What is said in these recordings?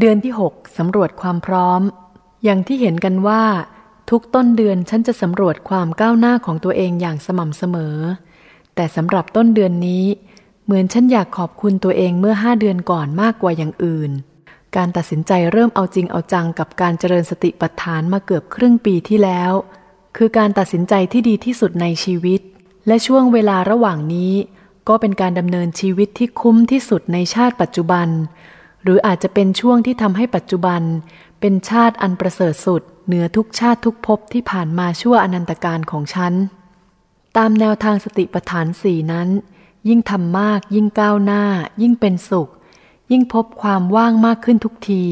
เดือนที่ 6สำรวจความพร้อม อย่างที่เห็นกันว่า ทุกต้นเดือนฉันจะสำรวจความก้าวหน้าของตัวเองอย่างสม่ำเสมอ แต่สำหรับต้นเดือนนี้ เหมือนฉันอยากขอบคุณตัวเองเมื่อห้าเดือนก่อนมากกว่าอย่างอื่น การตัดสินใจเริ่มเอาจริงเอาจังกับการเจริญสติปัฏฐานมาเกือบครึ่งปีที่แล้ว คือการตัดสินใจที่ดีที่สุดในชีวิต และช่วงเวลาระหว่างนี้ ก็เป็นการดำเนินชีวิตที่คุ้มที่สุดในชาติปัจจุบัน หรืออาจจะเป็นช่วงที่ทำให้ปัจจุบัน เป็นชาติอันประเสริฐสุด เหนือทุกชาติทุกภพที่ผ่านมาชั่วอนันตการของฉัน ตามแนวทางสติปัฏฐานสี่นั้น ยิ่งทำมากยิ่งก้าวหน้า ยิ่งเป็นสุข ยิ่งพบความว่างมากขึ้นทุกที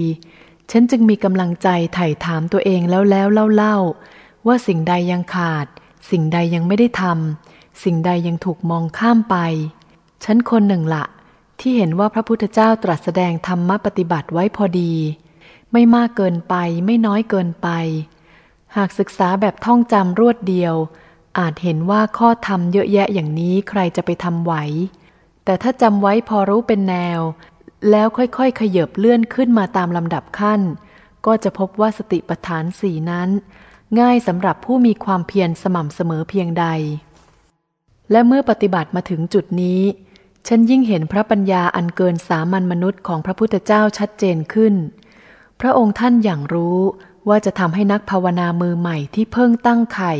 ฉันจึงมีกำลังใจไถ่ถามตัวเองแล้วแล้วเล่าเล่าว่าสิ่งใดยังขาด สิ่งใดยังไม่ได้ทำสิ่งใดยังถูกมองข้ามไป ฉันคนหนึ่งละ ที่เห็นว่าพระพุทธเจ้าตรัสแสดงธรรมปฏิบัติไว้พอดี ไม่มากเกินไปไม่น้อยเกินไป หากศึกษาแบบท่องจำรวดเดียว อาจเห็นว่าข้อธรรมเยอะแยะอย่างนี้ใครจะไปทำไหว แต่ถ้าจำไว้พอรู้เป็นแนว แล้วค่อยๆ ขยบเลื่อนขึ้นมาตามลำดับขั้น ก็จะพบว่าสติปัฏฐานสี่นั้น ง่ายสำหรับผู้มีความเพียรสม่ำเสมอเพียงใด และเมื่อปฏิบัติมาถึงจุดนี้ ฉันยิ่งเห็นพระปัญญาอันเกินสามัญมนุษย์ของพระพุทธเจ้าชัดเจนขึ้น พระองค์ท่านอย่างรู้ว่าจะทำให้นักภาวนามือใหม่ที่เพิ่งตั้งไข่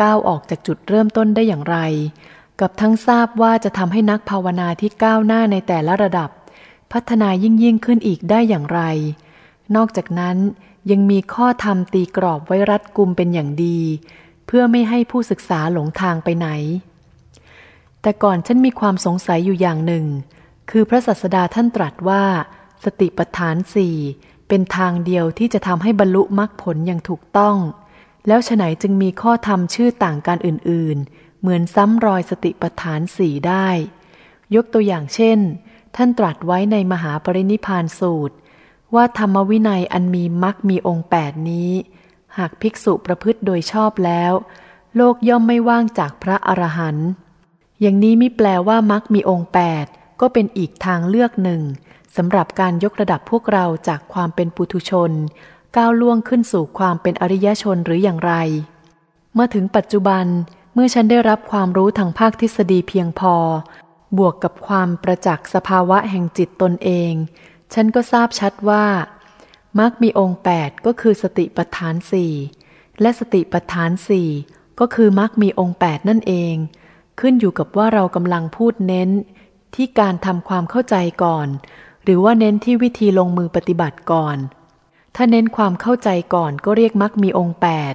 ก้าวออกจากจุดเริ่มต้นได้อย่างไร กับทั้งทราบว่าจะทำให้นักภาวนาที่ก้าวหน้าในแต่ละระดับ พัฒนายิ่งยิ่งขึ้นอีกได้อย่างไร นอกจากนั้นยังมีข้อธรรมตีกรอบไว้รัดกุมเป็นอย่างดี เพื่อไม่ให้ผู้ศึกษาหลงทางไปไหน แต่ก่อนฉันมีความสงสัยอยู่อย่างหนึ่ง คือพระสัสดาท่านตรัสว่า สติปัฏฐานสี่เป็นทางเดียวที่จะทำให้บรรลุมรรคผลอย่างถูกต้อง แล้วฉไหนจึงมีข้อธรรมชื่อต่างกันอื่น ๆ เหมือนซ้ำรอยสติปัฏฐานสี่ได้ ยกตัวอย่างเช่น ท่านตรัสไว้ในมหาปรินิพานสูตร ว่าธรรมวินัยอันมีมรรคมีองค์แปดนี้ หากภิกษุประพฤติโดยชอบแล้ว โลกย่อมไม่ว่างจากพระอรหันต์ อย่างนี้มิแปลว่ามักมีองค์แปดก็เป็นอีกทางเลือกหนึ่งสำหรับการยกระดับพวกเราจากความเป็นปุถุชน ก้าวล่วงขึ้นสู่ความเป็นอริยชนหรืออย่างไร เมื่อถึงปัจจุบันเมื่อฉันได้รับความรู้ทางภาคทฤษฎีเพียงพอ บวกกับความประจักษ์สภาวะแห่งจิตตนเอง ฉันก็ทราบชัดว่ามักมีองค์แปดก็คือสติปัฏฐานสี่และสติปัฏฐานสี่ก็คือมักมีองค์แปดนั่นเอง ขึ้นอยู่กับว่าเรากำลังพูดเน้น ที่การทำความเข้าใจก่อน หรือว่าเน้นที่วิธีลงมือปฏิบัติก่อน ถ้าเน้นความเข้าใจก่อนก็เรียกมักมีองค์แปด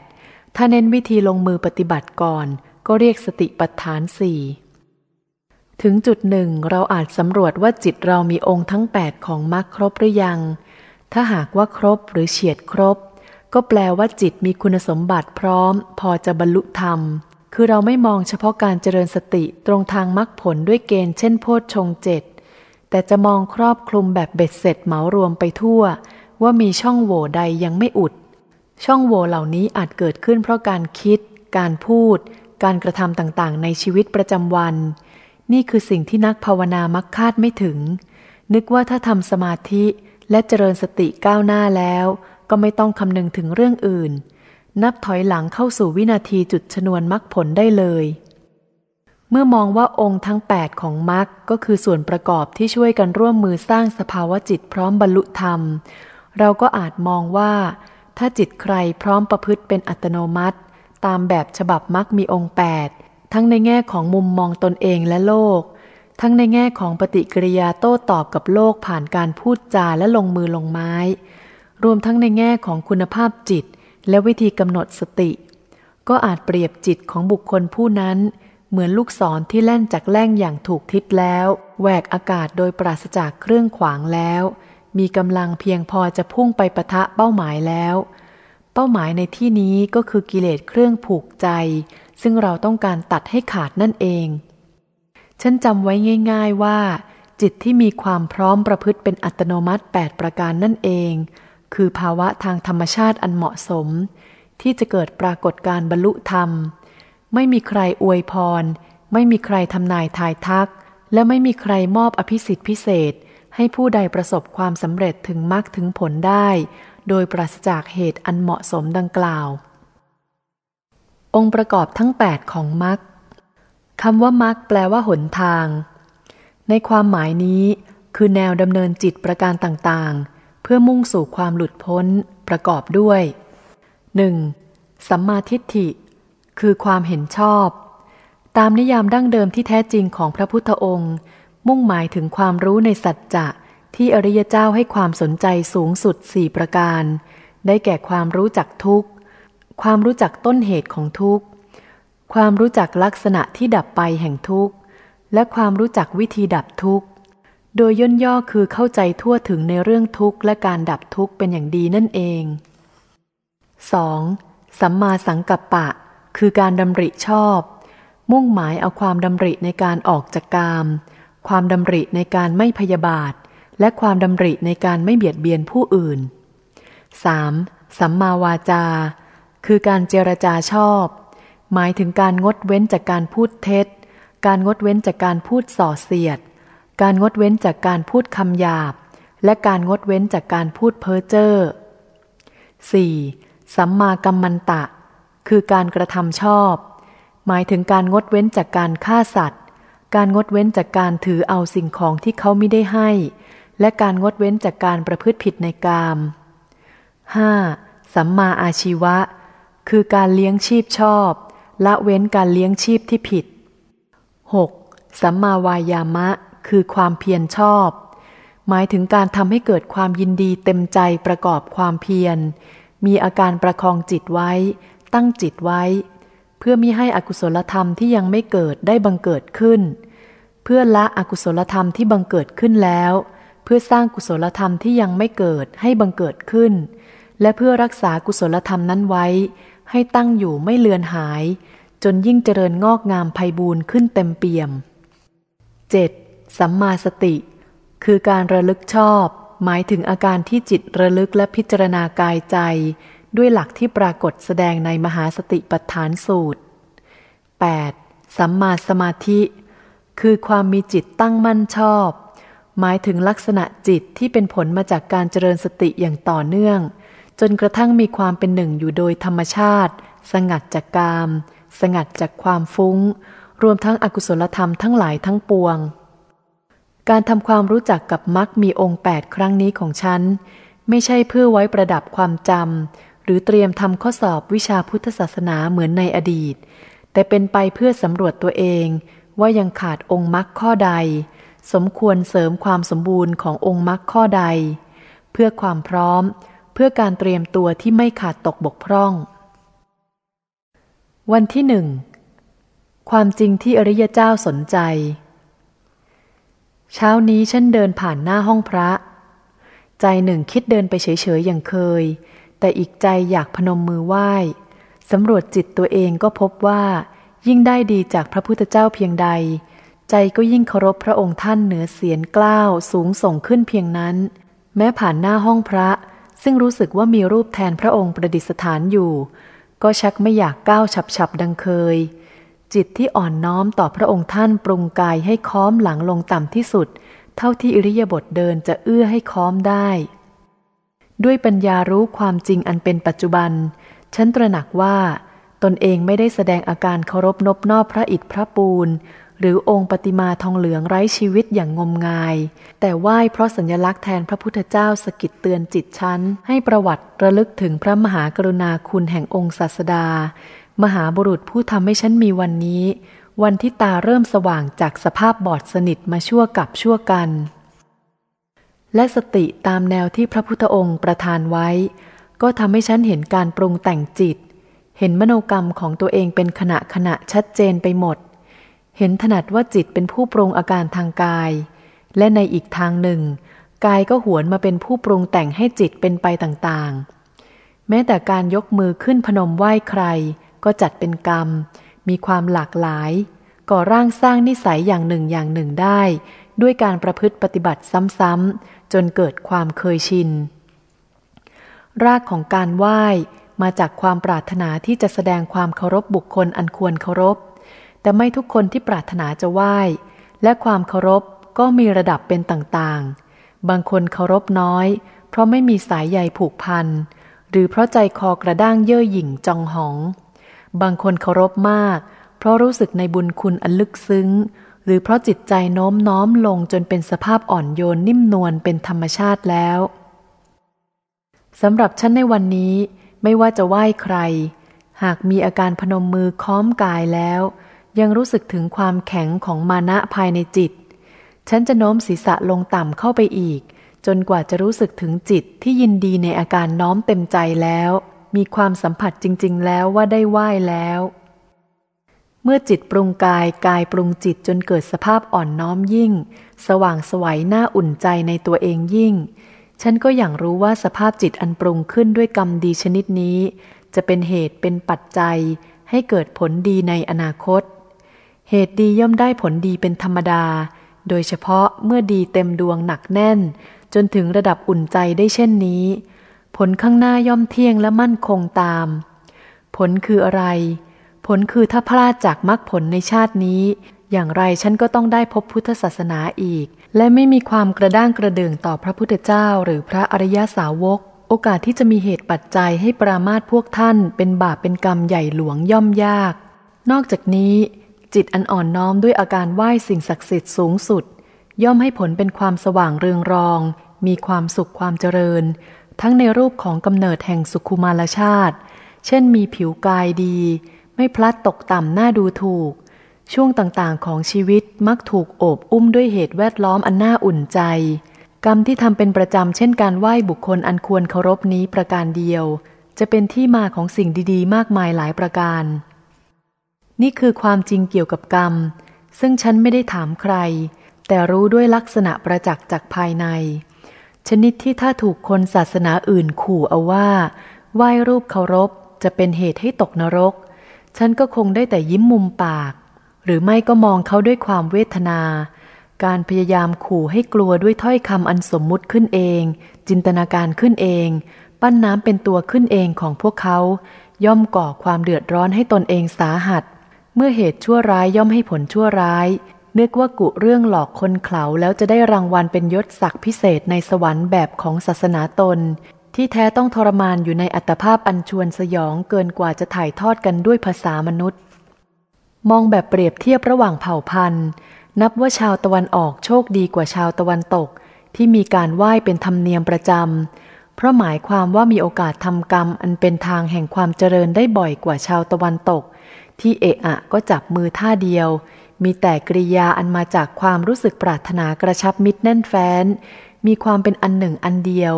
ถ้าเน้นวิธีลงมือปฏิบัติก่อน ก็เรียกสติปัฏฐานสี่ถึงจุดหนึ่งเราอาจสำรวจว่าจิตเรามีองค์ทั้งแปดของมรรคครบหรือยัง ถ้าหากว่าครบหรือเฉียดครบ ก็แปลว่าจิตมีคุณสมบัติพร้อม พอจะบรรลุธรรม คือเราไม่มองเฉพาะการเจริญสติตรงทางมรรคผลด้วยเกณฑ์เช่นโพชฌงเจ็ดแต่จะมองครอบคลุมแบบเบ็ดเสร็จเหมารวมไปทั่ว ว่ามีช่องโหว่ใดยังไม่อุด ช่องโหว่เหล่านี้อาจเกิดขึ้นเพราะการคิด การพูด การกระทำต่างๆ ในชีวิตประจำวัน นี่คือสิ่งที่นักภาวนามักคาดไม่ถึง นึกว่าถ้าทำสมาธิและเจริญสติก้าวหน้าแล้ว ก็ไม่ต้องคำนึงถึงเรื่องอื่น นับถอยหลังเข้าสู่วินาทีจุดชนวนมรรคผลได้เลย เมื่อมองว่าองค์ทั้ง 8 ของมรรคก็คือส่วนประกอบที่ช่วยกันร่วมมือสร้างสภาวะจิตพร้อมบรรลุธรรม เราก็อาจมองว่า ถ้าจิตใครพร้อมประพฤติเป็นอัตโนมัติ ตามแบบฉบับมรรคมีองค์ 8 ทั้งในแง่ของมุมมองตนเองและโลก ทั้งในแง่ของปฏิกิริยาโต้ตอบกับโลกผ่านการพูดจาและลงมือลงไม้ รวมทั้งในแง่ของคุณภาพจิต และวิธีกำหนดสติ ก็อาจเปรียบจิตของบุคคลผู้นั้นเหมือนลูกศรที่แล่นจากแล่งอย่างถูกทิศแล้วแหวกอากาศโดยปราศจากเครื่องขวางแล้ว มีกำลังเพียงพอจะพุ่งไปปะทะเป้าหมายแล้ว เป้าหมายในที่นี้ก็คือกิเลสเครื่องผูกใจ ซึ่งเราต้องการตัดให้ขาดนั่นเอง ฉันจำไว้ง่าย ๆว่า จิตที่มีความพร้อมประพฤติเป็นอัตโนมัติ 8 ประการนั่นเอง คือภาวะทางธรรมชาติอันเหมาะสม ที่จะเกิดปรากฏการบรรลุธรรม ไม่มีใครอวยพร ไม่มีใครทำนายทายทัก และไม่มีใครมอบอภิสิทธิพิเศษ ให้ผู้ใดประสบความสำเร็จถึงมรรคถึงผลได้ โดยปราศจากเหตุอันเหมาะสมดังกล่าว องค์ประกอบทั้ง 8 ของมรรคคำว่ามรรคแปลว่าหนทาง ในความหมายนี้ คือแนวดำเนินจิตประการต่างๆ พื่อมุ่งสู่ความหลุดพ้นประกอบด้วย 1. สัมมาทิฏฐิ คือความเห็นชอบ ตามนิยามดั้งเดิมที่แท้จริงของพระพุทธองค์ มุ่งหมายถึงความรู้ในสัจจะที่อริยเจ้าให้ความสนใจสูงสุดสี่ประการ ได้แก่ความรู้จักทุกข์ ความรู้จักต้นเหตุของทุกข์ ความรู้จักลักษณะที่ดับไปแห่งทุกข์ และความรู้จักวิธีดับทุกข์ โดยย่นย่อคือเข้าใจทั่วถึงในเรื่องทุกข์และการดับทุกข์เป็นอย่างดีนั่นเอง 2. สัมมาสังกัปปะ คือการดำริชอบ มุ่งหมายเอาความดำริในการออกจากกาม ความดำริในการไม่พยาบาท และความดำริในการไม่เบียดเบียนผู้อื่น 3. สัมมาวาจา คือการเจรจาชอบ หมายถึงการงดเว้นจากการพูดเท็จ การงดเว้นจากการพูดส่อเสียด การงดเว้นจากการพูดคำหยาบ และการงดเว้นจากการพูดเพ้อเจ้อ 4. สัมมากัมมันตะ คือการกระทำชอบ หมายถึงการงดเว้นจากการฆ่าสัตว์ การงดเว้นจากการถือเอาสิ่งของที่เขาไม่ได้ให้ และการงดเว้นจากการประพฤติผิดในกาม 5. สัมมาอาชีวะ คือการเลี้ยงชีพชอบ ละเว้นการเลี้ยงชีพที่ผิด 6. สัมมาวายามะ คือความเพียรชอบ หมายถึงการทำให้เกิดความยินดีเต็มใจประกอบความเพียร มีอาการประคองจิตไว้ ตั้งจิตไว้ เพื่อมิให้อกุศลธรรมที่ยังไม่เกิดได้บังเกิดขึ้น เพื่อละอกุศลธรรมที่บังเกิดขึ้นแล้ว เพื่อสร้างกุศลธรรมที่ยังไม่เกิดให้บังเกิดขึ้น และเพื่อรักษากุศลธรรมนั้นไว้ ให้ตั้งอยู่ไม่เลือนหายจนยิ่งเจริญงอกงามไพบูรณ์ขึ้นเต็มเปี่ยม 7. สัมมาสติ คือการระลึกชอบ หมายถึงอาการที่จิตระลึกและพิจารณากายใจ ด้วยหลักที่ปรากฏแสดงในมหาสติปัฏฐานสูตร 8. สัมมาสมาธิ คือความมีจิตตั้งมั่นชอบ หมายถึงลักษณะจิตที่เป็นผลมาจากการเจริญสติอย่างต่อเนื่อง จนกระทั่งมีความเป็นหนึ่งอยู่โดยธรรมชาติ สงัดจากกาม สงัดจากความฟุง้ง รวมทั้งอกุศลธรรมทั้งหลายทั้งปวง การทำความรู้จักกับมรรคมีองค์แปดครั้งนี้ของฉัน ไม่ใช่เพื่อไว้ประดับความจำหรือเตรียมทำข้อสอบวิชาพุทธศาสนาเหมือนในอดีต แต่เป็นไปเพื่อสำรวจตัวเองว่ายังขาดองค์มรรคข้อใด สมควรเสริมความสมบูรณ์ขององค์มรรคข้อใด เพื่อความพร้อม เพื่อการเตรียมตัวที่ไม่ขาดตกบกพร่อง วันที่หนึ่งความจริงที่อริยเจ้าสนใจ เช้านี้ฉันเดินผ่านหน้าห้องพระ ใจหนึ่งคิดเดินไปเฉยๆอย่างเคย แต่อีกใจอยากพนมมือไหว้สำรวจจิตตัวเองก็พบว่า ยิ่งได้ดีจากพระพุทธเจ้าเพียงใด ใจก็ยิ่งเคารพพระองค์ท่านเหนือเสียนกล้าวสูงส่งขึ้นเพียงนั้น แม้ผ่านหน้าห้องพระ ซึ่งรู้สึกว่ามีรูปแทนพระองค์ประดิษฐานอยู่ ก็ชักไม่อยากก้าวฉับๆดังเคย จิตที่อ่อนน้อมต่อพระองค์ท่านปรุงกายให้ค้อมหลังลงต่ำที่สุด เท่าที่อิริยาบถเดินจะเอื้อให้ค้อมได้ ด้วยปัญญารู้ความจริงอันเป็นปัจจุบัน ฉันตระหนักว่า ตนเองไม่ได้แสดงอาการเคารพนบนอบพระอิฐพระปูน หรือองค์ปฏิมาทองเหลืองไร้ชีวิตอย่างงมงาย แต่ไหว้เพราะสัญลักษณ์แทนพระพุทธเจ้าสกิดเตือนจิตฉันให้ประวัติระลึกถึงพระมหากรุณาคุณแห่งองค์ศาสดา มหาบุรุษผู้ทำให้ฉันมีวันนี้ วันที่ตาเริ่มสว่างจากสภาพบอดสนิทมาชั่วกับชั่วกัน และสติตามแนวที่พระพุทธองค์ประทานไว้ ก็ทำให้ฉันเห็นการปรุงแต่งจิต เห็นมโนกรรมของตัวเองเป็นขณะขณะชัดเจนไปหมด เห็นถนัดว่าจิตเป็นผู้ปรุงอาการทางกาย และในอีกทางหนึ่ง กายก็หวนมาเป็นผู้ปรุงแต่งให้จิตเป็นไปต่างๆ แม้แต่การยกมือขึ้นพนมไหว้ใคร ก็จัดเป็นกรรม มีความหลากหลาย ก่อร่างสร้างนิสัยอย่างหนึ่งอย่างหนึ่งได้ ด้วยการประพฤติปฏิบัติซ้ำๆจนเกิดความเคยชิน รากของการไหว้มาจากความปรารถนาที่จะแสดงความเคารพบุคคลอันควรเคารพ แต่ไม่ทุกคนที่ปรารถนาจะไหว้ และความเคารพก็มีระดับเป็นต่างๆ บางคนเคารพน้อย เพราะไม่มีสายใยผูกพัน หรือเพราะใจคอกระด้างเย่อหยิ่งจองหอง บางคนเคารพมาก เพราะรู้สึกในบุญคุณอันลึกซึ้ง หรือเพราะจิตใจโน้มน้อมลงจนเป็นสภาพอ่อนโยนนิ่มนวลเป็นธรรมชาติแล้วสำหรับฉันในวันนี้ไม่ว่าจะไหว้ใคร หากมีอาการพนมมือค้อมกายแล้ว ยังรู้สึกถึงความแข็งของมานะภายในจิต ฉันจะโน้มศีรษะลงต่ำเข้าไปอีก จนกว่าจะรู้สึกถึงจิตที่ยินดีในอาการน้อมเต็มใจแล้ว มีความสัมผัสจริง ๆ แล้วว่าได้ไหว้แล้ว เมื่อจิตปรุงกายกายปรุงจิตจนเกิดสภาพอ่อนน้อมยิ่ง สว่างสวัยน่าอุ่นใจในตัวเองยิ่ง ฉันก็อย่างรู้ว่าสภาพจิตอันปรุงขึ้นด้วยกรรมดีชนิดนี้ จะเป็นเหตุเป็นปัจจัย ให้เกิดผลดีในอนาคต เหตุดีย่อมได้ผลดีเป็นธรรมดา โดยเฉพาะเมื่อดีเต็มดวงหนักแน่น จนถึงระดับอุ่นใจได้เช่นนี้ ผลข้างหน้าย่อมเที่ยงและมั่นคงตาม ผลคืออะไร ผลคือถ้าพลาดจากมรรคผลในชาตินี้ อย่างไรฉันก็ต้องได้พบพุทธศาสนาอีก และไม่มีความกระด้างกระเดื่องต่อพระพุทธเจ้าหรือพระอริยสาวก โอกาสที่จะมีเหตุปัจจัยให้ปรามาทพวกท่านเป็นบาปเป็นกรรมใหญ่หลวงย่อมยาก นอกจากนี้ จิตอันอ่อนน้อมด้วยอาการไหว้สิ่งศักดิ์สิทธิ์สูงสุด ย่อมให้ผลเป็นความสว่างเรืองรอง มีความสุขความเจริญ ทั้งในรูปของกำเนิดแห่งสุขุมารชาติ เช่นมีผิวกายดี ไม่พลัดตกต่ำหน้าดูถูก ช่วงต่างๆของชีวิตมักถูกโอบอุ้มด้วยเหตุแวดล้อมอันน่าอุ่นใจ กรรมที่ทำเป็นประจำเช่นการไหว้บุคคลอันควรเคารพนี้ประการเดียว จะเป็นที่มาของสิ่งดีๆ มากมายหลายประการ นี่คือความจริงเกี่ยวกับกรรม ซึ่งฉันไม่ได้ถามใคร แต่รู้ด้วยลักษณะประจักษ์จากภายใน ชนิดที่ถ้าถูกคนศาสนาอื่นขู่เอาว่าไหว้รูปเคารพจะเป็นเหตุให้ตกนรก ฉันก็คงได้แต่ยิ้มมุมปาก หรือไม่ก็มองเขาด้วยความเวทนา การพยายามขู่ให้กลัวด้วยถ้อยคำอันสมมุติขึ้นเอง จินตนาการขึ้นเอง ปั้นน้ำเป็นตัวขึ้นเองของพวกเขา ย่อมก่อความเดือดร้อนให้ตนเองสาหัส เมื่อเหตุชั่วร้ายย่อมให้ผลชั่วร้าย นึกว่ากุเรื่องหลอกคนเขาแล้วจะได้รางวัลเป็นยศศักดิ์พิเศษในสวรรค์แบบของศาสนาตน ที่แท้ต้องทรมานอยู่ในอัตภาพอันชวนสยองเกินกว่าจะถ่ายทอดกันด้วยภาษามนุษย์ มองแบบเปรียบเทียบระหว่างเผ่าพันธุ์ นับว่าชาวตะวันออกโชคดีกว่าชาวตะวันตก ที่มีการไหว้เป็นธรรมเนียมประจำเพราะหมายความว่ามีโอกาสทำกรรมอันเป็นทางแห่งความเจริญได้บ่อยกว่าชาวตะวันตก ที่เอะอะก็จับมือท่าเดียว มีแต่กริยาอันมาจากความรู้สึกปรารถนากระชับมิตรแน่นแฟ้น มีความเป็นอันหนึ่งอันเดียว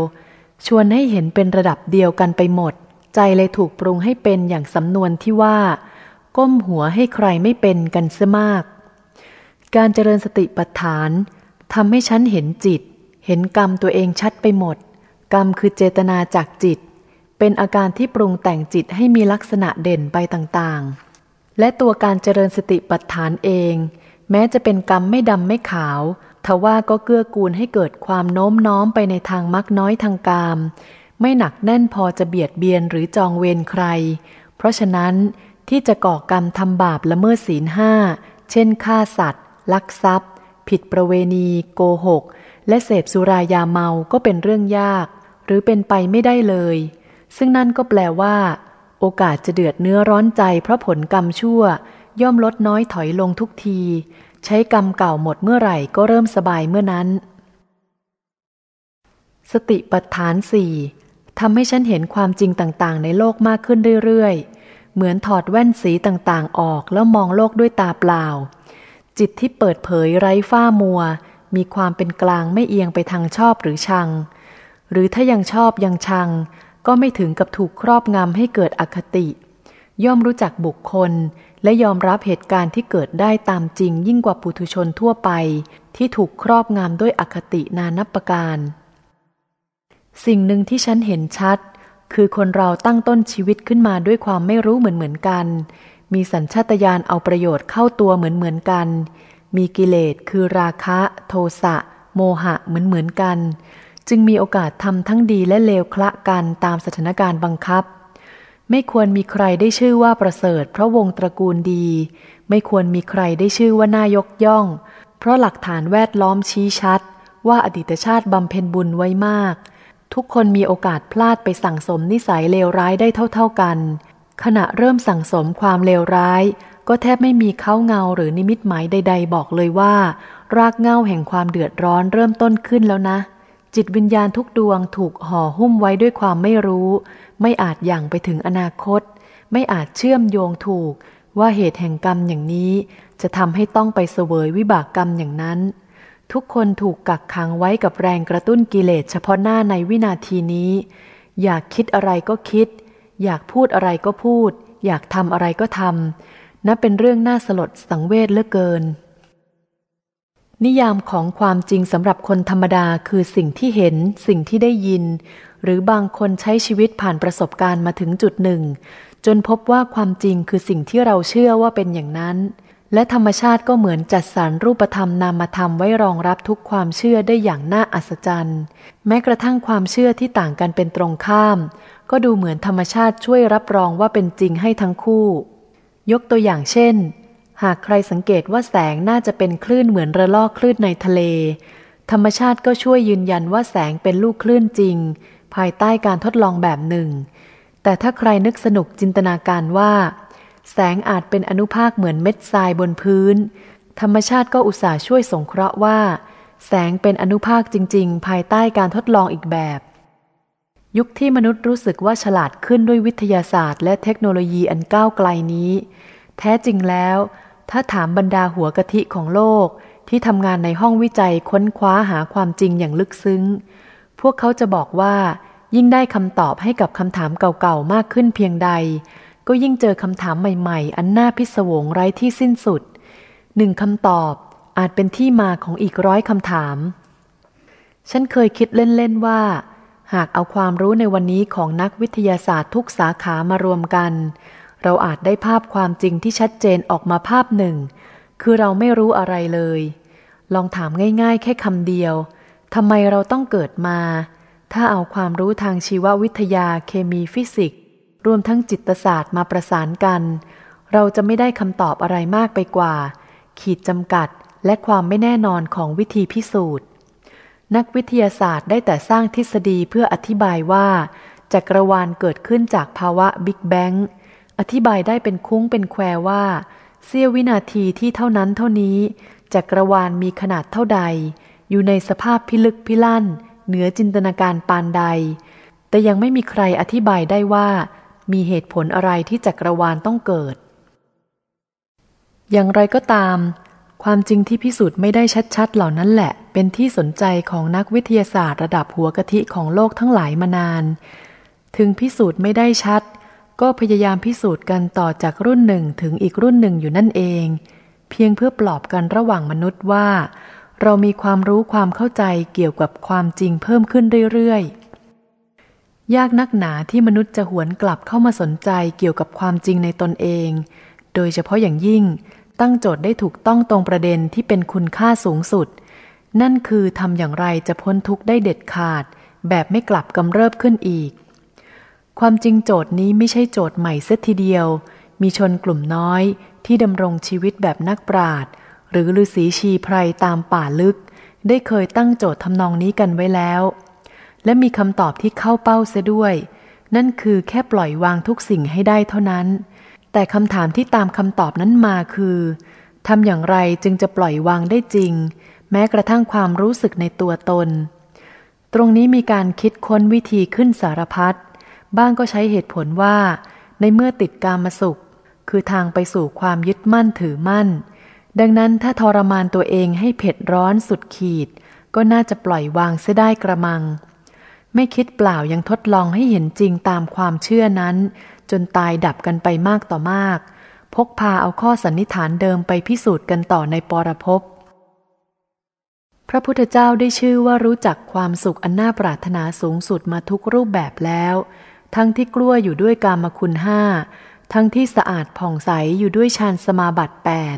ชวนให้เห็นเป็นระดับเดียวกันไปหมด ใจเลยถูกปรุงให้เป็นอย่างสำนวนที่ว่า ก้มหัวให้ใครไม่เป็นกันเสียมาก การเจริญสติปัฏฐานทำให้ฉันเห็นจิต เห็นกรรมตัวเองชัดไปหมด กรรมคือเจตนาจากจิต เป็นอาการที่ปรุงแต่งจิตให้มีลักษณะเด่นไปต่างๆ และตัวการเจริญสติปัฏฐานเอง แม้จะเป็นกรรมไม่ดำไม่ขาวทว่าก็เกื้อกูลให้เกิดความโน้มน้อมไปในทางมักน้อยทางกาม ไม่หนักแน่นพอจะเบียดเบียนหรือจองเวรใคร เพราะฉะนั้นที่จะก่อกรรมทำบาปละเมิดศีลห้า เช่นฆ่าสัตว์ ลักทรัพย์ ผิดประเวณี โกหก และเสพสุรายาเมาก็เป็นเรื่องยาก หรือเป็นไปไม่ได้เลย ซึ่งนั่นก็แปลว่า โอกาสจะเดือดเนื้อร้อนใจเพราะผลกรรมชั่ว ย่อมลดน้อยถอยลงทุกที ใช้กรรมเก่าหมดเมื่อไหร่ก็เริ่มสบายเมื่อนั้น สติปัฏฐานสี่ทำให้ฉันเห็นความจริงต่างๆ ในโลกมากขึ้นเรื่อยๆ เหมือนถอดแว่นสีต่างๆ ออกแล้วมองโลกด้วยตาเปล่า จิตที่เปิดเผยไร้ฝ้ามัว มีความเป็นกลางไม่เอียงไปทางชอบหรือชัง หรือถ้ายังชอบยังชัง ก็ไม่ถึงกับถูกครอบงำให้เกิดอคติ ย่อมรู้จักบุคคล และยอมรับเหตุการณ์ที่เกิดได้ตามจริงยิ่งกว่าปุถุชนทั่วไป ที่ถูกครอบงำด้วยอคตินานับประการ สิ่งหนึ่งที่ฉันเห็นชัด คือคนเราตั้งต้นชีวิตขึ้นมาด้วยความไม่รู้เหมือนเหมือนกัน มีสัญชาตญาณเอาประโยชน์เข้าตัวเหมือนเหมือนกัน มีกิเลสคือราคะ โทสะโมหะเหมือนเหมือนกัน จึงมีโอกาสทำทั้งดีและเลวคละกันตามสถานการณ์บังคับ ไม่ควรมีใครได้ชื่อว่าประเสริฐ เพราะวงตระกูลดี ไม่ควรมีใครได้ชื่อว่าน่ายกย่อง เพราะหลักฐานแวดล้อมชี้ชัด ว่าอดีตชาติบำเพ็ญบุญไว้มาก ทุกคนมีโอกาสพลาดไปสั่งสมนิสัยเลวร้ายได้เท่า ๆกัน ขณะเริ่มสั่งสมความเลวร้าย ก็แทบไม่มีเข้าเงาหรือนิมิตหมายใด ๆ บอกเลยว่า รากเงาแห่งความเดือดร้อนเริ่มต้นขึ้นแล้วนะ จิตวิญญาณทุกดวงถูกห่อหุ้มไว้ด้วยความไม่รู้ ไม่อาจอย่างไปถึงอนาคต ไม่อาจเชื่อมโยงถูกว่าเหตุแห่งกรรมอย่างนี้ จะทำให้ต้องไปเสวยวิบากกรรมอย่างนั้น ทุกคนถูกกักขังไว้กับแรงกระตุ้นกิเลสเฉพาะหน้าในวินาทีนี้ อยากคิดอะไรก็คิด อยากพูดอะไรก็พูด อยากทำอะไรก็ทำนับเป็นเรื่องน่าสลดสังเวชเหลือเกิน นิยามของความจริงสำหรับคนธรรมดาคือสิ่งที่เห็น สิ่งที่ได้ยิน หรือบางคนใช้ชีวิตผ่านประสบการณ์มาถึงจุดหนึ่ง จนพบว่าความจริงคือสิ่งที่เราเชื่อว่าเป็นอย่างนั้น และธรรมชาติก็เหมือนจัดสรรรูปธรรมนามธรรมไว้รองรับทุกความเชื่อได้อย่างน่าอัศจรรย์ แม้กระทั่งความเชื่อที่ต่างกันเป็นตรงข้าม ก็ดูเหมือนธรรมชาติช่วยรับรองว่าเป็นจริงให้ทั้งคู่ ยกตัวอย่างเช่น หากใครสังเกตว่าแสงน่าจะเป็นคลื่นเหมือนระลอกคลื่นในทะเล ธรรมชาติก็ช่วยยืนยันว่าแสงเป็นลูกคลื่นจริง ภายใต้การทดลองแบบหนึ่ง แต่ถ้าใครนึกสนุกจินตนาการว่า แสงอาจเป็นอนุภาคเหมือนเม็ดทรายบนพื้น ธรรมชาติก็อุตส่าห์ช่วยสงเคราะห์ว่า แสงเป็นอนุภาคจริง ๆ ภายใต้การทดลองอีกแบบ ยุคที่มนุษย์รู้สึกว่าฉลาดขึ้นด้วยวิทยาศาสตร์ และเทคโนโลยีอันก้าวไกลนี้ แท้จริงแล้ว ถ้าถามบรรดาหัวกะทิของโลกที่ทำงานในห้องวิจัยค้นคว้าหาความจริงอย่างลึกซึ้ง พวกเขาจะบอกว่า ยิ่งได้คำตอบให้กับคำถามเก่าๆมากขึ้นเพียงใด ก็ยิ่งเจอคำถามใหม่ๆ อันน่าพิศวงไร้ที่สิ้นสุดหนึ่งคำตอบอาจเป็นที่มาของอีกร้อยคำถาม ฉันเคยคิดเล่นๆว่า หากเอาความรู้ในวันนี้ของนักวิทยาศาสตร์ทุกสาขามารวมกัน เราอาจได้ภาพความจริงที่ชัดเจนออกมาภาพหนึ่ง คือเราไม่รู้อะไรเลย ลองถามง่ายๆ แค่คำเดียวทำไมเราต้องเกิดมา ถ้าเอาความรู้ทางชีววิทยาเคมีฟิสิกส์รวมทั้งจิตศาสตร์มาประสานกัน เราจะไม่ได้คำตอบอะไรมากไปกว่า ขีดจำกัดและความไม่แน่นอนของวิธีพิสูจน์ นักวิทยาศาสตร์ได้แต่สร้างทฤษฎีเพื่ออธิบายว่าจักรวาลเกิดขึ้นจากภาวะบิ๊กแบง อธิบายได้เป็นคุ้งเป็นแควว่า เสี้ยววินาทีที่เท่านั้นเท่านี้จักรวาลมีขนาดเท่าใด อยู่ในสภาพพิลึกพิลั่น เหนือจินตนาการปานใด แต่ยังไม่มีใครอธิบายได้ว่า มีเหตุผลอะไรที่จักรวาลต้องเกิด อย่างไรก็ตาม ความจริงที่พิสูจน์ไม่ได้ชัดๆ เหล่านั้นแหละ เป็นที่สนใจของนักวิทยาศาสตร์ ระดับหัวกะทิของโลกทั้งหลายมานาน ถึงพิสูจน์ไม่ได้ชัด ก็พยายามพิสูจน์กันต่อจากรุ่นหนึ่งถึงอีกรุ่นหนึ่งอยู่นั่นเอง เพียงเพื่อปลอบกันระหว่างมนุษย์ว่า เรามีความรู้ความเข้าใจเกี่ยวกับความจริงเพิ่มขึ้นเรื่อยๆ ยากนักหนาที่มนุษย์จะหวนกลับเข้ามาสนใจเกี่ยวกับความจริงในตนเอง โดยเฉพาะอย่างยิ่งตั้งโจทย์ได้ถูกต้องตรงประเด็นที่เป็นคุณค่าสูงสุด นั่นคือทำอย่างไรจะพ้นทุกข์ได้เด็ดขาด แบบไม่กลับกำเริบขึ้นอีก ความจริงโจทย์นี้ไม่ใช่โจทย์ใหม่เสียทีเดียว มีชนกลุ่มน้อยที่ดำรงชีวิตแบบนักปราดหรือฤาษีชีไพรตามป่าลึก ได้เคยตั้งโจทย์ทำนองนี้กันไว้แล้ว และมีคำตอบที่เข้าเป้าเสียด้วย นั่นคือแค่ปล่อยวางทุกสิ่งให้ได้เท่านั้น แต่คำถามที่ตามคำตอบนั้นมาคือทำอย่างไรจึงจะปล่อยวางได้จริง แม้กระทั่งความรู้สึกในตัวตน ตรงนี้มีการคิดค้นวิธีขึ้นสารพัด บ้างก็ใช้เหตุผลว่า ในเมื่อติดกามสุข คือทางไปสู่ความยึดมั่นถือมั่น ดังนั้นถ้าทรมานตัวเองให้เผ็ดร้อนสุดขีด ก็น่าจะปล่อยวางเสียได้กระมัง ไม่คิดเปล่ายังทดลองให้เห็นจริงตามความเชื่อนั้น จนตายดับกันไปมากต่อมาก พกพาเอาข้อสันนิษฐานเดิมไปพิสูจน์กันต่อในปรภพพระพุทธเจ้าได้ชื่อว่ารู้จักความสุขอันน่าปรารถนาสูงสุดมาทุกรูปแบบแล้ว ทั้งที่กลัวอยู่ด้วยกามคุณห้าทั้งที่สะอาดผ่องใสอยู่ด้วยฌานสมาบัติแปด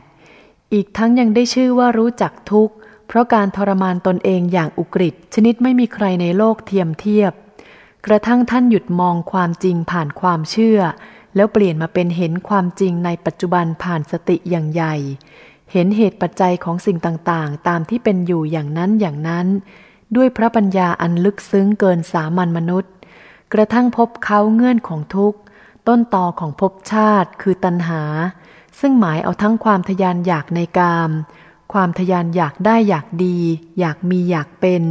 อีกทั้งยังได้ชื่อว่ารู้จักทุกข์ เพราะการทรมานตนเองอย่างอุกฤษชนิดไม่มีใครในโลกเทียมเทียบ กระทั่งท่านหยุดมองความจริงผ่านความเชื่อ แล้วเปลี่ยนมาเป็นเห็นความจริงในปัจจุบันผ่านสติอย่างใหญ่ เห็นเหตุปัจจัยของสิ่งต่างๆ ตามที่เป็นอยู่อย่างนั้นอย่างนั้น ด้วยพระปัญญาอันลึกซึ้งเกินสามัญมนุษย์ กระทั่งพบเขาเงื่อนของทุกข์ ต้นตอของภพชาติคือตัณหา ซึ่งหมายเอาทั้งความทยานอยากในกาม ความทยานอยากได้อยากดี อยากมีอยากเป็น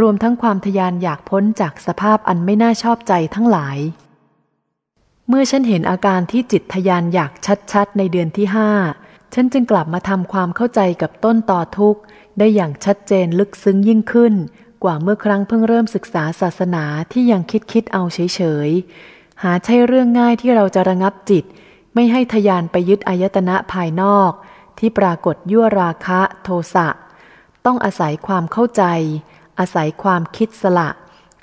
รวมทั้งความทยานอยากพ้นจากสภาพอันไม่น่าชอบใจทั้งหลาย เมื่อฉันเห็นอาการที่จิตทยานอยากชัดๆ ในเดือนที่ห้าฉันจึงกลับมาทำความเข้าใจกับต้นต่อทุกข์ ได้อย่างชัดเจนลึกซึ้งยิ่งขึ้น ว่าเมื่อครั้งเพิ่งเริ่มศึกษาศาสนาที่ยังคิดคิดเอาเฉยๆ หาใช่เรื่องง่ายที่เราจะระงับจิต ไม่ให้ทยานไปยึดอายตนะภายนอก ที่ปรากฏยั่วราคะโทสะ ต้องอาศัยความเข้าใจ อาศัยความคิดสละ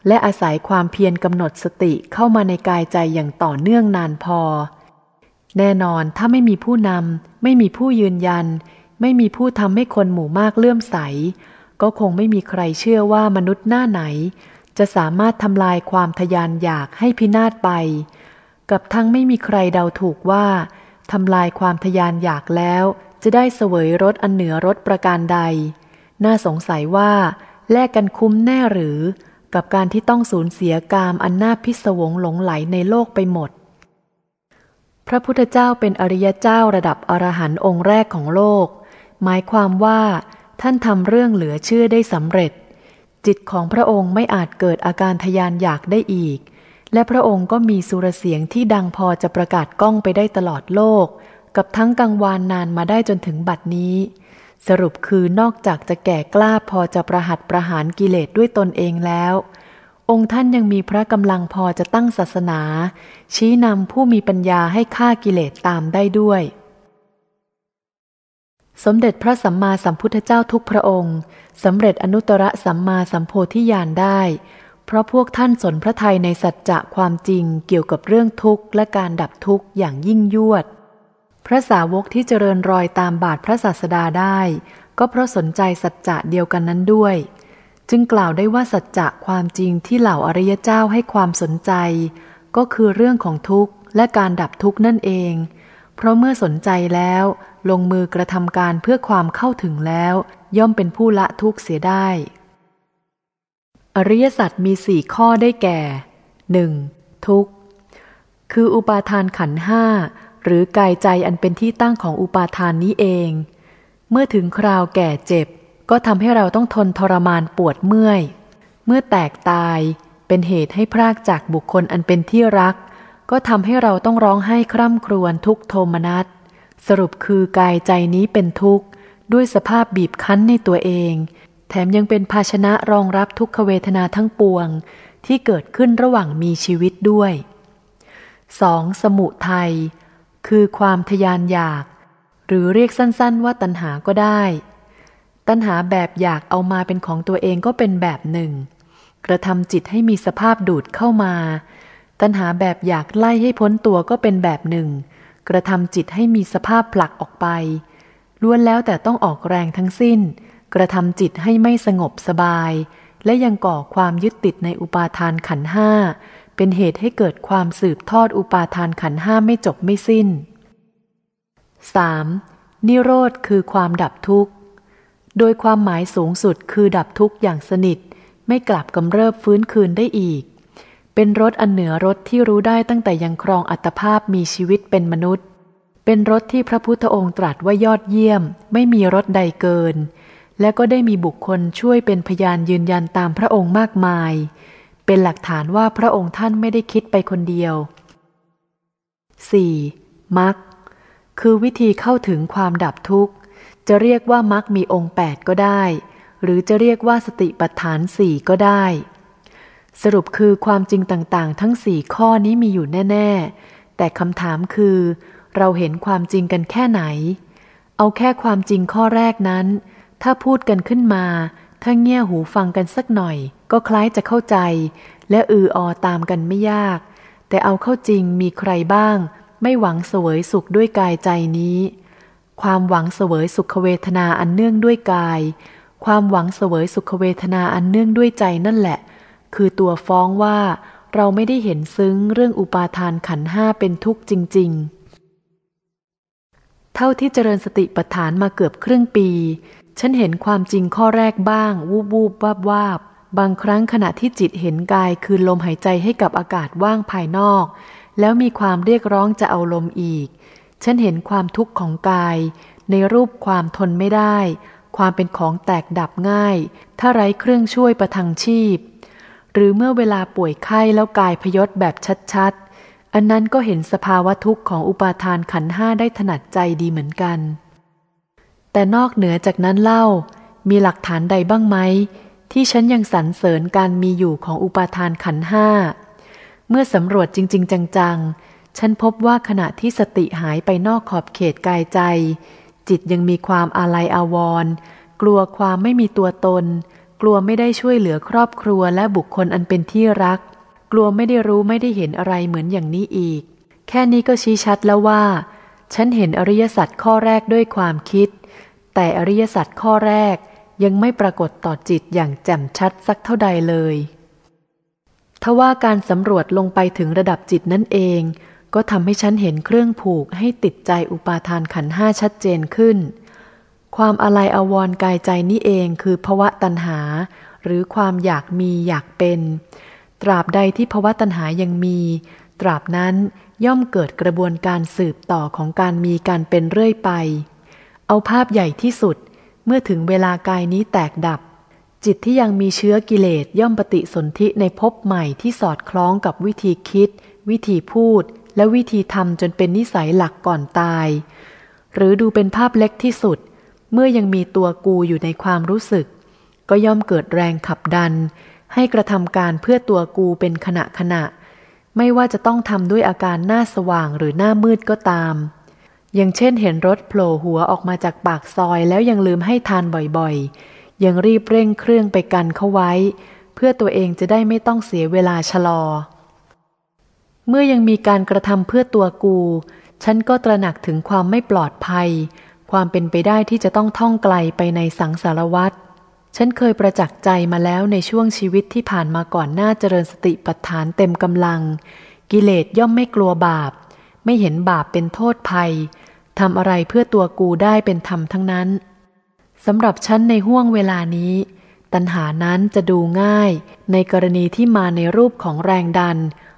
และอาศัยความเพียรกำหนดสติเข้ามาในกายใจอย่างต่อเนื่องนานพอ แน่นอนถ้าไม่มีผู้นำไม่มีผู้ยืนยัน ไม่มีผู้ทำให้คนหมู่มากเลื่อมใส ก็คงไม่มีใครเชื่อว่ามนุษย์หน้าไหน จะสามารถทำลายความทยานอยากให้พินาศไป กับทั้งไม่มีใครเดาถูกว่าทำลายความทยานอยากแล้ว จะได้เสวยรสอันเหนือรสประการใด น่าสงสัยว่าแลกกันคุ้มแน่หรือ กับการที่ต้องสูญเสียกามอันน่าพิศวงหลงไหลในโลกไปหมด พระพุทธเจ้าเป็นอริยเจ้าระดับอรหันต์องค์แรกของโลก หมายความว่า ท่านทำเรื่องเหลือเชื่อได้สำเร็จ จิตของพระองค์ไม่อาจเกิดอาการทยานอยากได้อีก และพระองค์ก็มีสุรเสียงที่ดังพอจะประกาศก้องไปได้ตลอดโลก กับทั้งกังวานนานมาได้จนถึงบัดนี้ สรุปคือนอกจากจะแก่กล้าพอจะประหัตประหารกิเลสด้วยตนเองแล้ว องค์ท่านยังมีพระกำลังพอจะตั้งศาสนา ชี้นำผู้มีปัญญาให้ฆ่ากิเลสตามได้ด้วย สมเด็จพระสัมมาสัมพุทธเจ้าทุกพระองค์สำเร็จอนุตตรสัมมาสัมโพธิญาณได้ เพราะพวกท่านสนพระทัยในสัจจะความจริงเกี่ยวกับเรื่องทุกข์และการดับทุกข์อย่างยิ่งยวด พระสาวกที่เจริญรอยตามบาทพระศาสดาได้ ก็เพราะสนใจสัจจะเดียวกันนั้นด้วย จึงกล่าวได้ว่าสัจจะความจริงที่เหล่าอริยเจ้าให้ความสนใจ ก็คือเรื่องของทุกข์และการดับทุกข์นั่นเอง ราะเมื่อสนใจแล้ว ลงมือกระทำการเพื่อความเข้าถึงแล้ว ย่อมเป็นผู้ละทุกข์เสียได้ อริยสัจมีสี่ข้อได้แก่หนึ่งทุกข์ คืออุปาทานขันห้าหรือกายใจอันเป็นที่ตั้งของอุปาทานนี้เอง เมื่อถึงคราวแก่เจ็บ ก็ทำให้เราต้องทนทรมานปวดเมื่อย เมื่อแตกตายเป็นเหตุให้พรากจากบุคคลอันเป็นที่รัก ก็ทำให้เราต้องร้องไห้คร่ำครวญทุกโทมนัส สรุปคือกายใจนี้เป็นทุกข์ ด้วยสภาพบีบคั้นในตัวเอง แถมยังเป็นภาชนะรองรับทุกขเวทนาทั้งปวง ที่เกิดขึ้นระหว่างมีชีวิตด้วย 2. สมุทัยคือความทยานอยาก หรือเรียกสั้นๆ ว่าตัณหาก็ได้ ตัณหาแบบอยากเอามาเป็นของตัวเองก็เป็นแบบหนึ่ง กระทำจิตให้มีสภาพดูดเข้ามา ตัณหาแบบอยากไล่ให้พ้นตัวก็เป็นแบบหนึ่ง กระทำจิตให้มีสภาพผลักออกไป ล้วนแล้วแต่ต้องออกแรงทั้งสิ้น กระทำจิตให้ไม่สงบสบาย และยังก่อความยึดติดในอุปาทานขันห้า เป็นเหตุให้เกิดความสืบทอดอุปาทานขันห้าไม่จบไม่สิ้น 3. นิโรธคือความดับทุกข์ โดยความหมายสูงสุดคือดับทุกข์อย่างสนิท ไม่กลับกำเริบฟื้นคืนได้อีก เป็นรถอันเหนือรถที่รู้ได้ตั้งแต่ยังครองอัตภาพมีชีวิตเป็นมนุษย์ เป็นรถที่พระพุทธองค์ตรัสว่ายอดเยี่ยม ไม่มีรถใดเกิน และก็ได้มีบุคคลช่วยเป็นพยานยืนยันตามพระองค์มากมาย เป็นหลักฐานว่าพระองค์ท่านไม่ได้คิดไปคนเดียว 4. มักคือวิธีเข้าถึงความดับทุกข์ จะเรียกว่ามักมีองค์แปดก็ได้ หรือจะเรียกว่าสติปัฏฐานสี่ก็ได้ สรุปคือความจริงต่างๆ ทั้งสี่ข้อนี้มีอยู่แน่ ๆ แต่คำถามคือ เราเห็นความจริงกันแค่ไหน เอาแค่ความจริงข้อแรกนั้น ถ้าพูดกันขึ้นมา ถ้าเงี่ยหูฟังกันสักหน่อย ก็คล้ายจะเข้าใจ และอืออตามกันไม่ยาก แต่เอาเข้าจริงมีใครบ้าง ไม่หวังเสวยสุขด้วยกายใจนี้ ความหวังเสวยสุขเวทนาอันเนื่องด้วยกาย ความหวังเสวยสุขเวทนาอันเนื่องด้วยใจนั่นแหละ คือตัวฟ้องว่าเราไม่ได้เห็นซึ้งเรื่องอุปาทานขันห้าเป็นทุกข์จริง ๆ เท่าที่เจริญสติปัฏฐานมาเกือบครึ่งปี ฉันเห็นความจริงข้อแรกบ้าง วูบวูบวาบวาบบางครั้งขณะที่จิตเห็นกายคืนลมหายใจให้กับอากาศว่างภายนอก แล้วมีความเรียกร้องจะเอาลมอีก ฉันเห็นความทุกข์ของกาย ในรูปความทนไม่ได้ ความเป็นของแตกดับง่าย ถ้าไร้เครื่องช่วยประทังชีพ หรือเมื่อเวลาป่วยไข้แล้วกายพยศแบบชัดๆ อันนั้นก็เห็นสภาวะทุกข์ของอุปาทานขันห้าได้ถนัดใจดีเหมือนกัน แต่นอกเหนือจากนั้นเล่า มีหลักฐานใดบ้างไหม ที่ฉันยังสรรเสริญการมีอยู่ของอุปาทานขันห้า เมื่อสำรวจจริง ๆ จังๆ ฉันพบว่าขณะที่สติหายไปนอกขอบเขตกายใจ จิตยังมีความอาลัยอาวรณ์กลัวความไม่มีตัวตน กลัวไม่ได้ช่วยเหลือครอบครัวและบุคคลอันเป็นที่รัก กลัวไม่ได้รู้ไม่ได้เห็นอะไรเหมือนอย่างนี้อีก แค่นี้ก็ชี้ชัดแล้วว่า ฉันเห็นอริยสัจข้อแรกด้วยความคิด แต่อริยสัจข้อแรกยังไม่ปรากฏต่อจิตอย่างแจ่มชัดสักเท่าใดเลยทว่าการสำรวจลงไปถึงระดับจิตนั่นเอง ก็ทำให้ฉันเห็นเครื่องผูกให้ติดใจอุปาทานขันห้าชัดเจนขึ้น ความอะไรอาวรกายใจนี้เองคือภวะตัณหา หรือความอยากมีอยากเป็น ตราบใดที่ภวะตัณหายังมี ตราบนั้นย่อมเกิดกระบวนการสืบต่อของการมีการเป็นเรื่อยไป เอาภาพใหญ่ที่สุด เมื่อถึงเวลากายนี้แตกดับ จิตที่ยังมีเชื้อกิเลสย่อมปฏิสนธิในภพใหม่ที่สอดคล้องกับวิธีคิด วิธีพูด และวิธีทำจนเป็นนิสัยหลักก่อนตาย หรือดูเป็นภาพเล็กที่สุด เมื่อยังมีตัวกูอยู่ในความรู้สึก ก็ย่อมเกิดแรงขับดัน ให้กระทำการเพื่อตัวกูเป็นขณะขณะ ไม่ว่าจะต้องทำด้วยอาการหน้าสว่างหรือหน้ามืดก็ตาม อย่างเช่นเห็นรถโผล่หัวออกมาจากปากซอยแล้วยังลืมให้ทานบ่อยๆ ยังรีบเร่งเครื่องไปกันเข้าไว้ เพื่อตัวเองจะได้ไม่ต้องเสียเวลาชะลอ เมื่อยังมีการกระทำเพื่อตัวกู ฉันก็ตระหนักถึงความไม่ปลอดภัย ความเป็นไปได้ที่จะต้องท่องไกลไปในสังสารวัตรฉันเคยประจักษ์ใจมาแล้วในช่วงชีวิตที่ผ่านมาก่อนหน้าเจริญสติปัฏฐานเต็มกำลัง กิเลสย่อมไม่กลัวบาป ไม่เห็นบาปเป็นโทษภัยทำอะไรเพื่อตัวกูได้เป็นธรรมทั้งนั้นสำหรับฉันในห่วงเวลานี้ ตัณหานั้นจะดูง่าย ในกรณีที่มาในรูปของแรงดัน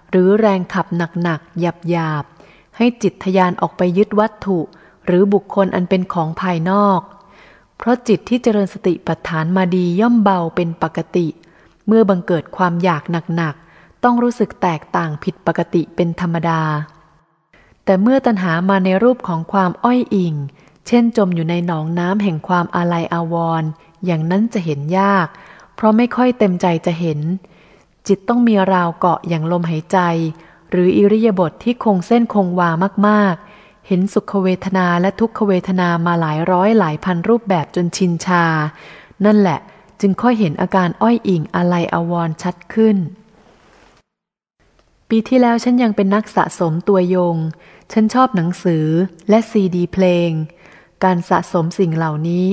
หรือแรงขับหนักๆหยาบๆให้จิตทยานออกไปยึดวัตถุ หรือบุคคลอันเป็นของภายนอก เพราะจิตที่เจริญสติปัฏฐานมาดีย่อมเบาเป็นปกติ เมื่อบังเกิดความอยากหนักๆ ต้องรู้สึกแตกต่างผิดปกติเป็นธรรมดา แต่เมื่อตัณหามาในรูปของความอ้อยอิง เช่นจมอยู่ในหนองน้ำแห่งความอาลัยอาวรณ์อย่างนั้นจะเห็นยาก เพราะไม่ค่อยเต็มใจจะเห็น จิตต้องมีราวเกาะอย่างลมหายใจ หรืออิริยาบถทที่คงเส้นคงวามากๆ เห็นสุขเวทนาและทุกขเวทนามาหลายร้อยหลายพันรูปแบบจนชินชา นั่นแหละจึงค่อยเห็นอาการอ้อยอิงอาลัยอาวรชัดขึ้น ปีที่แล้วฉันยังเป็นนักสะสมตัวยง ฉันชอบหนังสือและซีดีเพลง การสะสมสิ่งเหล่านี้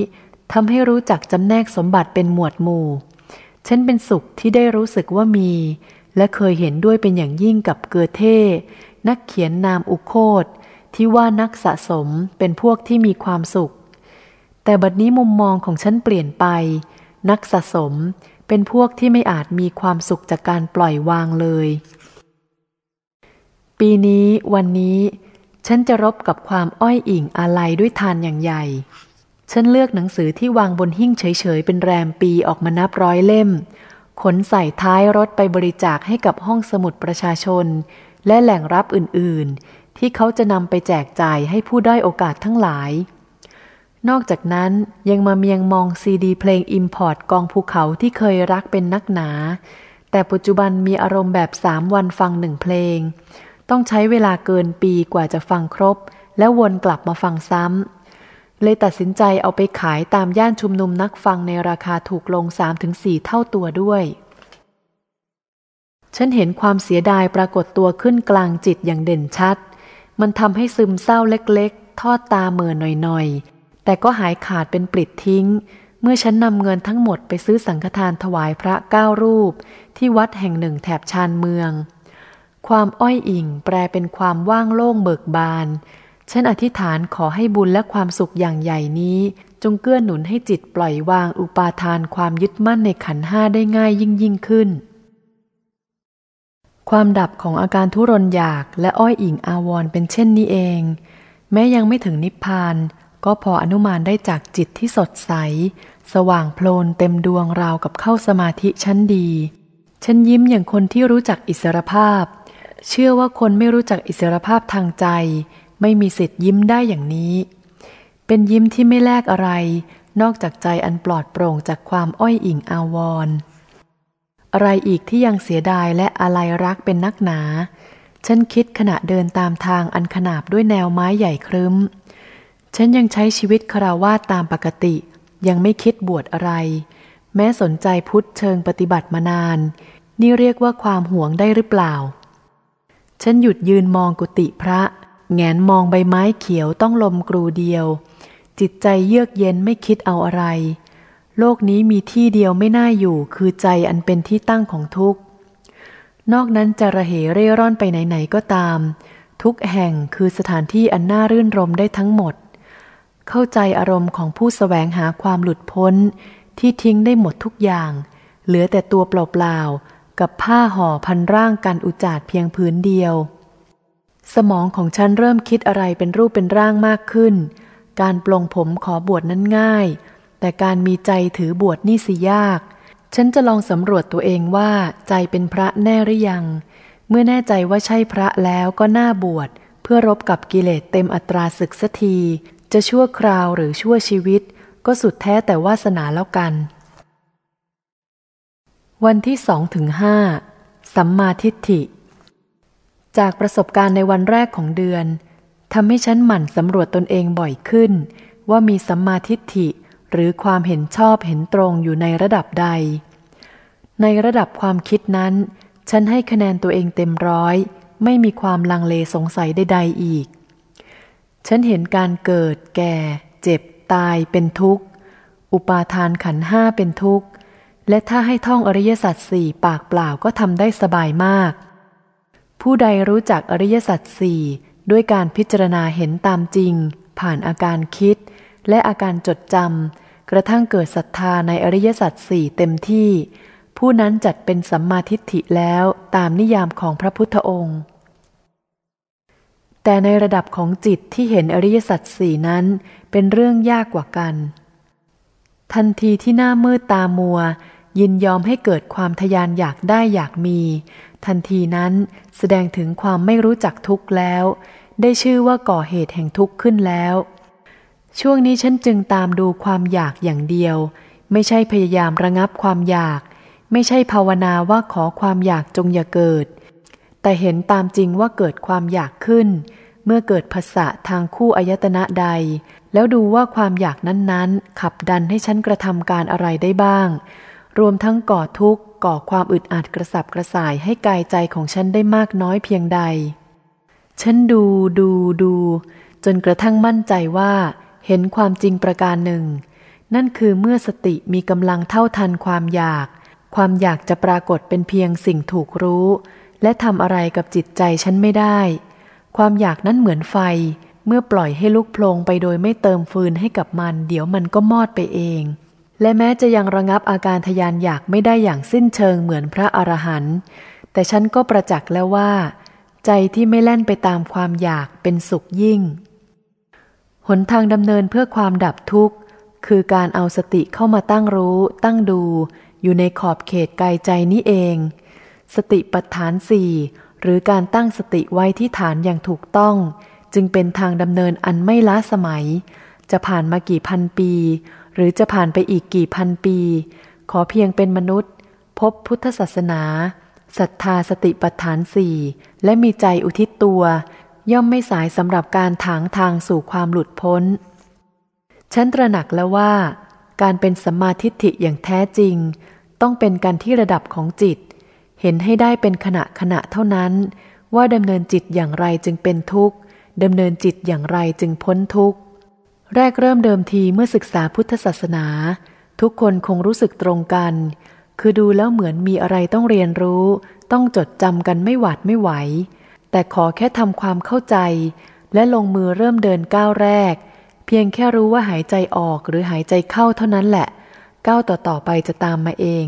ทำให้รู้จักจำแนกสมบัติเป็นหมวดหมู่ ฉันเป็นสุขที่ได้รู้สึกว่ามี และเคยเห็นด้วยเป็นอย่างยิ่งกับเกอเท่นักเขียนนามอุโคต ที่ว่านักสะสมเป็นพวกที่มีความสุข แต่บัดนี้มุมมองของฉันเปลี่ยนไป นักสะสมเป็นพวกที่ไม่อาจมีความสุขจากการปล่อยวางเลย ปีนี้วันนี้ ฉันจะรบกับความอ้อยอิงอะไรด้วยทานอย่างใหญ่ ฉันเลือกหนังสือที่วางบนหิ้งเฉยๆ เป็นแรมปีออกมานับร้อยเล่ม ขนใส่ท้ายรถไปบริจาคให้กับห้องสมุดประชาชน และแหล่งรับอื่นๆ ที่เขาจะนำไปแจกจ่ายให้ผู้ได้โอกาสทั้งหลาย นอกจากนั้นยังมาเมียงมองซีดีเพลง import กองภูเขาที่เคยรักเป็นนักหนา แต่ปัจจุบันมีอารมณ์แบบสามวันฟังหนึ่งเพลง ต้องใช้เวลาเกินปีกว่าจะฟังครบ แล้ววนกลับมาฟังซ้ำ เลยตัดสินใจเอาไปขายตามย่านชุมนุมนักฟังในราคาถูกลง 3-4 เท่าตัวด้วยฉันเห็นความเสียดายปรากฏตัวขึ้นกลางจิตอย่างเด่นชัด มันทำให้ซึมเศร้าเล็กๆ ทอดตาเมื่อหน่อยๆ แต่ก็หายขาดเป็นปลิดทิ้ง เมื่อฉันนำเงินทั้งหมดไปซื้อสังฆทานถวายพระเก้ารูป ที่วัดแห่งหนึ่งแถบชานเมือง ความอ้อยอิงแปลเป็นความว่างโล่งเบิกบาน ฉันอธิษฐานขอให้บุญและความสุขอย่างใหญ่นี้ จงเกื้อหนุนให้จิตปล่อยวางอุปาทานความยึดมั่นในขันห้าได้ง่ายยิ่งยิ่งขึ้น ความดับของอาการทุรนอยากและอ้อยอิงอาวรเป็นเช่นนี้เอง แม้ยังไม่ถึงนิพพาน ก็พออนุมานได้จากจิตที่สดใส สว่างโพลนเต็มดวงราวกับเข้าสมาธิชั้นดี ฉันยิ้มอย่างคนที่รู้จักอิสรภาพ เชื่อว่าคนไม่รู้จักอิสรภาพทางใจ ไม่มีสิทธิ์ยิ้มได้อย่างนี้ เป็นยิ้มที่ไม่แลกอะไร นอกจากใจอันปลอดโปร่งจากความอ้อยอิงอาวร์ อะไรอีกที่ยังเสียดายและอะไรรักเป็นนักหนา ฉันคิดขณะเดินตามทางอันขนาบด้วยแนวไม้ใหญ่ครึ้ม ฉันยังใช้ชีวิตคราวาสตามปกติ ยังไม่คิดบวชอะไร แม้สนใจพุทธเชิงปฏิบัติมานาน นี่เรียกว่าความหวงได้หรือเปล่า ฉันหยุดยืนมองกุฏิพระ แงนมองใบไม้เขียวต้องลมกรูเดียว จิตใจเยือกเย็นไม่คิดเอาอะไร โลกนี้มีที่เดียวไม่น่าอยู่คือใจอันเป็นที่ตั้งของทุกข์ นอกนั้นจะระเหเร่ร่อนไปไหนๆก็ตาม ทุกแห่งคือสถานที่อันน่ารื่นรมได้ทั้งหมด เข้าใจอารมณ์ของผู้สแสวงหาความหลุดพ้น ที่ทิ้งได้หมดทุกอย่าง เหลือแต่ตัวเปล่าๆกับผ้าห่อพันร่างกันอุจาดเพียงพื้นเดียว สมองของฉันเริ่มคิดอะไรเป็นรูปเป็นร่างมากขึ้น การปลงผมขอบวชนั้นง่าย แต่การมีใจถือบวชนี่สิยาก ฉันจะลองสำรวจตัวเองว่าใจเป็นพระแน่หรือยัง เมื่อแน่ใจว่าใช่พระแล้วก็น่าบวช เพื่อรบกับกิเลสเต็มอัตราศึกสัที จะชั่วคราวหรือชั่วชีวิต ก็สุดแท้แต่วาสนาแล้วกัน วันที่สองถึงห้าสัมมาทิฏฐิ จากประสบการณ์ในวันแรกของเดือนทำให้ฉันหมั่นสำรวจตนเองบ่อยขึ้น ว่ามีสัมมาทิฏฐิ หรือความเห็นชอบเห็นตรงอยู่ในระดับใด ในระดับความคิดนั้น ฉันให้คะแนนตัวเองเต็มร้อย ไม่มีความลังเลสงสัยใดๆอีก ฉันเห็นการเกิด แก่ เจ็บ ตายเป็นทุกข์ อุปาทานขันห้าเป็นทุกข์ และถ้าให้ท่องอริยสัจสี่ปากเปล่าก็ทำได้สบายมาก ผู้ใดรู้จักอริยสัจสี่ด้วยการพิจารณาเห็นตามจริง ผ่านอาการคิดและอาการจดจำ กระทั่งเกิดศรัทธาในอริยสัจสี่เต็มที่ ผู้นั้นจัดเป็นสัมมาทิฏฐิแล้วตามนิยามของพระพุทธองค์ แต่ในระดับของจิตที่เห็นอริยสัจสี่นั้นเป็นเรื่องยากกว่ากัน ทันทีที่หน้ามืดตามัว ยินยอมให้เกิดความทยานอยากได้อยากมี ทันทีนั้นแสดงถึงความไม่รู้จักทุกข์แล้ว ได้ชื่อว่าก่อเหตุแห่งทุกข์ขึ้นแล้ว ช่วงนี้ฉันจึงตามดูความอยากอย่างเดียว ไม่ใช่พยายามระงับความอยาก ไม่ใช่ภาวนาว่าขอความอยากจงอย่าเกิด แต่เห็นตามจริงว่าเกิดความอยากขึ้น เมื่อเกิดภาษะทางคู่อายตนะใด แล้วดูว่าความอยากนั้นๆ ขับดันให้ฉันกระทำการอะไรได้บ้าง รวมทั้งก่อทุกข์ก่อความอึดอัดกระสับกระส่ายให้กายใจของฉันได้มากน้อยเพียงใด ฉันดูดูดู จนกระทั่งมั่นใจว่า เห็นความจริงประการหนึ่ง นั่นคือเมื่อสติมีกำลังเท่าทันความอยาก ความอยากจะปรากฏเป็นเพียงสิ่งถูกรู้ และทำอะไรกับจิตใจฉันไม่ได้ ความอยากนั้นเหมือนไฟ เมื่อปล่อยให้ลุกโพลงไปโดยไม่เติมฟืนให้กับมัน เดี๋ยวมันก็มอดไปเอง และแม้จะยังระงับอาการทยานอยากไม่ได้อย่างสิ้นเชิงเหมือนพระอรหันต์แต่ฉันก็ประจักษ์แล้วว่า ใจที่ไม่แล่นไปตามความอยากเป็นสุขยิ่ง หนทางดำเนินเพื่อความดับทุกข์ คือการเอาสติเข้ามาตั้งรู้ ตั้งดู อยู่ในขอบเขตกายใจนี้เอง สติปัฏฐานสี่หรือการตั้งสติไว้ที่ฐานอย่างถูกต้อง จึงเป็นทางดำเนินอันไม่ล้าสมัย จะผ่านมากี่พันปี หรือจะผ่านไปอีกกี่พันปี ขอเพียงเป็นมนุษย์ พบพุทธศาสนาศรัทธาสติปัฏฐานสี่และมีใจอุทิศตัว ย่อมไม่สายสำหรับการถางทางสู่ความหลุดพ้น ฉันตระหนักแล้วว่า การเป็นสัมมาทิฏฐิอย่างแท้จริง ต้องเป็นการที่ระดับของจิต เห็นให้ได้เป็นขณะขณะเท่านั้น ว่าดำเนินจิตอย่างไรจึงเป็นทุกข์ดำเนินจิตอย่างไรจึงพ้นทุกข์ แรกเริ่มเดิมทีเมื่อศึกษาพุทธศาสนา ทุกคนคงรู้สึกตรงกัน คือดูแล้วเหมือนมีอะไรต้องเรียนรู้ ต้องจดจำกันไม่หวาดไม่ไหว แต่ขอแค่ทำความเข้าใจ และลงมือเริ่มเดินก้าวแรก เพียงแค่รู้ว่าหายใจออกหรือหายใจเข้าเท่านั้นแหละ ก้าวต่อๆไปจะตามมาเอง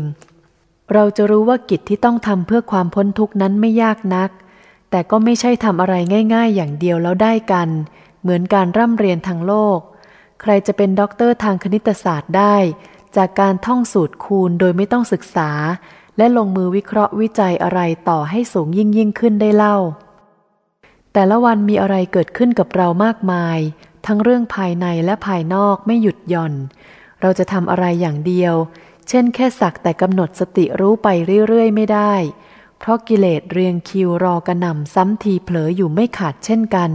เราจะรู้ว่ากิจที่ต้องทำเพื่อความพ้นทุกข์นั้นไม่ยากนัก แต่ก็ไม่ใช่ทำอะไรง่าย ๆ อย่างเดียวแล้วได้กัน เหมือนการร่ำเรียนทางโลก ใครจะเป็นด็อกเตอร์ทางคณิตศาสตร์ได้ จากการท่องสูตรคูณโดยไม่ต้องศึกษา และลงมือวิเคราะห์วิจัยอะไรต่อให้สูงยิ่งยิ่งขึ้นได้เล่า แต่ละวันมีอะไรเกิดขึ้นกับเรามากมาย ทั้งเรื่องภายในและภายนอกไม่หยุดหย่อน เราจะทำอะไรอย่างเดียว เช่นแค่สักแต่กำหนดสติรู้ไปเรื่อยๆ ไม่ได้ เพราะกิเลสเรียงคิวรอกระหน่ำซ้ำทีเผลออยู่ไม่ขาดเช่นกัน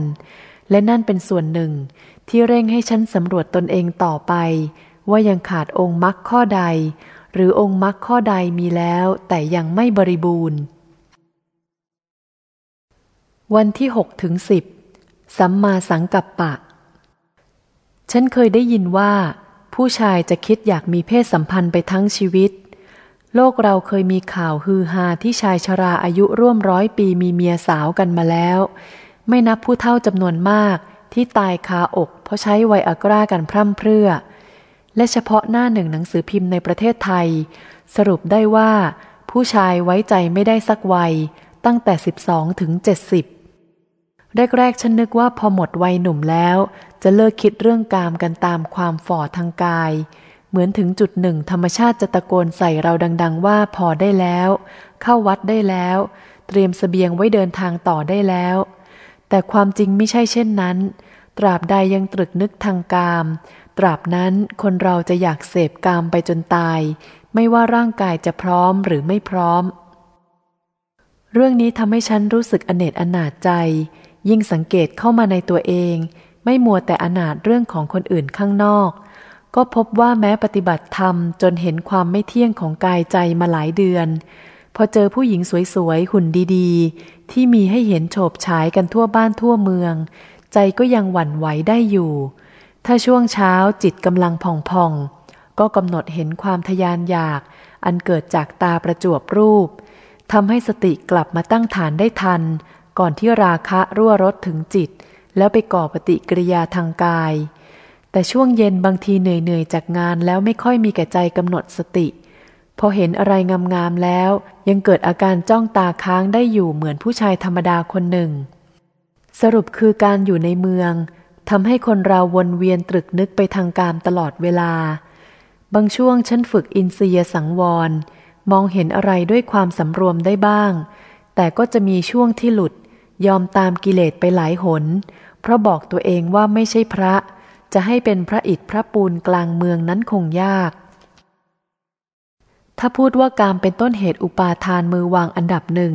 และนั่นเป็นส่วนหนึ่ง ที่เร่งให้ฉันสำรวจตนเองต่อไป ว่ายังขาดองค์มรรคข้อใด หรือองค์มรรคข้อใดมีแล้วแต่ยังไม่บริบูรณ์ วันที่หกถึงสิบสัมมาสังกัปปะ ฉันเคยได้ยินว่า ผู้ชายจะคิดอยากมีเพศสัมพันธ์ไปทั้งชีวิต โลกเราเคยมีข่าวฮือฮาที่ชายชราอายุร่วมร้อยปีมีเมียสาวกันมาแล้ว ไม่นับผู้เท่าจำนวนมากที่ตายคาอก เพราะใช้ไวอากรากันพร่ำเพรื่อ และเฉพาะหน้าหนึ่งหนังสือพิมพ์ในประเทศไทย สรุปได้ว่า ผู้ชายไว้ใจไม่ได้สักวัยตั้งแต่ 12 ถึง 70 แรกๆ ฉันนึกว่าพอหมดวัยหนุ่มแล้ว จะเลิกคิดเรื่องกามกันตามความฝ่อทางกาย เหมือนถึงจุดหนึ่ง ธรรมชาติจะตะโกนใส่เราดัง ๆ ว่าพอได้แล้ว เข้าวัดได้แล้ว เตรียมสเสบียงไว้เดินทางต่อได้แล้ว แต่ความจริงไม่ใช่เช่นนั้น ตราบใดยังตรึกนึกทางกาม ตราบนั้นคนเราจะอยากเสพกามไปจนตาย ไม่ว่าร่างกายจะพร้อมหรือไม่พร้อม เรื่องนี้ทำให้ฉันรู้สึกอเนจอนาจใจ ยิ่งสังเกตเข้ามาในตัวเอง ไม่มัวแต่อนาถเรื่องของคนอื่นข้างนอก ก็พบว่าแม้ปฏิบัติธรรมจนเห็นความไม่เที่ยงของกายใจมาหลายเดือน พอเจอผู้หญิงสวยๆ หุ่นดีๆ ที่มีให้เห็นโฉบฉายกันทั่วบ้านทั่วเมือง ใจก็ยังหวั่นไหวได้อยู่ ถ้าช่วงเช้าจิตกำลังผ่องๆ ก็กำหนดเห็นความทยานอยาก อันเกิดจากตาประจวบรูปทำให้สติกลับมาตั้งฐานได้ทัน ก่อนที่ราคะรั่วรถถึงจิต แล้วไปก่อปฏิกิริยาทางกาย แต่ช่วงเย็นบางทีเหนื่อยๆจากงานแล้วไม่ค่อยมีแก่ใจกำหนดสติ พอเห็นอะไรงามๆแล้ว ยังเกิดอาการจ้องตาค้างได้อยู่เหมือนผู้ชายธรรมดาคนหนึ่ง สรุปคือการอยู่ในเมืองทำให้คนเราวนเวียนตรึกนึกไปทางการตลอดเวลา บางช่วงฉันฝึกอินทรียสังวร มองเห็นอะไรด้วยความสำรวมได้บ้าง แต่ก็จะมีช่วงที่หลุด ยอมตามกิเลสไปหลายหน เพราะบอกตัวเองว่าไม่ใช่พระ จะให้เป็นพระอิฐพระปูนกลางเมืองนั้นคงยาก ถ้าพูดว่ากามเป็นต้นเหตุอุปาทานมือวางอันดับหนึ่ง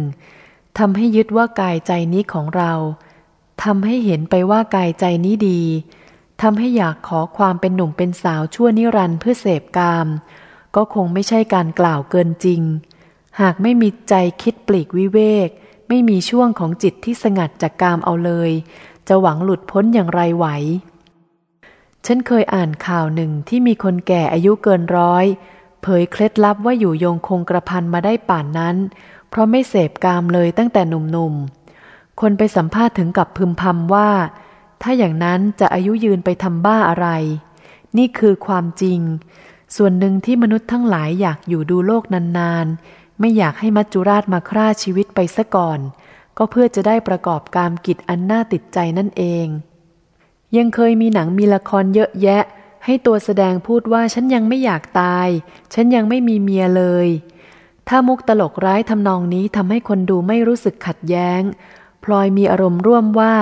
ทำให้ยึดว่ากายใจนี้ของเราทำให้เห็นไปว่ากายใจนี้ดีทำให้อยากขอความเป็นหนุ่มเป็นสาวชั่วนิรันด์เพื่อเสพกาม ก็คงไม่ใช่การกล่าวเกินจริง หากไม่มีใจคิดปลีกวิเวก ไม่มีช่วงของจิตที่สงัดจากกามเอาเลย จะหวังหลุดพ้นอย่างไรไหว ฉันเคยอ่านข่าวหนึ่งที่มีคนแก่อายุเกินร้อย เผยเคล็ดลับว่าอยู่ยงคงกระพันมาได้ป่านนั้น เพราะไม่เสพกามเลยตั้งแต่หนุ่มๆ คนไปสัมภาษณ์ถึงกับพึมพำว่า ถ้าอย่างนั้นจะอายุยืนไปทำบ้าอะไร นี่คือความจริง ส่วนหนึ่งที่มนุษย์ทั้งหลายอยากอยู่ดูโลกนานๆ ไม่อยากให้มัจจุราชมาฆ่าชีวิตไปซะก่อน ก็เพื่อจะได้ประกอบกามกิจอันน่าติดใจนั่นเอง ยังเคยมีหนังมีละครเยอะแยะ ให้ตัวแสดงพูดว่าฉันยังไม่อยากตาย ฉันยังไม่มีเมียเลย ถ้ามุกตลกร้ายทำนองนี้ทำให้คนดูไม่รู้สึกขัดแย้ง พลอยมีอารมณ์ร่วมว่า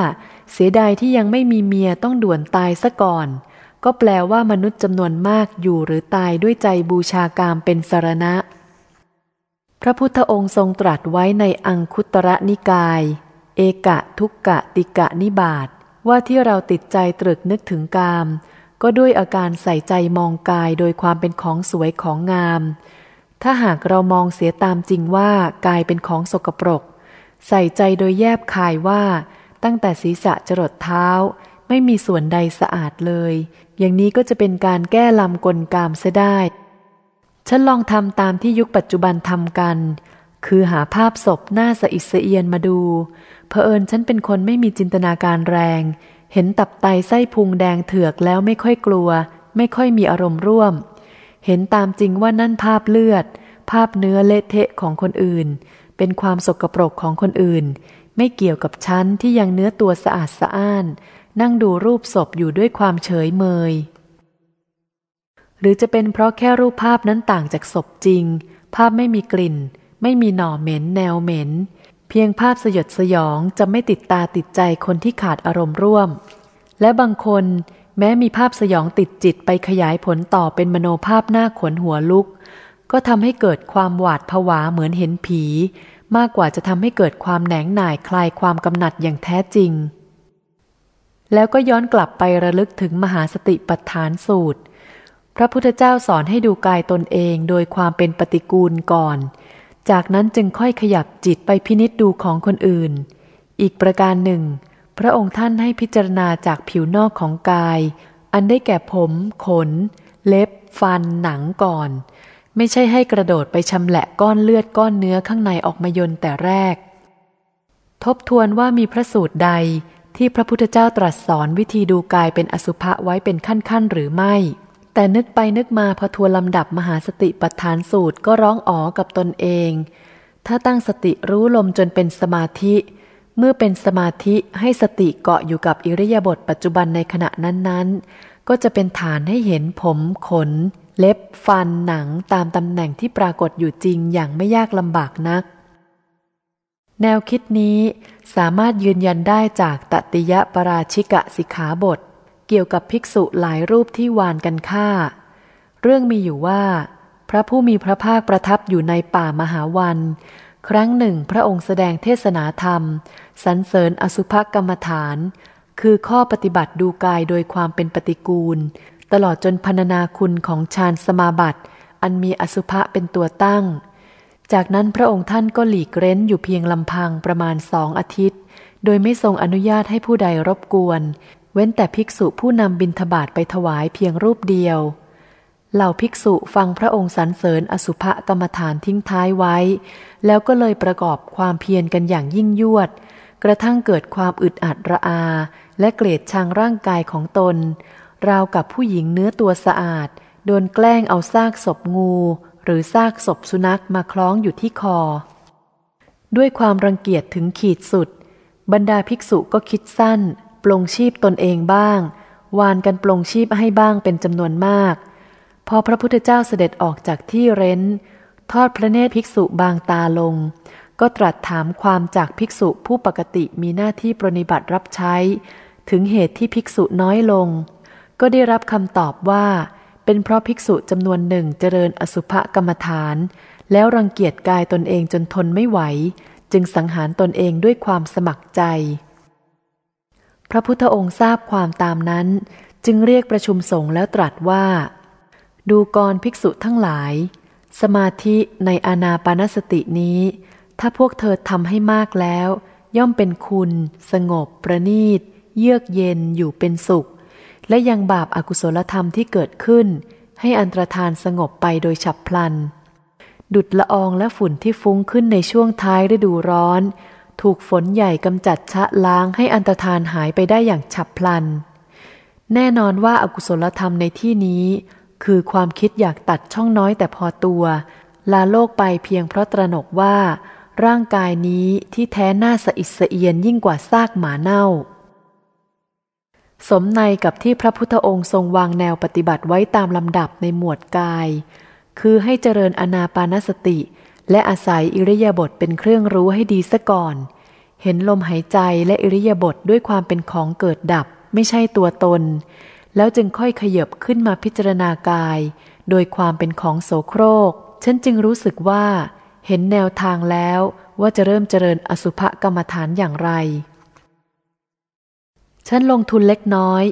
เสียดายที่ยังไม่มีเมียต้องด่วนตายซะก่อนก็แปลว่ามนุษย์จำนวนมากอยู่หรือตายด้วยใจบูชากามเป็นสารณะ พระพุทธองค์ทรงตรัสไว้ในอังคุตระนิกาย เอกะทุกกะติกะนิบาตว่าที่เราติดใจตรึกนึกถึงกาม ก็ด้วยอาการใส่ใจมองกายโดยความเป็นของสวยของงาม ถ้าหากเรามองเสียตามจริงว่ากายเป็นของสกปรก ใส่ใจโดยแยบคายว่า ตั้งแต่ศีรษะจรดเท้า ไม่มีส่วนใดสะอาดเลย อย่างนี้ก็จะเป็นการแก้ลำกลกามเสียได้ ฉันลองทำตามที่ยุคปัจจุบันทำกัน คือหาภาพศพหน้าสะอิดสะเอียนมาดู เผอิญฉันเป็นคนไม่มีจินตนาการแรง เห็นตับไตไส้พุงแดงเถือกแล้วไม่ค่อยกลัว ไม่ค่อยมีอารมณ์ร่วม เห็นตามจริงว่านั่นภาพเลือด ภาพเนื้อเละเทะของคนอื่น เป็นความสกปรกของคนอื่น ไม่เกี่ยวกับฉันที่ยังเนื้อตัวสะอาดสะอ้าน นั่งดูรูปศพอยู่ด้วยความเฉยเมย หรือจะเป็นเพราะแค่รูปภาพนั้นต่างจากศพจริง ภาพไม่มีกลิ่น ไม่มีหน่อเหม็นแนวเหม็น เพียงภาพสยดสยองจะไม่ติดตาติดใจคนที่ขาดอารมณ์ร่วม และบางคนแม้มีภาพสยองติดจิตไปขยายผลต่อเป็นมโนภาพหน้าขนหัวลุก ก็ทำให้เกิดความหวาดผวาเหมือนเห็นผี มากกว่าจะทำให้เกิดความแหนงหน่ายคลายความกำหนัดอย่างแท้จริง แล้วก็ย้อนกลับไประลึกถึงมหาสติปัฏฐานสูตร พระพุทธเจ้าสอนให้ดูกายตนเองโดยความเป็นปฏิกูลก่อน จากนั้นจึงค่อยขยับจิตไปพินิษดูของคนอื่น อีกประการหนึ่ง พระองค์ท่านให้พิจารณาจากผิวนอกของกาย อันได้แก่ผม ขน เล็บ ฟัน หนังก่อน ไม่ใช่ให้กระโดดไปชำแหละก้อนเลือดก้อนเนื้อข้างในออกมายนแต่แรก ทบทวนว่ามีพระสูตรใดที่พระพุทธเจ้าตรัสสอนวิธีดูกายเป็นอสุภะไว้เป็นขั้นๆหรือไม่ แต่นึกไปนึกมาพอทวนลำดับมหาสติปัฏฐานสูตรก็ร้องอ๋อกับตนเอง ถ้าตั้งสติรู้ลมจนเป็นสมาธิ เมื่อเป็นสมาธิให้สติเกาะอยู่กับอิริยาบถปัจจุบันในขณะนั้นๆ ก็จะเป็นฐานให้เห็นผมขน เล็บฟันหนังตามตำแหน่งที่ปรากฏอยู่จริงอย่างไม่ยากลำบากนัก แนวคิดนี้สามารถยืนยันได้จากตติยปราชิกะสิกขาบท เกี่ยวกับภิกษุหลายรูปที่วานกันฆ่า เรื่องมีอยู่ว่า พระผู้มีพระภาคประทับอยู่ในป่ามหาวัน ครั้งหนึ่งพระองค์แสดงเทศนาธรรม สรรเสริญอสุภกรรมฐาน คือข้อปฏิบัติดูกายโดยความเป็นปฏิกูล ตลอดจนพรรณนาคุณของฌานสมาบัติ อันมีอสุภะเป็นตัวตั้ง จากนั้นพระองค์ท่านก็หลีกเร้นอยู่เพียงลำพังประมาณสองอาทิตย์ โดยไม่ทรงอนุญาตให้ผู้ใดรบกวน เว้นแต่ภิกษุผู้นำบิณฑบาตไปถวายเพียงรูปเดียว เหล่าภิกษุฟังพระองค์สรรเสริญอสุภกรรมฐานทิ้งท้ายไว้ แล้วก็เลยประกอบความเพียรกันอย่างยิ่งยวด กระทั่งเกิดความอึดอัดระอา และเกลียดชังร่างกายของตน ราวกับผู้หญิงเนื้อตัวสะอาด โดนแกล้งเอาซากศพงู หรือซากศพสุนัขมาคล้องอยู่ที่คอ ด้วยความรังเกียจถึงขีดสุด บรรดาภิกษุก็คิดสั้น ปลงชีพตนเองบ้าง วานกันปลงชีพให้บ้างเป็นจำนวนมาก พอพระพุทธเจ้าเสด็จออกจากที่เร้น ทอดพระเนตรภิกษุบางตาลง ก็ตรัสถามความจากภิกษุผู้ปกติมีหน้าที่ปรนิบัติรับใช้ ถึงเหตุที่ภิกษุน้อยลง ก็ได้รับคำตอบว่า เป็นเพราะภิกษุจำนวนหนึ่งเจริญอสุภกรรมฐาน แล้วรังเกียจกายตนเองจนทนไม่ไหว จึงสังหารตนเองด้วยความสมัครใจ พระพุทธองค์ทราบความตามนั้น จึงเรียกประชุมสงฆ์แล้วตรัสว่า ดูกรภิกษุทั้งหลาย สมาธิในอานาปานสตินี้ ถ้าพวกเธอทำให้มากแล้ว ย่อมเป็นคุณ สงบ ประนีต เยือกเย็นอยู่เป็นสุข และยังบาปอากุศลธรรมที่เกิดขึ้น ให้อันตรธานสงบไปโดยฉับพลัน ดุดละอองและฝุ่นที่ฟุ้งขึ้นในช่วงท้ายฤดูร้อน ถูกฝนใหญ่กำจัดชะล้างให้อันตรธานหายไปได้อย่างฉับพลัน แน่นอนว่าอากุศลธรรมในที่นี้ คือความคิดอยากตัดช่องน้อยแต่พอตัว ลาโลกไปเพียงเพราะตระหนกว่า ร่างกายนี้ที่แท้น่าสะอิดสะเอียนยิ่งกว่าซากหมาเน่า สมในกับที่พระพุทธองค์ทรงวางแนวปฏิบัติไว้ตามลำดับในหมวดกาย คือให้เจริญอนาปานสติ และอาศัยอิริยาบถเป็นเครื่องรู้ให้ดีซะก่อน เห็นลมหายใจและอิริยาบถด้วยความเป็นของเกิดดับ ไม่ใช่ตัวตน แล้วจึงค่อยขยบขึ้นมาพิจารณากาย โดยความเป็นของโสโครก ฉันจึงรู้สึกว่า เห็นแนวทางแล้วว่าจะเริ่มเจริญอสุภกรรมฐานอย่างไร ฉันลงทุนเล็กน้อย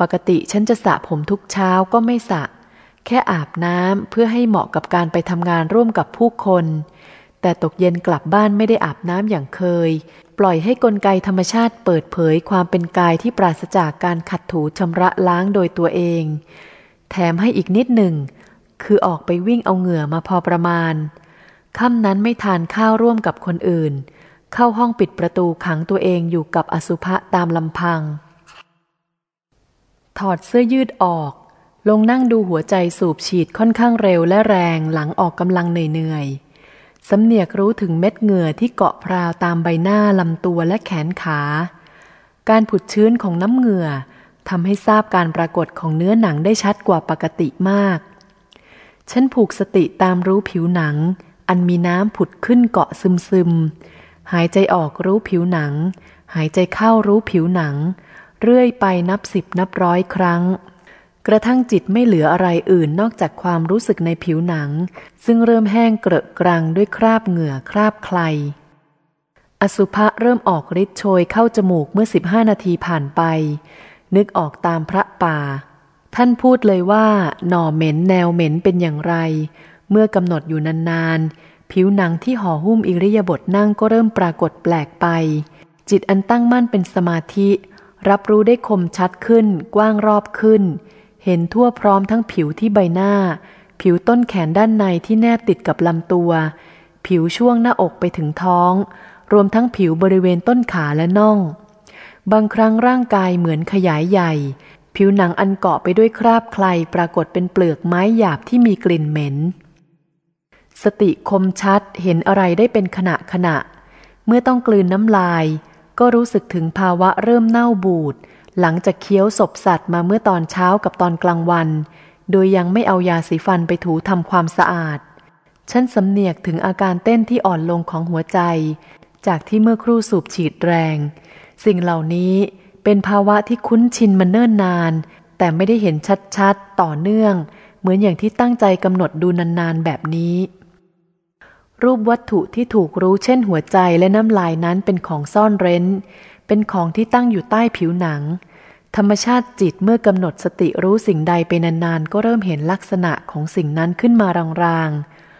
ปกติฉันจะสระผมทุกเช้าก็ไม่สระ แค่อาบน้ำเพื่อให้เหมาะกับการไปทำงานร่วมกับผู้คน แต่ตกเย็นกลับบ้านไม่ได้อาบน้ำอย่างเคย ปล่อยให้กลไกธรรมชาติเปิดเผยความเป็นกายที่ปราศจากการขัดถูชำระล้างโดยตัวเอง แถมให้อีกนิดหนึ่ง คือออกไปวิ่งเอาเหงื่อมาพอประมาณค่ำนั้นไม่ทานข้าวร่วมกับคนอื่น เข้าห้องปิดประตูขังตัวเองอยู่กับอสุภะตามลำพัง ถอดเสื้อยืดออก ลงนั่งดูหัวใจสูบฉีดค่อนข้างเร็วและแรงหลังออกกำลังเหนื่อยๆ สำเนียกรู้ถึงเม็ดเหงื่อที่เกาะพราวตามใบหน้าลำตัวและแขนขา การผุดชื้นของน้ำเหงื่อทำให้ทราบการปรากฏของเนื้อหนังได้ชัดกว่าปกติมาก ฉันผูกสติตามรู้ผิวหนัง อันมีน้ำผุดขึ้นเกาะซึมซึม หายใจออกรู้ผิวหนัง หายใจเข้ารู้ผิวหนัง เรื่อยไปนับสิบนับร้อยครั้ง กระทั่งจิตไม่เหลืออะไรอื่นนอกจากความรู้สึกในผิวหนัง ซึ่งเริ่มแห้งเกระกรังด้วยคราบเหงื่อคราบใคร อสุภะเริ่มออกฤทธิ์โชยเข้าจมูกเมื่อสิบห้านาทีผ่านไป นึกออกตามพระป่า ท่านพูดเลยว่า หน่อเหม็นแนวเหม็นเป็นอย่างไร เมื่อกำหนดอยู่นานๆ ผิวหนังที่ห่อหุ้มอิริยาบถนั่งก็เริ่มปรากฏแปลกไป จิตอันตั้งมั่นเป็นสมาธิ รับรู้ได้คมชัดขึ้น กว้างรอบขึ้น เห็นทั่วพร้อมทั้งผิวที่ใบหน้า ผิวต้นแขนด้านในที่แนบติดกับลำตัว ผิวช่วงหน้าอกไปถึงท้อง รวมทั้งผิวบริเวณต้นขาและน่อง บางครั้งร่างกายเหมือนขยายใหญ่ ผิวหนังอันเกาะไปด้วยคราบใครปรากฏเป็นเปลือกไม้หยาบที่มีกลิ่นเหม็น สติคมชัดเห็นอะไรได้เป็นขณะขณะ เมื่อต้องกลืนน้ำลาย ก็รู้สึกถึงภาวะเริ่มเน่าบูด หลังจากเคี้ยวศพสัตว์มาเมื่อตอนเช้ากับตอนกลางวัน โดยยังไม่เอายาสีฟันไปถูทำความสะอาด ฉันสำเนียกถึงอาการเต้นที่อ่อนลงของหัวใจ จากที่เมื่อครู่สูบฉีดแรง สิ่งเหล่านี้เป็นภาวะที่คุ้นชินมาเนิ่นนาน แต่ไม่ได้เห็นชัดๆ ต่อเนื่อง เหมือนอย่างที่ตั้งใจกำหนดดูนานๆแบบนี้ รูปวัตถุที่ถูกรู้เช่นหัวใจและน้ำลายนั้นเป็นของซ่อนเร้น เป็นของที่ตั้งอยู่ใต้ผิวหนัง ธรรมชาติจิตเมื่อกำหนดสติรู้สิ่งใดไปนานๆ ก็เริ่มเห็นลักษณะของสิ่งนั้นขึ้นมาราง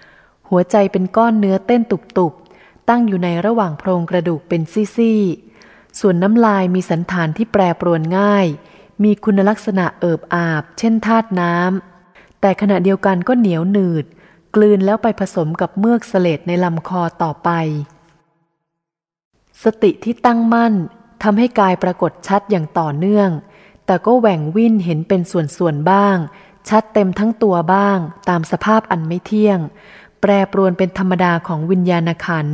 ๆ หัวใจเป็นก้อนเนื้อเต้นตุบๆ ตั้งอยู่ในระหว่างโพรงกระดูกเป็นซี่ๆ ส่วนน้ำลายมีสันฐานที่แปรปรวนง่าย มีคุณลักษณะเอิบอาบ เช่นธาตุน้ำ แต่ขณะเดียวกันก็เหนียวหนืด กลืนแล้วไปผสมกับเมือกเสลดในลำคอต่อไปสติที่ตั้งมั่น ทำให้กายปรากฏชัดอย่างต่อเนื่อง แต่ก็แหว่งวิ่นเห็นเป็นส่วนๆบ้าง ชัดเต็มทั้งตัวบ้าง ตามสภาพอันไม่เที่ยง แปรปรวนเป็นธรรมดาของวิญญาณขัน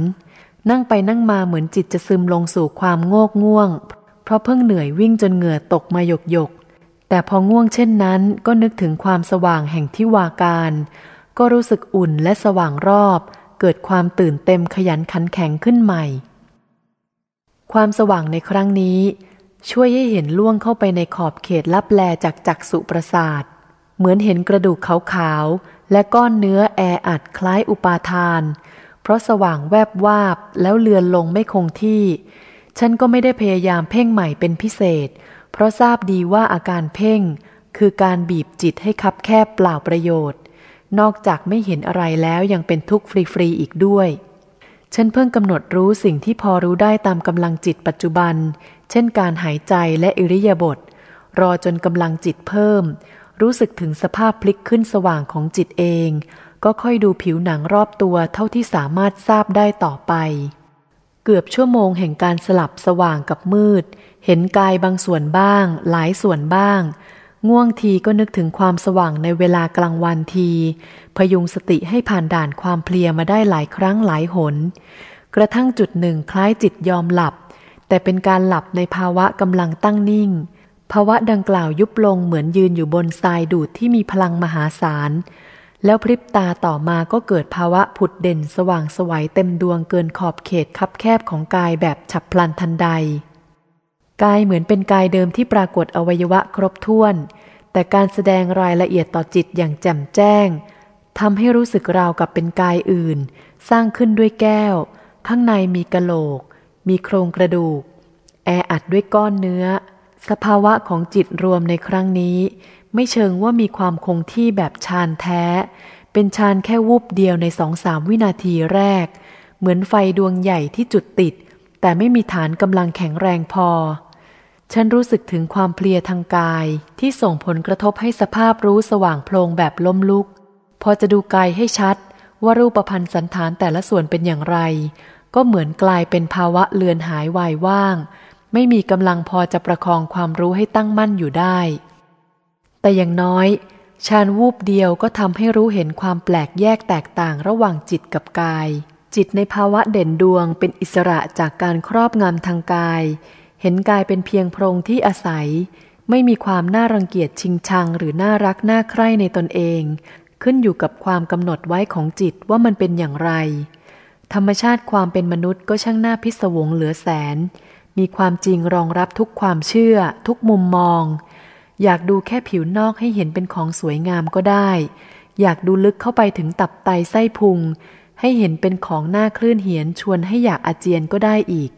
นั่งไปนั่งมาเหมือนจิตจะซึมลงสู่ความโงกง่วง เพราะเพิ่งเหนื่อยวิ่งจนเหงื่อตกมาหยกหยก แต่พอง่วงเช่นนั้นก็นึกถึงความสว่างแห่งที่วาการ ก็รู้สึกอุ่นและสว่างรอบ เกิดความตื่นเต็มขยันขันแข็งขึ้นใหม่ ความสว่างในครั้งนี้ ช่วยให้เห็นล่วงเข้าไปในขอบเขตลับแลจากจักสุประสาท เหมือนเห็นกระดูกขาวๆ และก้อนเนื้อแออัดคล้ายอุปาทาน เพราะสว่างแวบวาบแล้วเลือนลงไม่คงที่ ฉันก็ไม่ได้พยายามเพ่งใหม่เป็นพิเศษ เพราะทราบดีว่าอาการเพ่ง คือการบีบจิตให้คับแคบเปล่าประโยชน์ นอกจากไม่เห็นอะไรแล้วยังเป็นทุกข์ฟรีๆอีกด้วย ฉันเพิ่งกำหนดรู้สิ่งที่พอรู้ได้ตามกำลังจิตปัจจุบัน เช่นการหายใจและอิริยาบถ รอจนกำลังจิตเพิ่ม รู้สึกถึงสภาพพลิกขึ้นสว่างของจิตเอง ก็ค่อยดูผิวหนังรอบตัวเท่าที่สามารถทราบได้ต่อไป เกือบชั่วโมงแห่งการสลับสว่างกับมืด เห็นกายบางส่วนบ้าง หลายส่วนบ้าง ง่วงทีก็นึกถึงความสว่างในเวลากลางวันที พยุงสติให้ผ่านด่านความเพลียมาได้หลายครั้งหลายหน กระทั่งจุดหนึ่งคล้ายจิตยอมหลับ แต่เป็นการหลับในภาวะกำลังตั้งนิ่ง ภาวะดังกล่าวยุบลงเหมือนยืนอยู่บนทรายดูดที่มีพลังมหาศาล แล้วพริบตาต่อมาก็เกิดภาวะผุดเด่นสว่างสวัยเต็มดวงเกินขอบเขตคับแคบของกายแบบฉับพลันทันใด กายเหมือนเป็นกายเดิมที่ปรากฏอวัยวะครบถ้วน แต่การแสดงรายละเอียดต่อจิตอย่างแจ่มแจ้งทำให้รู้สึกราวกับเป็นกายอื่น สร้างขึ้นด้วยแก้ว ข้างในมีกะโหลก มีโครงกระดูก แออัดด้วยก้อนเนื้อ สภาวะของจิตรวมในครั้งนี้ ไม่เชิงว่ามีความคงที่แบบชานแท้ เป็นชานแค่วูบเดียวในสองสามวินาทีแรก เหมือนไฟดวงใหญ่ที่จุดติด แต่ไม่มีฐานกำลังแข็งแรงพอ ฉันรู้สึกถึงความเพลียทางกายที่ส่งผลกระทบให้สภาพรู้สว่างโพลงแบบล้มลุก พอจะดูกายให้ชัดว่ารูปพันธ์สันฐานแต่ละส่วนเป็นอย่างไร ก็เหมือนกลายเป็นภาวะเลือนหายวายว่าง ไม่มีกำลังพอจะประคองความรู้ให้ตั้งมั่นอยู่ได้ แต่อย่างน้อยชานวูบเดียวก็ทำให้รู้เห็นความแปลกแยกแตกต่างระหว่างจิตกับกาย จิตในภาวะเด่นดวงเป็นอิสระจากการครอบงำทางกาย เห็นกายเป็นเพียงโพรงที่อาศัย ไม่มีความน่ารังเกียจชิงชังหรือน่ารักน่าใคร่ในตนเอง ขึ้นอยู่กับความกำหนดไว้ของจิตว่ามันเป็นอย่างไร ธรรมชาติความเป็นมนุษย์ก็ช่างน่าพิศวงเหลือแสน มีความจริงรองรับทุกความเชื่อ ทุกมุมมอง อยากดูแค่ผิวนอกให้เห็นเป็นของสวยงามก็ได้ อยากดูลึกเข้าไปถึงตับไตไส้พุง ให้เห็นเป็นของหน้าคลื่นเหียนชวนให้อยากอาเจียนก็ได้อีก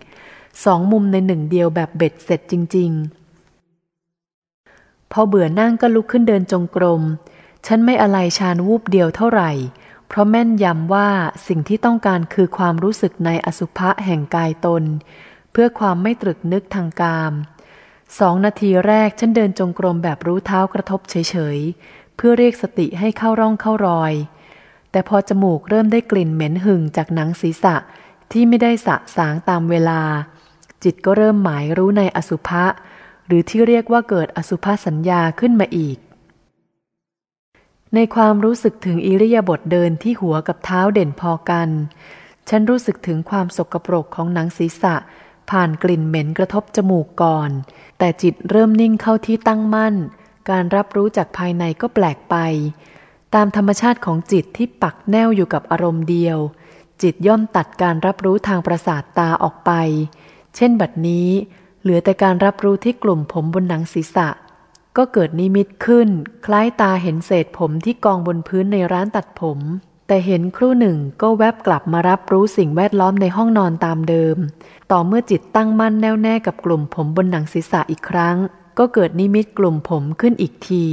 สองมุมในหนึ่งเดียวแบบเบ็ดเสร็จจริง ๆ พอเบื่อนั่งก็ลุกขึ้นเดินจงกรม ฉันไม่อะไรชานวูบเดียวเท่าไหร่ เพราะแม่นยำว่าสิ่งที่ต้องการคือความรู้สึกในอสุภะแห่งกายตน เพื่อความไม่ตรึกนึกทางกาม สองนาทีแรกฉันเดินจงกรมแบบรู้เท้ากระทบเฉย ๆ เพื่อเรียกสติให้เข้าร่องเข้ารอย แต่พอจมูกเริ่มได้กลิ่นเหม็นหึ่งจากหนังศีรษะที่ไม่ได้สะสางตามเวลา จิตก็เริ่มหมายรู้ในอสุภะหรือที่เรียกว่าเกิดอสุภสัญญาขึ้นมาอีก ในความรู้สึกถึงอิริยาบถเดินที่หัวกับเท้าเด่นพอกัน ฉันรู้สึกถึงความสกปรกของหนังศีรษะ ผ่านกลิ่นเหม็นกระทบจมูกก่อน แต่จิตเริ่มนิ่งเข้าที่ตั้งมั่น การรับรู้จากภายในก็แปลกไป ตามธรรมชาติของจิตที่ปักแนวอยู่กับอารมณ์เดียว จิตย่อมตัดการรับรู้ทางประสาทตาออกไป เช่นบัดนี้ เหลือแต่การรับรู้ที่กลุ่มผมบนหนังศีรษะ ก็เกิดนิมิตขึ้น คล้ายตาเห็นเศษผมที่กองบนพื้นในร้านตัดผม แต่เห็นครู่หนึ่งก็แวบกลับมารับรู้สิ่งแวดล้อมในห้องนอนตามเดิม ต่อเมื่อจิตตั้งมั่นแน่วแน่กับกลุ่มผมบนหนังศีรษะอีกครั้ง ก็เกิดนิมิตกลุ่มผมขึ้นอีกที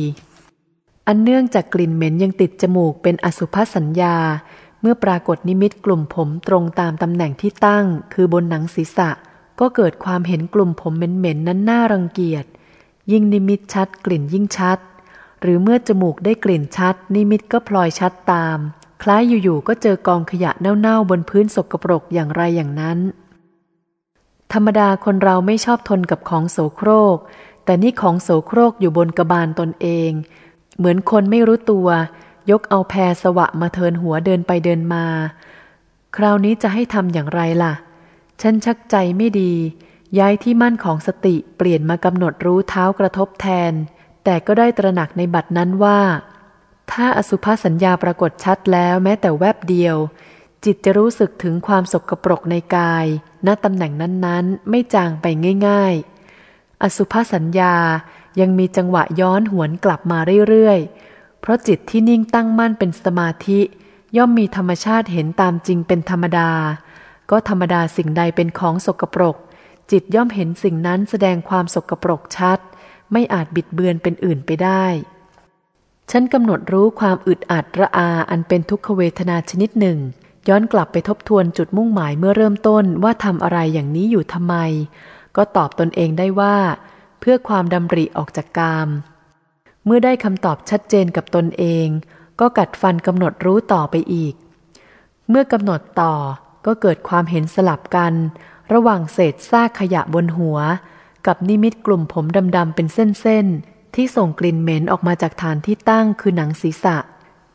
อันเนื่องจากกลิ่นเหม็นยังติดจมูกเป็นอสุภสัญญา เมื่อปรากฏนิมิตกลุ่มผมตรงตามตำแหน่งที่ตั้ง คือบนหนังศีรษะ ก็เกิดความเห็นกลุ่มผมเหม็นๆนั้นน่ารังเกียจ ยิ่งนิมิตชัดกลิ่นยิ่งชัด หรือเมื่อจมูกได้กลิ่นชัด นิมิตก็พลอยชัดตาม คล้ายอยู่ๆก็เจอกองขยะเน่าๆบนพื้นสกปรกอย่างไรอย่างนั้น ธรรมดาคนเราไม่ชอบทนกับของโสโครก แต่นี่ของโสโครกอยู่บนกระบาลตนเอง เหมือนคนไม่รู้ตัว ยกเอาแพรสวะมาเทินหัวเดินไปเดินมา คราวนี้จะให้ทำอย่างไรล่ะ ฉันชักใจไม่ดี ย้ายที่มั่นของสติเปลี่ยนมากำหนดรู้เท้ากระทบแทน แต่ก็ได้ตระหนักในบัดนั้นว่า ถ้าอสุภสัญญาปรากฏชัดแล้วแม้แต่แวบเดียว จิตจะรู้สึกถึงความสกปรกในกาย ณตำแหน่งนั้นๆ ไม่จางไปง่ายๆ อสุภสัญญายังมีจังหวะย้อนหวนกลับมาเรื่อยๆ เพราะจิตที่นิ่งตั้งมั่นเป็นสมาธิ ย่อมมีธรรมชาติเห็นตามจริงเป็นธรรมดา ก็ธรรมดาสิ่งใดเป็นของสกปรก จิตย่อมเห็นสิ่งนั้นแสดงความสกปรกชัด ไม่อาจบิดเบือนเป็นอื่นไปได้ ฉันกำหนดรู้ความอึดอัดระอาอันเป็นทุกขเวทนาชนิดหนึ่ง ย้อนกลับไปทบทวนจุดมุ่งหมายเมื่อเริ่มต้นว่าทำอะไรอย่างนี้อยู่ทำไม ก็ตอบตนเองได้ว่า เพื่อความดำริออกจากกาม เมื่อได้คำตอบชัดเจนกับตนเอง ก็กัดฟันกำหนดรู้ต่อไปอีก เมื่อกำหนดต่อ ก็เกิดความเห็นสลับกัน ระหว่างเศษซากขยะบนหัว กับนิมิตกลุ่มผมดำๆเป็นเส้นๆ ที่ส่งกลิ่นเหม็นออกมาจากฐานที่ตั้งคือหนังศีรษะ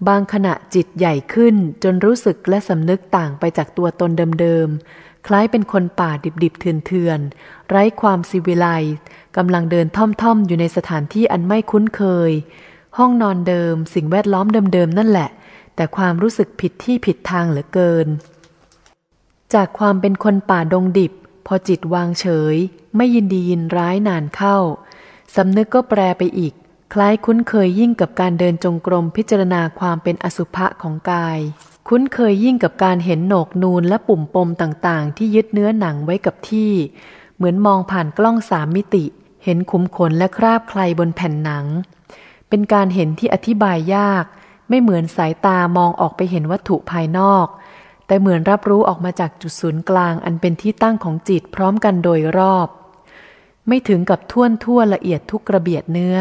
บางขณะจิตใหญ่ขึ้นจนรู้สึกและสำนึกต่างไปจากตัวตนเดิมๆ คล้ายเป็นคนป่าดิบๆเถื่อนๆ ไร้ความสิวิไลกำลังเดินท่อมๆ อยู่ในสถานที่อันไม่คุ้นเคย ห้องนอนเดิม สิ่งแวดล้อมเดิมๆ นั่นแหละ แต่ความรู้สึกผิดที่ผิดทางเหลือเกิน จากความเป็นคนป่าดงดิบ พอจิตวางเฉย ไม่ยินดียินร้ายนานเข้าสำนึกก็แปรไปอีก คล้ายคุ้นเคยยิ่งกับการเดินจงกรมพิจารณาความเป็นอสุภะของกาย คุ้นเคยยิ่งกับการเห็นโหนกนูนและปุ่มปมต่างๆ ที่ยึดเนื้อหนังไว้กับที่ เหมือนมองผ่านกล้องสามมิติ เห็นขุมขนและคราบใครบนแผ่นหนัง เป็นการเห็นที่อธิบายยาก ไม่เหมือนสายตามองออกไปเห็นวัตถุภายนอก แต่เหมือนรับรู้ออกมาจากจุดศูนย์กลางอันเป็นที่ตั้งของจิตพร้อมกันโดยรอบ ไม่ถึงกับท่วนทั่วละเอียดทุกกระเบียดเนื้อ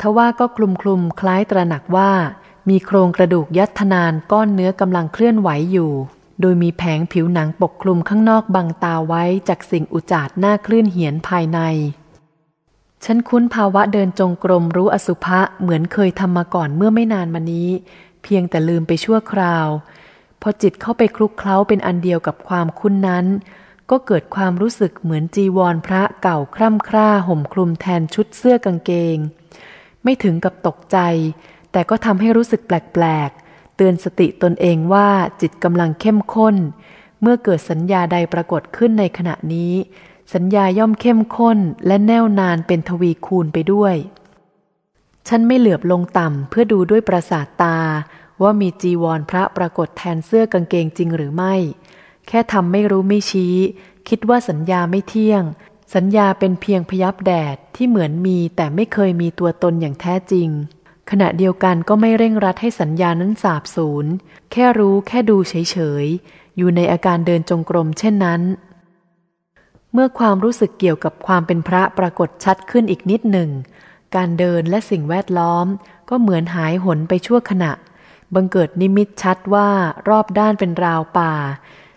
ทว่าก็คลุมคลุมคล้ายตระหนักว่า มีโครงกระดูกยัดทนานก้อนเนื้อกำลังเคลื่อนไหวอยู่ โดยมีแผงผิวหนังปกคลุมข้างนอกบังตาไว้จากสิ่งอุจาดหน้าคลื่นเหียนภายใน ฉันคุ้นภาวะเดินจงกรมรู้อสุภะเหมือนเคยทำมาก่อนเมื่อไม่นานมานี้ เพียงแต่ลืมไปชั่วคราว พอจิตเข้าไปคลุกเคล้าเป็นอันเดียวกับความคุ้นนั้น ก็เกิดความรู้สึกเหมือนจีวรพระเก่าคร่ำคร่าห่มคลุมแทนชุดเสื้อกางเกง ไม่ถึงกับตกใจ แต่ก็ทำให้รู้สึกแปลกๆ เตือนสติตนเองว่าจิตกำลังเข้มข้น เมื่อเกิดสัญญาใดปรากฏขึ้นในขณะนี้ สัญญาย่อมเข้มข้นและแน่วนานเป็นทวีคูณไปด้วย ฉันไม่เหลือบลงต่ำเพื่อดูด้วยประสาทตา ว่ามีจีวรพระปรากฏแทนเสื้อกางเกงจริงหรือไม่ แค่ทำไม่รู้ไม่ชี้ คิดว่าสัญญาไม่เที่ยง สัญญาเป็นเพียงพยับแดดที่เหมือนมีแต่ไม่เคยมีตัวตนอย่างแท้จริง ขณะเดียวกันก็ไม่เร่งรัดให้สัญญานั้นสาบสูญ แค่รู้แค่ดูเฉยๆ อยู่ในอาการเดินจงกรมเช่นนั้นเมื่อความรู้สึกเกี่ยวกับความเป็นพระปรากฏชัดขึ้นอีกนิดหนึ่ง การเดินและสิ่งแวดล้อม ก็เหมือนหายหนไปชั่วขณะ บังเกิดนิมิตชัดว่ารอบด้านเป็นราวป่า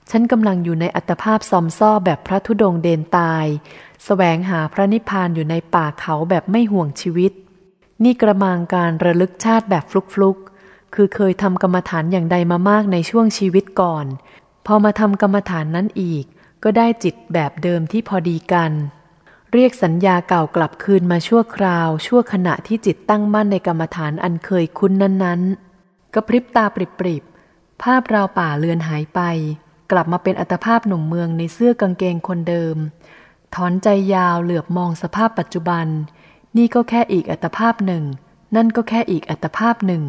ฉันกำลังอยู่ในอัตภาพซอมซ่อแบบพระธุดงเดนตายสแสวงหาพระนิพพานอยู่ในป่าเขาแบบไม่ห่วงชีวิต นี่กระมังการระลึกชาติแบบฟลุกๆ คือเคยทำกรรมฐานอย่างใดมามากในช่วงชีวิตก่อน พอมาทำกรรมฐานนั้นอีก ก็ได้จิตแบบเดิมที่พอดีกันเรียกสัญญาเก่ากลับคืนมาชั่วคราว ชั่วขณะที่จิตตั้งมั่นในกรรมฐานอันเคยคุ้นนั้นๆ กระพริบตาปริบๆ ภาพราวป่าเลือนหายไป กลับมาเป็นอัตภาพหนุ่มเมืองในเสื้อกางเกงคนเดิม ถอนใจยาวเหลือบมองสภาพปัจจุบัน นี่ก็แค่อีกอัตภาพหนึ่ง นั่นก็แค่อีกอัตภาพหนึ่ง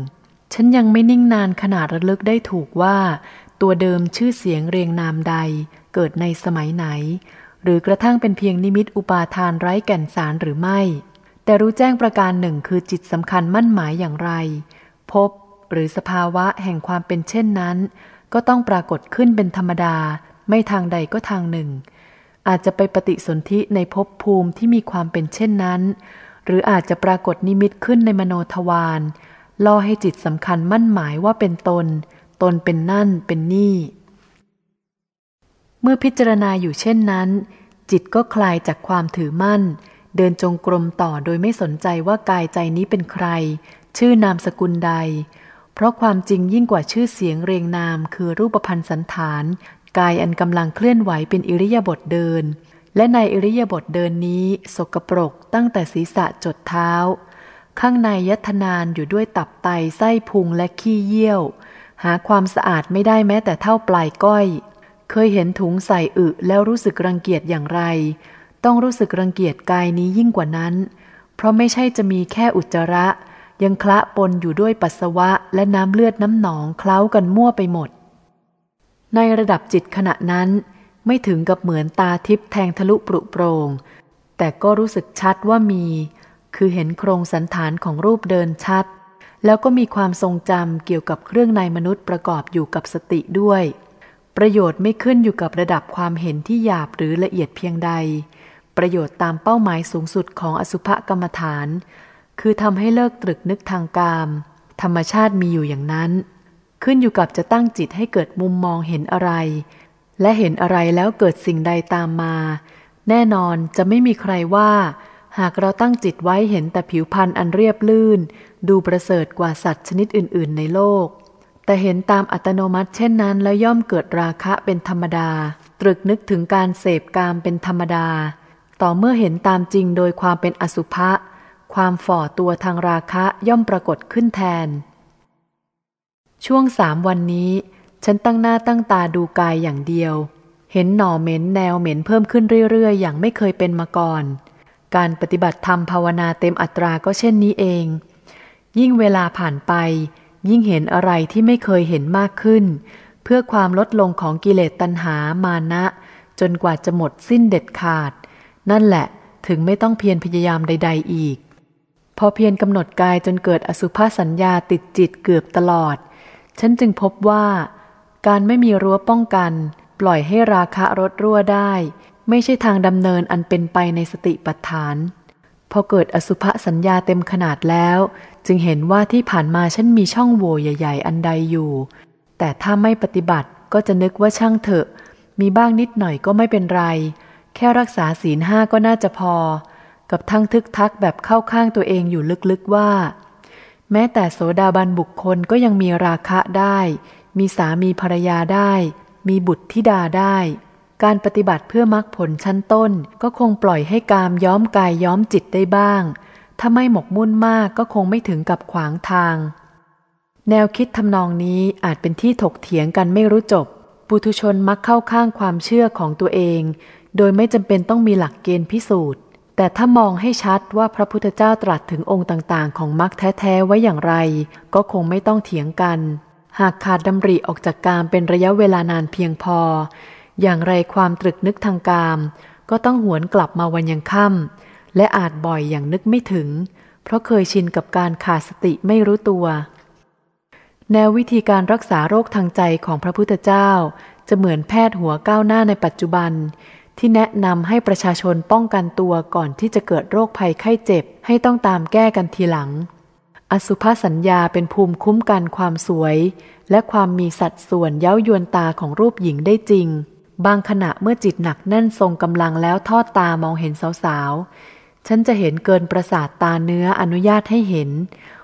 ฉันยังไม่นิ่งนานขนาดระลึกได้ถูกว่า ตัวเดิมชื่อเสียงเรียงนามใด เกิดในสมัยไหน หรือกระทั่งเป็นเพียงนิมิตอุปาทานไร้แก่นสารหรือไม่ แต่รู้แจ้งประการหนึ่งคือจิตสำคัญมั่นหมายอย่างไร พบ หรือสภาวะแห่งความเป็นเช่นนั้น ก็ต้องปรากฏขึ้นเป็นธรรมดา ไม่ทางใดก็ทางหนึ่ง อาจจะไปปฏิสนธิในภพภูมิที่มีความเป็นเช่นนั้น หรืออาจจะปรากฏนิมิตขึ้นในมโนทวารล่อให้จิตสำคัญมั่นหมายว่าเป็นตน ตนเป็นนั่นเป็นนี่ เมื่อพิจารณาอยู่เช่นนั้น จิตก็คลายจากความถือมั่น เดินจงกรมต่อโดยไม่สนใจว่ากายใจนี้เป็นใคร ชื่อนามสกุลใด เพราะความจริงยิ่งกว่าชื่อเสียงเรียงนามคือรูปพันธ์สันฐาน กายอันกำลังเคลื่อนไหวเป็นอิริยาบถเดิน และในอิริยาบถเดินนี้สกปรกตั้งแต่ศีรษะจดเท้า ข้างในยัตนานอยู่ด้วยตับไตไส้พุงและขี้เยี่ยว หาความสะอาดไม่ได้แม้แต่เท่าปลายก้อย เคยเห็นถุงใส่อึแล้วรู้สึกรังเกียจอย่างไร ต้องรู้สึกรังเกียจกายนี้ยิ่งกว่านั้น เพราะไม่ใช่จะมีแค่อุจจาระ ยังคละปนอยู่ด้วยปัสสาวะและน้ำเลือดน้ำหนองเคล้ากันมั่วไปหมด ในระดับจิตขณะนั้น ไม่ถึงกับเหมือนตาทิพย์แทงทะลุปรุโปรง แต่ก็รู้สึกชัดว่ามี คือเห็นโครงสันฐานของรูปเดินชัด แล้วก็มีความทรงจำเกี่ยวกับเครื่องในมนุษย์ประกอบอยู่กับสติด้วย ประโยชน์ไม่ขึ้นอยู่กับระดับความเห็นที่หยาบหรือละเอียดเพียงใด ประโยชน์ตามเป้าหมายสูงสุดของอสุภกรรมฐาน คือทำให้เลิกตรึกนึกทางกาม ธรรมชาติมีอยู่อย่างนั้น ขึ้นอยู่กับจะตั้งจิตให้เกิดมุมมองเห็นอะไร และเห็นอะไรแล้วเกิดสิ่งใดตามมา แน่นอนจะไม่มีใครว่า หากเราตั้งจิตไว้เห็นแต่ผิวพรรณอันเรียบลื่น ดูประเสริฐกว่าสัตว์ชนิดอื่น ๆ ในโลก แต่เห็นตามอัตโนมัติเช่นนั้น แล้วย่อมเกิดราคะเป็นธรรมดา ตรึกนึกถึงการเสพกามเป็นธรรมดา ต่อเมื่อเห็นตามจริงโดยความเป็นอสุภะ ความฝ่อตัวทางราคะย่อมปรากฏขึ้นแทน ช่วงสามวันนี้ ฉันตั้งหน้าตั้งตาดูกายอย่างเดียว เห็นหน่อเหม็นแนวเหม็นเพิ่มขึ้นเรื่อยๆ อย่างไม่เคยเป็นมาก่อน การปฏิบัติธรรมภาวนาเต็มอัตราก็เช่นนี้เอง ยิ่งเวลาผ่านไป ยิ่งเห็นอะไรที่ไม่เคยเห็นมากขึ้น เพื่อความลดลงของกิเลสตัณหามานะ จนกว่าจะหมดสิ้นเด็ดขาด นั่นแหละถึงไม่ต้องเพียรพยายามใด ๆ อีก พอเพียรกำหนดกายจนเกิดอสุภาสัญญาติดจิตเกือบตลอด ฉันจึงพบว่า การไม่มีรั้วป้องกัน ปล่อยให้ราคะรถรั่วได้ ไม่ใช่ทางดำเนินอันเป็นไปในสติปัฏฐาน พอเกิดอสุภสัญญาเต็มขนาดแล้ว จึงเห็นว่าที่ผ่านมาฉันมีช่องโหว่ใหญ่ ๆ อันใดอยู่ แต่ถ้าไม่ปฏิบัติก็จะนึกว่าช่างเถอะ มีบ้างนิดหน่อยก็ไม่เป็นไร แค่รักษาศีลห้าก็น่าจะพอ กับทั้งทึกทักแบบเข้าข้างตัวเองอยู่ลึกๆว่า แม้แต่โสดาบันบุคคลก็ยังมีราคะได้ มีสามีภรรยาได้ มีบุตรธิดาได้ การปฏิบัติเพื่อมรรคผลชั้นต้น ก็คงปล่อยให้กามย้อมกายย้อมจิตได้บ้าง ถ้าไม่หมกมุ่นมากก็คงไม่ถึงกับขวางทาง แนวคิดทำนองนี้อาจเป็นที่ถกเถียงกันไม่รู้จบ ปุถุชนมักเข้าข้างความเชื่อของตัวเอง โดยไม่จำเป็นต้องมีหลักเกณฑ์พิสูจน์ แต่ถ้ามองให้ชัดว่าพระพุทธเจ้าตรัสถึงองค์ต่างๆ ของมรรคแท้ๆไว้อย่างไร ก็คงไม่ต้องเถียงกัน หากขาดดำริออกจากกามเป็นระยะเวลานานเพียงพอ อย่างไรความตรึกนึกทางกาม ก็ต้องหวนกลับมาวันยังค่ำและอาจบ่อยอย่างนึกไม่ถึง เพราะเคยชินกับการขาดสติไม่รู้ตัว แนววิธีการรักษาโรคทางใจของพระพุทธเจ้า จะเหมือนแพทย์หัวก้าวหน้าในปัจจุบัน ที่แนะนำให้ประชาชนป้องกันตัวก่อนที่จะเกิดโรคภัยไข้เจ็บ ให้ต้องตามแก้กันทีหลัง อสุภสัญญาเป็นภูมิคุ้มกันความสวย และความมีสัดส่วนเย้ายวนตาของรูปหญิงได้จริง บางขณะเมื่อจิตหนักแน่นทรงกำลังแล้วทอดตามองเห็นสาวๆ ฉันจะเห็นเกินประสาทตาเนื้ออนุญาตให้เห็น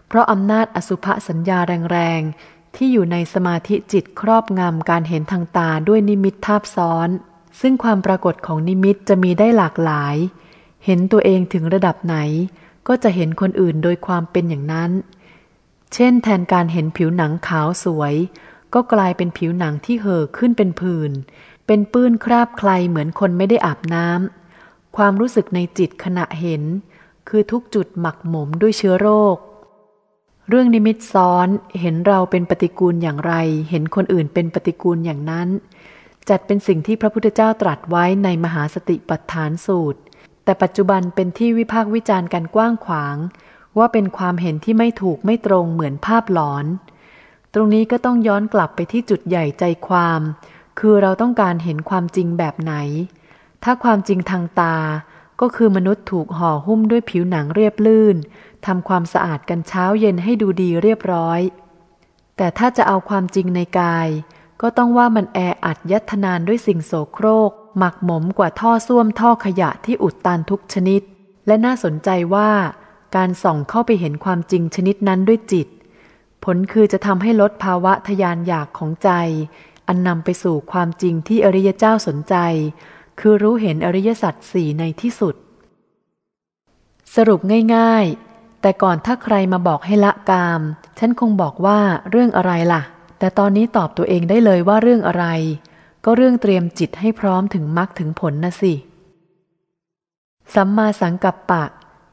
เพราะอำนาจอสุภสัญญาแรงๆที่อยู่ในสมาธิจิตครอบงำการเห็นทางตาด้วยนิมิตทาบซ้อน ซึ่งความปรากฏของนิมิตจะมีได้หลากหลาย เห็นตัวเองถึงระดับไหน ก็จะเห็นคนอื่นโดยความเป็นอย่างนั้น เช่น แทนการเห็นผิวหนังขาวสวย ก็กลายเป็นผิวหนังที่เห่อขึ้นเป็นผื่น เป็นปื้นคราบใครเหมือนคนไม่ได้อาบน้ำ ความรู้สึกในจิตขณะเห็น คือทุกจุดหมักหมมด้วยเชื้อโรค เรื่องนิมิตซ้อน เห็นเราเป็นปฏิกูลอย่างไร เห็นคนอื่นเป็นปฏิกูลอย่างนั้น จัดเป็นสิ่งที่พระพุทธเจ้าตรัสไว้ในมหาสติปัฏฐานสูตร แต่ปัจจุบันเป็นที่วิพากษ์วิจารณ์กันกว้างขวาง ว่าเป็นความเห็นที่ไม่ถูกไม่ตรงเหมือนภาพหลอน ตรงนี้ก็ต้องย้อนกลับไปที่จุดใหญ่ใจความ คือเราต้องการเห็นความจริงแบบไหน ถ้าความจริงทางตา ก็คือมนุษย์ถูกห่อหุ้มด้วยผิวหนังเรียบลื่นทำความสะอาดกันเช้าเย็นให้ดูดีเรียบร้อย แต่ถ้าจะเอาความจริงในกาย ก็ต้องว่ามันแออัดยัดทนานด้วยสิ่งโสโครก หมักหมมกว่าท่อส้วมท่อขยะที่อุดตันทุกชนิด และน่าสนใจว่า การส่องเข้าไปเห็นความจริงชนิดนั้นด้วยจิต ผลคือจะทำให้ลดภาวะทยานอยากของใจ อันนำไปสู่ความจริงที่อริยเจ้าสนใจ คือรู้เห็นอริยสัจสี่ในที่สุด สรุปง่าย ๆ แต่ก่อนถ้าใครมาบอกให้ละกาม ฉันคงบอกว่าเรื่องอะไรล่ะ แต่ตอนนี้ตอบตัวเองได้เลยว่าเรื่องอะไร ก็เรื่องเตรียมจิตให้พร้อมถึงมรรคถึงผลนะสิ สัมมาสังกัปปะ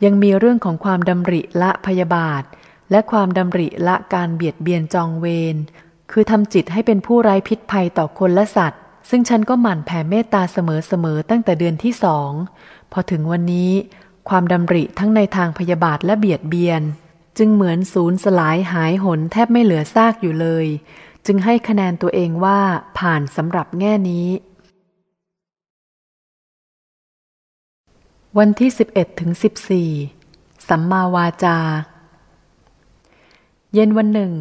ยังมีเรื่องของความดำริละพยาบาท และความดำริละการเบียดเบียนจองเวร คือทำจิตให้เป็นผู้ไร้พิษภัยต่อคนและสัตว์ ซึ่งฉันก็หมั่นแผ่เมตตาเสมอๆตั้งแต่เดือนที่สอง พอถึงวันนี้ ความดำริทั้งในทางพยาบาทและเบียดเบียน จึงเหมือนศูนย์สลายหายหนแทบไม่เหลือซากอยู่เลย จึงให้คะแนนตัวเองว่าผ่านสำหรับแง่นี้ วันที่ 11ถึง14 สัมมาวาจา เย็นวันหนึ่ง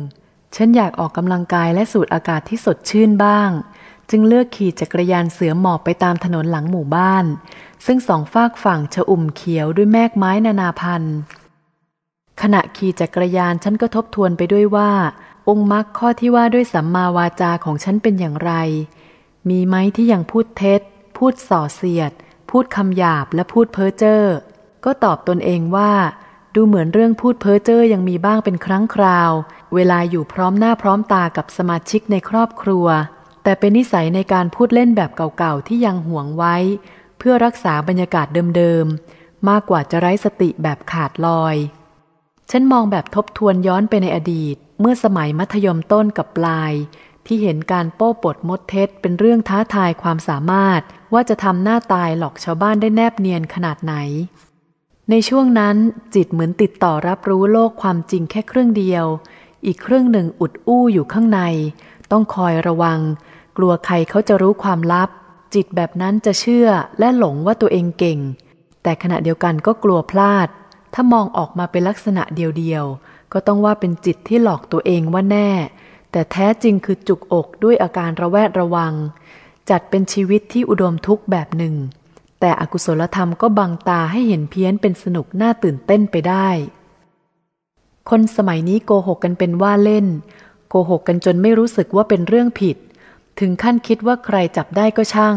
ฉันอยากออกกำลังกายและสูดอากาศที่สดชื่นบ้าง จึงเลือกขี่จักรยานเสือหมอบไปตามถนนหลังหมู่บ้าน ซึ่งสองฝากฝั่งชะอุ่มเขียวด้วยแมกไม้นานาพันธุ์ ขณะขี่จักรยานฉันก็ทบทวนไปด้วยว่า องค์มรรคข้อที่ว่าด้วยสัมมาวาจาของฉันเป็นอย่างไร มีไหมที่ยังพูดเท็จ พูดส่อเสียด พูดคำหยาบและพูดเพ้อเจ้อก็ตอบตนเองว่า ดูเหมือนเรื่องพูดเพ้อเจ้อยังมีบ้างเป็นครั้งคราว เวลาอยู่พร้อมหน้าพร้อมตากับสมาชิกในครอบครัว แต่เป็นนิสัยในการพูดเล่นแบบเก่าๆที่ยังห่วงไว้ เพื่อรักษาบรรยากาศเดิมๆมากกว่าจะไร้สติแบบขาดลอย ฉันมองแบบทบทวนย้อนไปในอดีต เมื่อสมัยมัธยมต้นกับปลาย ที่เห็นการโป้ปดมดเท็จเป็นเรื่องท้าทายความสามารถ ว่าจะทำหน้าตายหลอกชาวบ้านได้แนบเนียนขนาดไหน ในช่วงนั้นจิตเหมือนติดต่อรับรู้โลกความจริงแค่ครึ่งเดียว อีกครึ่งหนึ่งอุดอู้อยู่ข้างใน ต้องคอยระวัง กลัวใครเขาจะรู้ความลับ จิตแบบนั้นจะเชื่อและหลงว่าตัวเองเก่ง แต่ขณะเดียวกันก็กลัวพลาด ถ้ามองออกมาเป็นลักษณะเดียวๆ ก็ต้องว่าเป็นจิตที่หลอกตัวเองว่าแน่ แต่แท้จริงคือจุกอกด้วยอาการระแวดระวัง จัดเป็นชีวิตที่อุดมทุกข์แบบหนึ่ง แต่อกุศลธรรมก็บังตาให้เห็นเพี้ยนเป็นสนุกน่าตื่นเต้นไปได้ คนสมัยนี้โกหกกันเป็นว่าเล่น โกหกกันจนไม่รู้สึกว่าเป็นเรื่องผิด ถึงขั้นคิดว่าใครจับได้ก็ช่าง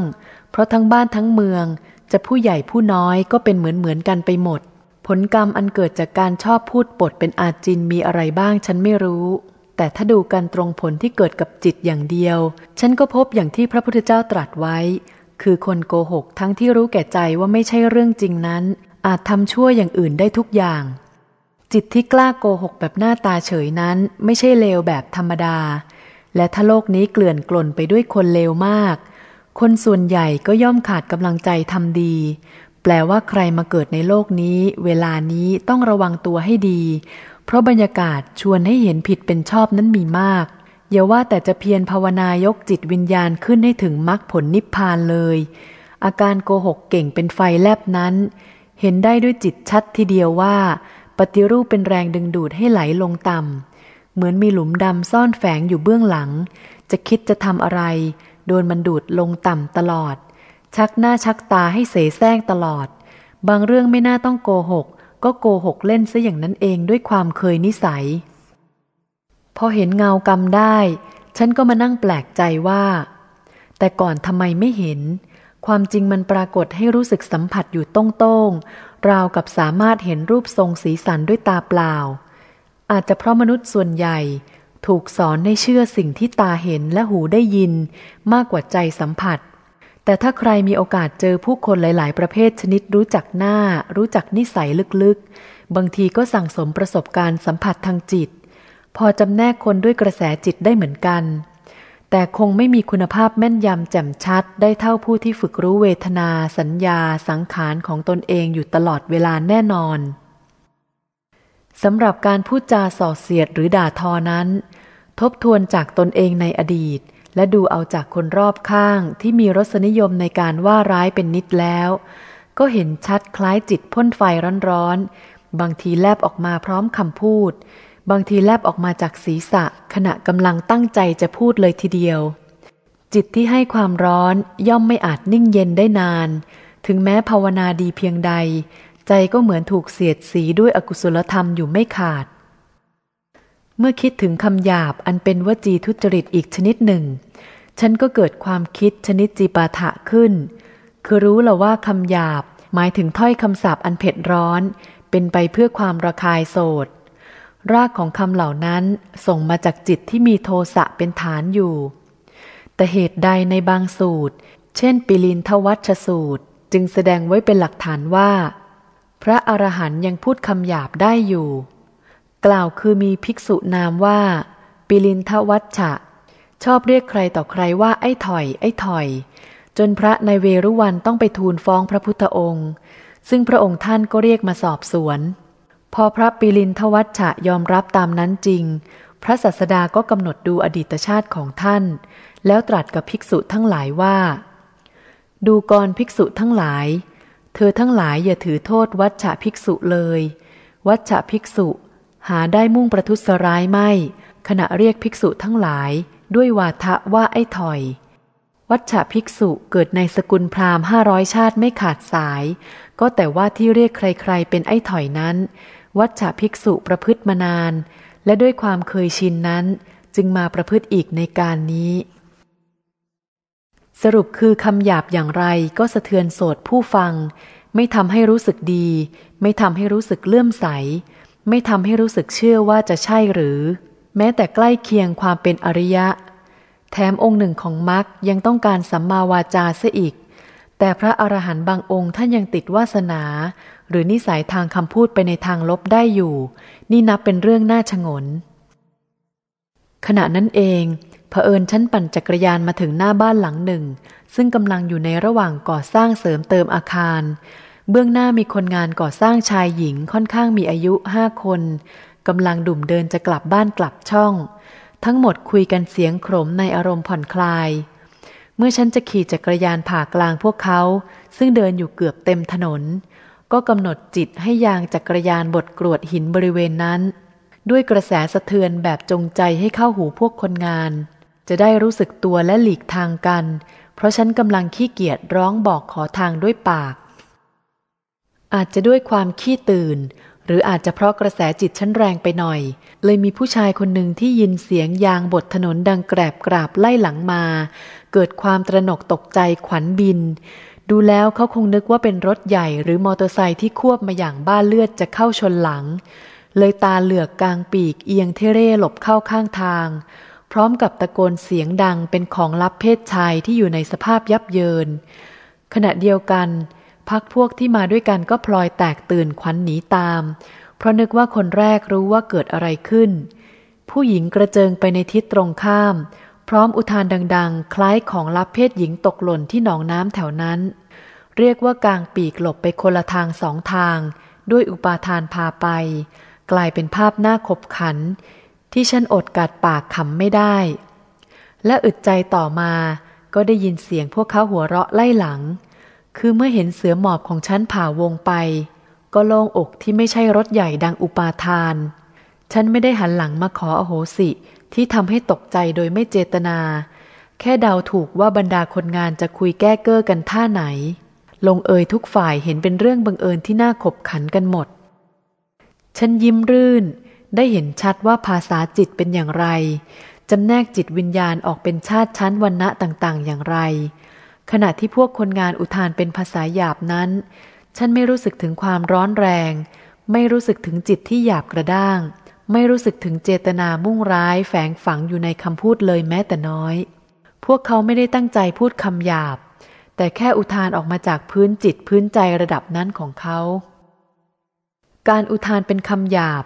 เพราะทั้งบ้านทั้งเมืองจะผู้ใหญ่ผู้น้อยก็เป็นเหมือนเหมือนกันไปหมด ผลกรรมอันเกิดจากการชอบพูดปดเป็นอาจินมีอะไรบ้างฉันไม่รู้ แต่ถ้าดูการตรงผลที่เกิดกับจิตอย่างเดียว ฉันก็พบอย่างที่พระพุทธเจ้าตรัสไว้ คือคนโกหกทั้งที่รู้แก่ใจว่าไม่ใช่เรื่องจริงนั้น อาจทำชั่วอย่างอื่นได้ทุกอย่าง จิตที่กล้าโกหกแบบหน้าตาเฉยนั้น ไม่ใช่เลวแบบธรรมดา และถ้าโลกนี้เกลื่อนกล่นไปด้วยคนเลวมาก คนส่วนใหญ่ก็ย่อมขาดกำลังใจทำดี แปลว่าใครมาเกิดในโลกนี้ เวลานี้ต้องระวังตัวให้ดี เพราะบรรยากาศชวนให้เห็นผิดเป็นชอบนั้นมีมาก อย่าว่าแต่จะเพียรภาวนายกจิตวิญญาณขึ้นให้ถึงมรรคผลนิพพานเลย อาการโกหกเก่งเป็นไฟแลบนั้น เห็นได้ด้วยจิตชัดทีเดียวว่า ปฏิรูปเป็นแรงดึงดูดให้ไหลลงต่ำเหมือนมีหลุมดำซ่อนแฝงอยู่เบื้องหลัง จะคิดจะทำอะไร โดนมันดูดลงต่ำตลอด ชักหน้าชักตาให้เสแสร้งตลอด บางเรื่องไม่น่าต้องโกหก ก็โกหกเล่นซะอย่างนั้นเองด้วยความเคยนิสัย พอเห็นเงากรรมได้ ฉันก็มานั่งแปลกใจว่า แต่ก่อนทำไมไม่เห็น ความจริงมันปรากฏให้รู้สึกสัมผัสอยู่ตรงๆราวกับสามารถเห็นรูปทรงสีสันด้วยตาเปล่า อาจจะเพราะมนุษย์ส่วนใหญ่ถูกสอนให้เชื่อสิ่งที่ตาเห็นและหูได้ยิน มากกว่าใจสัมผัส แต่ถ้าใครมีโอกาสเจอผู้คนหลาย ๆ ประเภทชนิดรู้จักหน้า รู้จักนิสัยลึกๆ บางทีก็สั่งสมประสบการณ์สัมผัสทางจิต พอจำแนกคนด้วยกระแสจิตได้เหมือนกัน แต่คงไม่มีคุณภาพแม่นยำแจ่มชัด ได้เท่าผู้ที่ฝึกรู้เวทนา สัญญา สังขารของตนเองอยู่ตลอดเวลาแน่นอนสำหรับการพูดจาส่อเสียดหรือด่าทอนั้น ทบทวนจากตนเองในอดีต และดูเอาจากคนรอบข้างที่มีรสนิยมในการว่าร้ายเป็นนิดแล้ว ก็เห็นชัดคล้ายจิตพ่นไฟร้อนๆ บางทีแลบออกมาพร้อมคำพูด บางทีแลบออกมาจากศีรษะ ขณะกำลังตั้งใจจะพูดเลยทีเดียว จิตที่ให้ความร้อนย่อมไม่อาจนิ่งเย็นได้นาน ถึงแม้ภาวนาดีเพียงใด ใจก็เหมือนถูกเสียดสีด้วยอกุศลธรรมอยู่ไม่ขาดเมื่อคิดถึงคำหยาบอันเป็นวจีทุจริตอีกชนิดหนึ่ง ฉันก็เกิดความคิดชนิดจีปาถะขึ้น คือรู้แล้วว่าคำหยาบ หมายถึงถ้อยคำสาปอันเผ็ดร้อน เป็นไปเพื่อความระคายโสด รากของคำเหล่านั้นส่งมาจากจิตที่มีโทสะเป็นฐานอยู่ แต่เหตุใดในบางสูตร เช่น ปิลินทวัชสูตร จึงแสดงไว้เป็นหลักฐานว่า พระอรหันยังพูดคำหยาบได้อยู่ กล่าวคือมีภิกษุนามว่า ปิลินทวัชชะ ชอบเรียกใครต่อใครว่าไอ้ถอย ไอ้ถอย จนพระในเวรุวันต้องไปทูลฟ้องพระพุทธองค์ ซึ่งพระองค์ท่านก็เรียกมาสอบสวน พอพระปิลินทวัชชะยอมรับตามนั้นจริง พระสัสดาก็กำหนดดูอดีตชาติของท่าน แล้วตรัสกับภิกษุทั้งหลายว่า ดูกรภิกษุทั้งหลาย เธอทั้งหลายอย่าถือโทษวัชชะภิกษุเลย วัชชะภิกษุ หาได้มุ่งประทุษร้ายไม่ ขณะเรียกภิกษุทั้งหลาย ด้วยวาทะว่าไอ้ถอย วัชชะภิกษุเกิดในสกุลพราหมณ์ห้าร้อยชาติไม่ขาดสาย ก็แต่ว่าที่เรียกใครๆ เป็นไอ้ถอยนั้น วัชชะภิกษุประพฤติมานาน และด้วยความเคยชินนั้น จึงมาประพฤติอีกในการนี้ สรุปคือคำหยาบอย่างไรก็สะเทือนโสดผู้ฟัง ไม่ทำให้รู้สึกดี ไม่ทำให้รู้สึกเลื่อมใส ไม่ทำให้รู้สึกเชื่อว่าจะใช่หรือ แม้แต่ใกล้เคียงความเป็นอริยะ แถมองค์หนึ่งของมรรคยังต้องการสัมมาวาจาเสียอีก แต่พระอรหันต์บางองค์ท่านยังติดวาสนา หรือนิสัยทางคำพูดไปในทางลบได้อยู่ นี่นับเป็นเรื่องน่าชงน ขณะนั้นเองเผอิญฉันปั่นจักรยานมาถึงหน้าบ้านหลังหนึ่ง ซึ่งกำลังอยู่ในระหว่างก่อสร้างเสริมเติมอาคาร เบื้องหน้ามีคนงานก่อสร้างชายหญิงค่อนข้างมีอายุห้าคน กำลังดุ่มเดินจะกลับบ้านกลับช่อง ทั้งหมดคุยกันเสียงโขมในอารมณ์ผ่อนคลาย เมื่อฉันจะขี่จักรยานผ่ากลางพวกเขา ซึ่งเดินอยู่เกือบเต็มถนน ก็กำหนดจิตให้ยางจักรยานบดกรวดหินบริเวณนั้น ด้วยกระแสสะเทือนแบบจงใจให้เข้าหูพวกคนงาน จะได้รู้สึกตัวและหลีกทางกัน เพราะฉันกำลังขี้เกียจร้องบอกขอทางด้วยปากอาจจะด้วยความขี้ตื่น หรืออาจจะเพราะกระแสจิตฉันแรงไปหน่อย เลยมีผู้ชายคนหนึ่งที่ยินเสียงยางบทถนนดังแกรบกราบไล่หลังมา เกิดความตระหนกตกใจขวัญบิน ดูแล้วเขาคงนึกว่าเป็นรถใหญ่หรือมอเตอร์ไซค์ที่ควบมาอย่างบ้าเลือดจะเข้าชนหลัง เลยตาเหลือกกลางปีกเอียงเทเร่หลบเข้าข้างทาง พร้อมกับตะโกนเสียงดังเป็นของลับเพศชายที่อยู่ในสภาพยับเยิน ขณะเดียวกัน พักพวกที่มาด้วยกันก็พลอยแตกตื่นขวัญหนีตาม เพราะนึกว่าคนแรกรู้ว่าเกิดอะไรขึ้น ผู้หญิงกระเจิงไปในทิศตรงข้าม พร้อมอุทานดัง ๆ คล้ายของลับเพศหญิงตกหล่นที่หนองน้ำแถวนั้น เรียกว่ากางปีกหลบไปคนละทางสองทาง ด้วยอุปาทานพาไป กลายเป็นภาพหน้าขบขัน ที่ฉันอดกัดปากขำไม่ได้ และอึดใจต่อมาก็ได้ยินเสียงพวกเขาหัวเราะไล่หลัง คือเมื่อเห็นเสือหมอบของฉันผ่าวงไป ก็โล่งอกที่ไม่ใช่รถใหญ่ดังอุปาทาน ฉันไม่ได้หันหลังมาขออโหสิที่ทำให้ตกใจโดยไม่เจตนา แค่เดาถูกว่าบรรดาคนงานจะคุยแก้เก้อกันท่าไหน ลงเอยทุกฝ่ายเห็นเป็นเรื่องบังเอิญที่น่าขบขันกันหมด ฉันยิ้มรื่น ได้เห็นชัดว่าภาษาจิตเป็นอย่างไรจำแนกจิตวิญญาณออกเป็นชาติชั้นวันณะต่างๆ อย่างไร ขณะที่พวกคนงานอุทานเป็นภาษาหยาบนั้น ฉันไม่รู้สึกถึงความร้อนแรง ไม่รู้สึกถึงจิตที่หยาบกระด้าง ไม่รู้สึกถึงเจตนามุ่งร้ายแฝงฝังอยู่ในคำพูดเลยแม้แต่น้อย พวกเขาไม่ได้ตั้งใจพูดคำหยาบ แต่แค่อุทานออกมาจากพื้นจิตพื้นใจระดับนั้นของเขา การอุทานเป็นคำหยาบ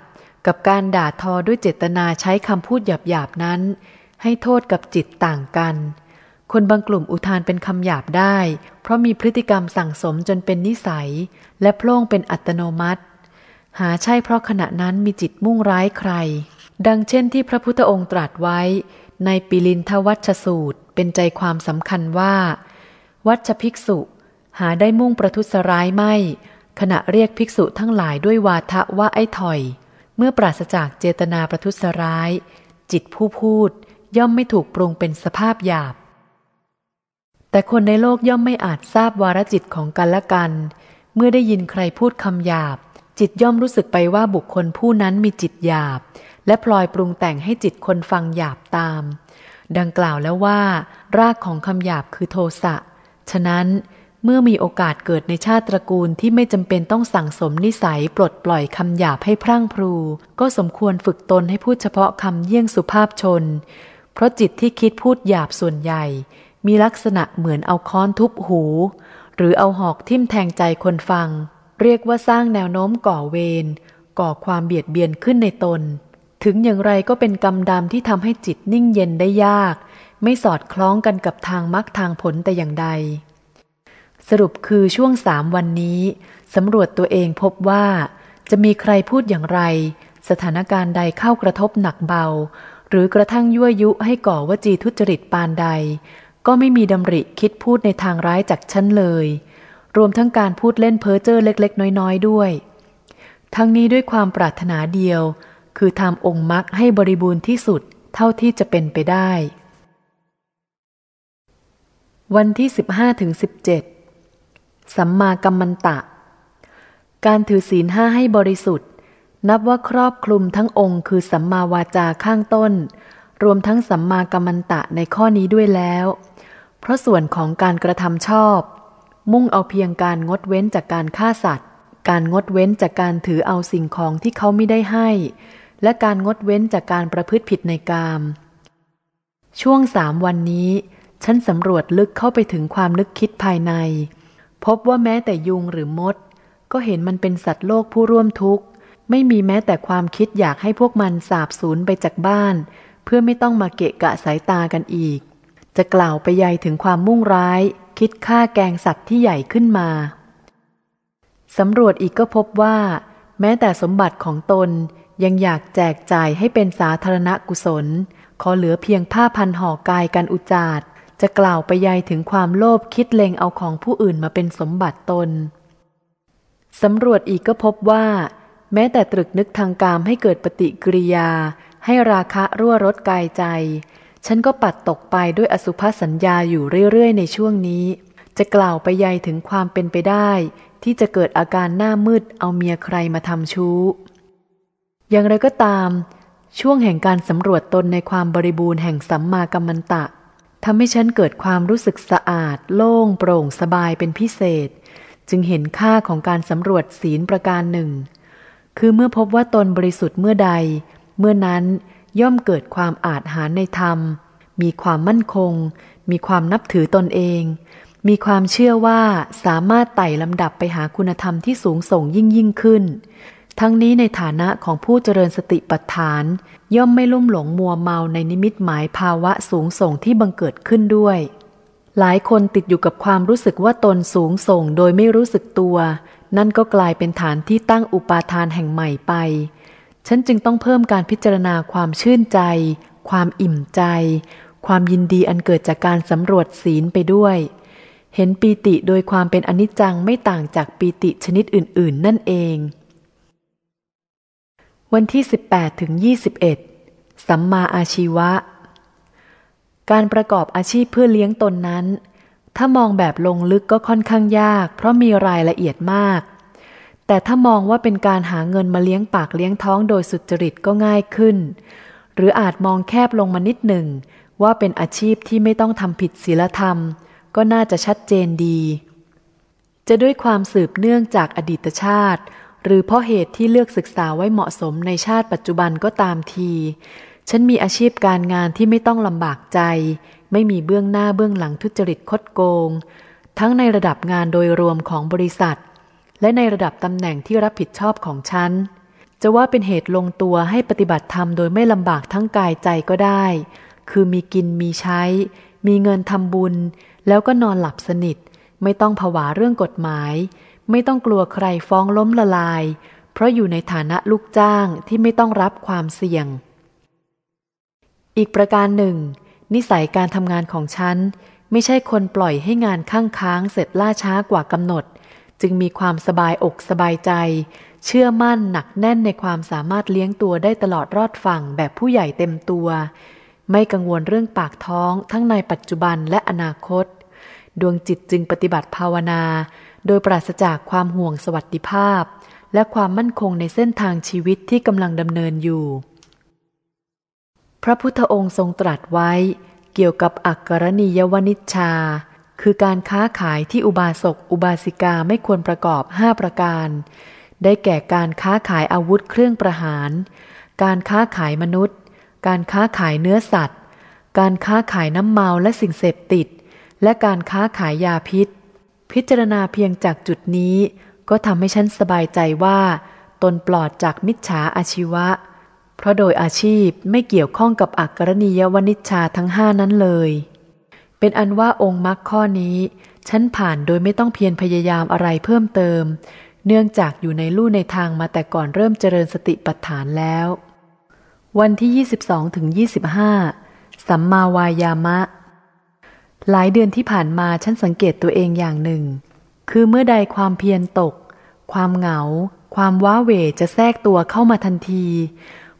กับการด่าทอด้วยเจตนาใช้คำพูดหยาบๆนั้น ให้โทษกับจิตต่างกัน คนบางกลุ่มอุทานเป็นคำหยาบได้ เพราะมีพฤติกรรมสั่งสมจนเป็นนิสัย และโพล่งเป็นอัตโนมัติ หาใช่เพราะขณะนั้นมีจิตมุ่งร้ายใคร ดังเช่นที่พระพุทธองค์ตรัสไว้ ในปิลินทวัชสูตร เป็นใจความสำคัญว่า วัชภิกษุ หาได้มุ่งประทุษร้ายไม่ ขณะเรียกภิกษุทั้งหลายด้วยวาทะว่าไอ้ถอย เมื่อปราศจากเจตนาประทุษร้าย จิตผู้พูดย่อมไม่ถูกปรุงเป็นสภาพหยาบ แต่คนในโลกย่อมไม่อาจทราบวาระจิตของกันและกัน เมื่อได้ยินใครพูดคำหยาบ จิตย่อมรู้สึกไปว่าบุคคลผู้นั้นมีจิตหยาบ และพลอยปรุงแต่งให้จิตคนฟังหยาบตาม ดังกล่าวแล้วว่า รากของคำหยาบคือโทสะ ฉะนั้นเมื่อมีโอกาสเกิดในชาติตระกูลที่ไม่จำเป็นต้องสั่งสมนิสัยปลดปล่อยคำหยาบให้พรั่งพรู ก็สมควรฝึกตนให้พูดเฉพาะคำเยี่ยงสุภาพชน เพราะจิตที่คิดพูดหยาบส่วนใหญ่ มีลักษณะเหมือนเอาค้อนทุบหู หรือเอาหอกทิ่มแทงใจคนฟัง เรียกว่าสร้างแนวโน้มก่อเวรก่อความเบียดเบียนขึ้นในตน ถึงอย่างไรก็เป็นกรรมดำที่ทำให้จิตนิ่งเย็นได้ยาก ไม่สอดคล้องกันกับทางมรรคทางผลแต่อย่างใด สรุปคือช่วงสามวันนี้สำรวจตัวเองพบว่า จะมีใครพูดอย่างไร สถานการณ์ใดเข้ากระทบหนักเบา หรือกระทั่งยั่วยุให้ก่อวจีทุจริตปานใด ก็ไม่มีดำริคิดพูดในทางร้ายจากฉันเลย รวมทั้งการพูดเล่นเพ้อเจ้อเล็ก ๆ น้อย ๆ ด้วย ทั้งนี้ด้วยความปรารถนาเดียว คือทำองค์มรรคให้บริบูรณ์ที่สุดเท่าที่จะเป็นไปได้ วันที่ 15ถึง17 สัมมากัมมันตะ การถือศีลห้าให้บริสุทธิ์ นับว่าครอบคลุมทั้งองค์คือสัมมาวาจาข้างต้นรวมทั้งสัมมากัมมันตะในข้อนี้ด้วยแล้ว เพราะส่วนของการกระทำชอบ มุ่งเอาเพียงการงดเว้นจากการฆ่าสัตว์ การงดเว้นจากการถือเอาสิ่งของที่เขาไม่ได้ให้ และการงดเว้นจากการประพฤติผิดในกาม ช่วงสามวันนี้ ฉันสำรวจลึกเข้าไปถึงความนึกคิดภายใน พบว่าแม้แต่ยุงหรือมด ก็เห็นมันเป็นสัตว์โลกผู้ร่วมทุกข์ ไม่มีแม้แต่ความคิดอยากให้พวกมันสาบสูญไปจากบ้าน เพื่อไม่ต้องมาเกะกะสายตากันอีก จะกล่าวไปใหญ่ถึงความมุ่งร้าย คิดฆ่าแกงสัตว์ที่ใหญ่ขึ้นมา สำรวจอีกก็พบว่า แม้แต่สมบัติของตนยังอยากแจกจ่ายให้เป็นสาธารณกุศล ขอเหลือเพียงผ้าพันห่อกายกันอุจาดจะกล่าวไปยายถึงความโลภคิดเลงเอาของผู้อื่นมาเป็นสมบัติตน สำรวจอีกก็พบว่า แม้แต่ตรึกนึกทางกามให้เกิดปฏิกิริยา ให้ราคะรั่วรถกายใจ ฉันก็ปัดตกไปด้วยอสุภสัญญาอยู่เรื่อย ๆ ในช่วงนี้ จะกล่าวไปใยถึงความเป็นไปได้ ที่จะเกิดอาการหน้ามืดเอาเมียใครมาทำชู้ อย่างไรก็ตาม ช่วงแห่งการสำรวจตนในความบริบูรณ์แห่งสัมมากัมมันตะทำให้ฉันเกิดความรู้สึกสะอาด โล่ง โปร่งสบายเป็นพิเศษ จึงเห็นค่าของการสำรวจศีลประการหนึ่ง คือเมื่อพบว่าตนบริสุทธิ์เมื่อใด เมื่อนั้น ย่อมเกิดความอาจหารในธรรม มีความมั่นคง มีความนับถือตนเอง มีความเชื่อว่าสามารถไต่ลำดับไปหาคุณธรรมที่สูงส่งยิ่งยิ่งขึ้น ทั้งนี้ในฐานะของผู้เจริญสติปัฏฐาน ย่อมไม่ลุ่มหลงมัวเมาในนิมิตหมายภาวะสูงส่งที่บังเกิดขึ้นด้วย หลายคนติดอยู่กับความรู้สึกว่าตนสูงส่งโดยไม่รู้สึกตัว นั่นก็กลายเป็นฐานที่ตั้งอุปาทานแห่งใหม่ไป ฉันจึงต้องเพิ่มการพิจารณาความชื่นใจ ความอิ่มใจ ความยินดีอันเกิดจากการสำรวจศีลไปด้วย เห็นปีติโดยความเป็นอนิจจังไม่ต่างจากปีติชนิดอื่น ๆ นั่นเอง วันที่ 18ถึง21 สัมมาอาชีวะ การประกอบอาชีพเพื่อเลี้ยงตนนั้น ถ้ามองแบบลงลึกก็ค่อนข้างยาก เพราะมีรายละเอียดมาก แต่ถ้ามองว่าเป็นการหาเงินมาเลี้ยงปากเลี้ยงท้องโดยสุจริตก็ง่ายขึ้น หรืออาจมองแคบลงมานิดหนึ่ง ว่าเป็นอาชีพที่ไม่ต้องทำผิดศีลธรรม ก็น่าจะชัดเจนดี จะด้วยความสืบเนื่องจากอดีตชาติ หรือเพราะเหตุที่เลือกศึกษาไว้เหมาะสมในชาติปัจจุบันก็ตามที ฉันมีอาชีพการงานที่ไม่ต้องลำบากใจ ไม่มีเบื้องหน้าเบื้องหลังทุจริตคดโกง ทั้งในระดับงานโดยรวมของบริษัท และในระดับตำแหน่งที่รับผิดชอบของฉัน จะว่าเป็นเหตุลงตัวให้ปฏิบัติธรรมโดยไม่ลำบากทั้งกายใจก็ได้ คือมีกินมีใช้ มีเงินทำบุญ แล้วก็นอนหลับสนิท ไม่ต้องผวาเรื่องกฎหมาย ไม่ต้องกลัวใครฟ้องล้มละลาย เพราะอยู่ในฐานะลูกจ้างที่ไม่ต้องรับความเสี่ยง อีกประการหนึ่ง นิสัยการทำงานของฉันไม่ใช่คนปล่อยให้งานข้างค้างเสร็จล่าช้ากว่ากำหนด จึงมีความสบายอกสบายใจ เชื่อมั่นหนักแน่นในความสามารถเลี้ยงตัวได้ตลอดรอดฝั่งแบบผู้ใหญ่เต็มตัว ไม่กังวลเรื่องปากท้องทั้งในปัจจุบันและอนาคต ดวงจิตจึงปฏิบัติภาวนา โดยปราศจากความห่วงสวัสดิภาพ และความมั่นคงในเส้นทางชีวิตที่กำลังดำเนินอยู่ พระพุทธองค์ทรงตรัสไว้เกี่ยวกับอักกรณียวนิชชา คือการค้าขายที่อุบาสกอุบาสิกาไม่ควรประกอบห้าประการ ได้แก่การค้าขายอาวุธเครื่องประหาร การค้าขายมนุษย์ การค้าขายเนื้อสัตว์ การค้าขายน้ำเมาและสิ่งเสพติด และการค้าขายยาพิษ พิจารณาเพียงจากจุดนี้ ก็ทำให้ฉันสบายใจว่า ตนปลอดจากมิจฉาอาชีวะ เพราะโดยอาชีพไม่เกี่ยวข้องกับอักรณียวนิชชาทั้งห้านั้นเลย เป็นอันว่าองค์มรรคข้อนี้ฉันผ่านโดยไม่ต้องเพียรพยายามอะไรเพิ่มเติม เนื่องจากอยู่ในลู่ในทางมาแต่ก่อนเริ่มเจริญสติปัฏฐานแล้ว วันที่ 22ถึง25 สัมมาวายามะ หลายเดือนที่ผ่านมาฉันสังเกตตัวเองอย่างหนึ่ง คือเมื่อใดความเพียรตก ความเหงา ความว้าเหวจะแทรกตัวเข้ามาทันที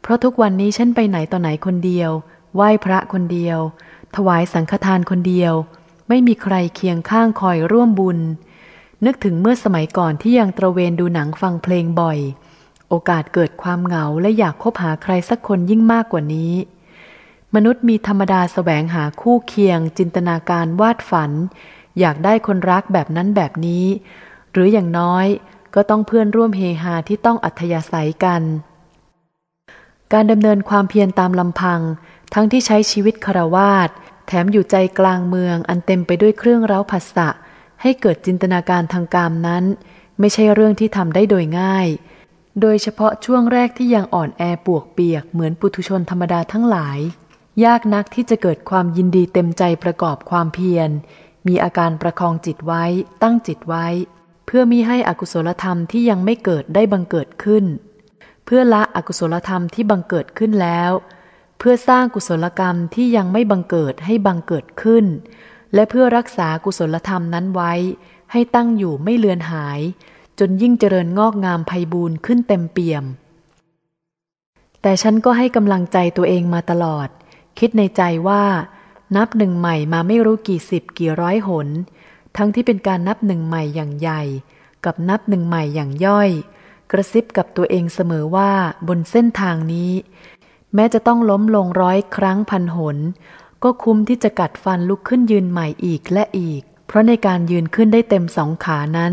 เพราะทุกวันนี้ฉันไปไหนต่อไหนคนเดียว ไหว้พระคนเดียว ถวายสังฆทานคนเดียว ไม่มีใครเคียงข้างคอยร่วมบุญ นึกถึงเมื่อสมัยก่อนที่ยังตระเวนดูหนังฟังเพลงบ่อย โอกาสเกิดความเหงาและอยากคบหาใครสักคนยิ่งมากกว่านี้ มนุษย์มีธรรมดาสแสวงหาคู่เคียง จินตนาการวาดฝัน อยากได้คนรักแบบนั้นแบบนี้ หรืออย่างน้อยก็ต้องเพื่อนร่วมเฮฮาที่ต้องอัธยาศัยกัน การดำเนินความเพียรตามลำพัง ทั้งที่ใช้ชีวิตคารวาส แถมอยู่ใจกลางเมืองอันเต็มไปด้วยเครื่องเร้าผัสสะ ให้เกิดจินตนาการทางกามนั้น ไม่ใช่เรื่องที่ทำได้โดยง่าย โดยเฉพาะช่วงแรกที่ยังอ่อนแอปวกเปียกเหมือนปุถุชนธรรมดาทั้งหลาย ยากนักที่จะเกิดความยินดีเต็มใจประกอบความเพียร มีอาการประคองจิตไว้ ตั้งจิตไว้ เพื่อมีให้อกุศลธรรมที่ยังไม่เกิดได้บังเกิดขึ้น เพื่อละอกุศลธรรมที่บังเกิดขึ้นแล้ว พื่อสร้างกุศลกรรมที่ยังไม่บังเกิดให้บังเกิดขึ้น และเพื่อรักษากุศลธรรมนั้นไว้ ให้ตั้งอยู่ไม่เลือนหาย จนยิ่งเจริญงอกงามไพบูรณ์ขึ้นเต็มเปี่ยม แต่ฉันก็ให้กำลังใจตัวเองมาตลอด คิดในใจว่า นับหนึ่งใหม่มาไม่รู้กี่สิบกี่ร้อยหน ทั้งที่เป็นการนับหนึ่งใหม่อย่างใหญ่ กับนับหนึ่งใหม่อย่างย่อย กระซิบกับตัวเองเสมอว่าบนเส้นทางนี้ แม้จะต้องล้มลงร้อยครั้งพันหน ก็คุ้มที่จะกัดฟันลุกขึ้นยืนใหม่อีกและอีก เพราะในการยืนขึ้นได้เต็มสองขานั้น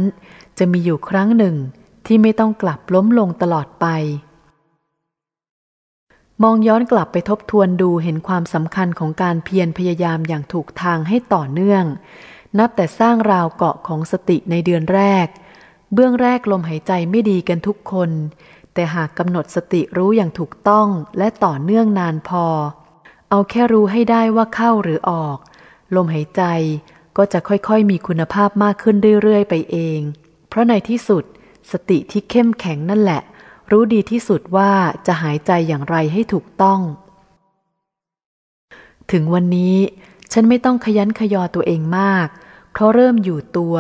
จะมีอยู่ครั้งหนึ่งที่ไม่ต้องกลับล้มลงตลอดไป มองย้อนกลับไปทบทวนดูเห็นความสำคัญของการเพียรพยายามอย่างถูกทางให้ต่อเนื่อง นับแต่สร้างราวเกาะของสติในเดือนแรก เบื้องแรกลมหายใจไม่ดีกันทุกคน แต่หากกำหนดสติรู้อย่างถูกต้องและต่อเนื่องนานพอ เอาแค่รู้ให้ได้ว่าเข้าหรือออก ลมหายใจก็จะค่อยๆ มีคุณภาพมากขึ้นเรื่อยๆ ไปเอง เพราะในที่สุด สติที่เข้มแข็งนั่นแหละ รู้ดีที่สุดว่าจะหายใจอย่างไรให้ถูกต้อง ถึงวันนี้ฉันไม่ต้องขยันขยอตัวเองมาก เพราะเริ่มอยู่ตัว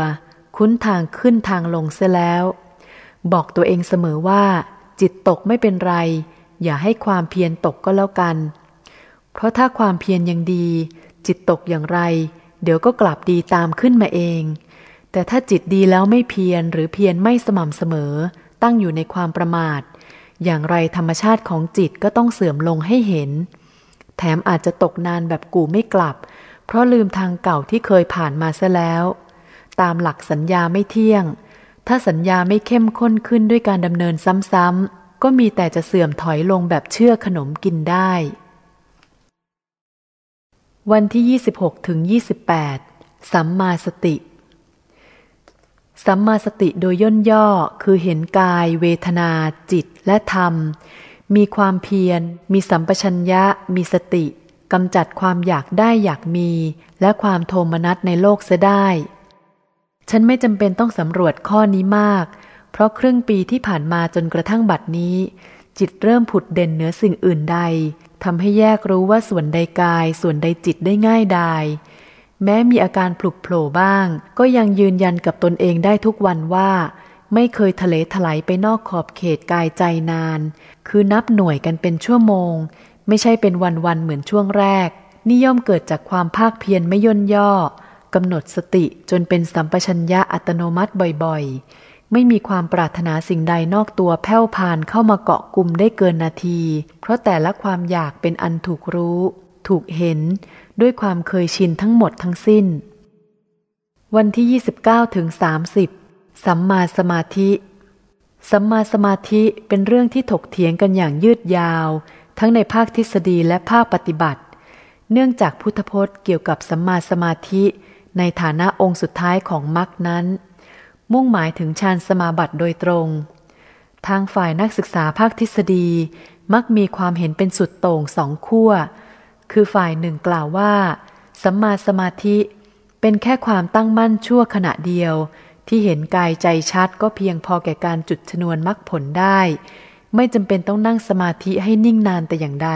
คุ้นทางขึ้นทางลงเสียแล้ว บอกตัวเองเสมอว่า จิตตกไม่เป็นไร อย่าให้ความเพียรตกก็แล้วกัน เพราะถ้าความเพียรยังดี จิตตกอย่างไร เดี๋ยวก็กลับดีตามขึ้นมาเอง แต่ถ้าจิตดีแล้วไม่เพียรหรือเพียรไม่สม่ำเสมอ ตั้งอยู่ในความประมาท อย่างไรธรรมชาติของจิตก็ต้องเสื่อมลงให้เห็น แถมอาจจะตกนานแบบกูไม่กลับ เพราะลืมทางเก่าที่เคยผ่านมาซะแล้ว ตามหลักสัญญาไม่เที่ยง ถ้าสัญญาไม่เข้มข้นขึ้นด้วยการดำเนินซ้ำๆก็มีแต่จะเสื่อมถอยลงแบบเชื่อขนมกินได้ วันที่ 26ถึง28 สัมมาสติ สัมมาสติโดยย่นย่อคือเห็นกาย เวทนา จิตและธรรม มีความเพียร มีสัมปชัญญะ มีสติกำจัดความอยากได้อยากมี และความโทมนัสในโลกเสียได้ ฉันไม่จำเป็นต้องสำรวจข้อนี้มาก เพราะครึ่งปีที่ผ่านมาจนกระทั่งบัดนี้ จิตเริ่มผุดเด่นเหนือสิ่งอื่นใดทำให้แยกรู้ว่าส่วนใดกาย ส่วนใดจิตได้ง่ายดายแม้มีอาการผลุกโผล่บ้าง ก็ยังยืนยันกับตนเองได้ทุกวันว่า ไม่เคยทะเลถลายไปนอกขอบเขตกายใจนาน คือนับหน่วยกันเป็นชั่วโมง ไม่ใช่เป็นวันๆเหมือนช่วงแรก นิย่อมเกิดจากความภาคเพียรไม่ย่นย่อ กำหนดสติจนเป็นสัมปชัญญะอัตโนมัติบ่อยๆ ไม่มีความปรารถนาสิ่งใดนอกตัวแผ่วพานเข้ามาเกาะกลุ่มได้เกินนาที เพราะแต่ละความอยากเป็นอันถูกรู้ ถูกเห็น ด้วยความเคยชินทั้งหมดทั้งสิ้น วันที่ 29ถึง30 สัมมาสมาธิ สัมมาสมาธิเป็นเรื่องที่ถกเถียงกันอย่างยืดยาว ทั้งในภาคทฤษฎีและภาคปฏิบัติ เนื่องจากพุทธพจน์เกี่ยวกับสัมมาสมาธิ ในฐานะองค์สุดท้ายของมรรคนั้น มุ่งหมายถึงฌานสมาบัติโดยตรง ทางฝ่ายนักศึกษาภาคทฤษฎีมักมีความเห็นเป็นสุดโต่งสองขั้ว คือฝ่ายหนึ่งกล่าวว่าสัมมาสมาธิ เป็นแค่ความตั้งมั่นชั่วขณะเดียว ที่เห็นกายใจชัดก็เพียงพอแก่การจุดชนวนมรรคผลได้ ไม่จำเป็นต้องนั่งสมาธิให้นิ่งนานแต่อย่างใด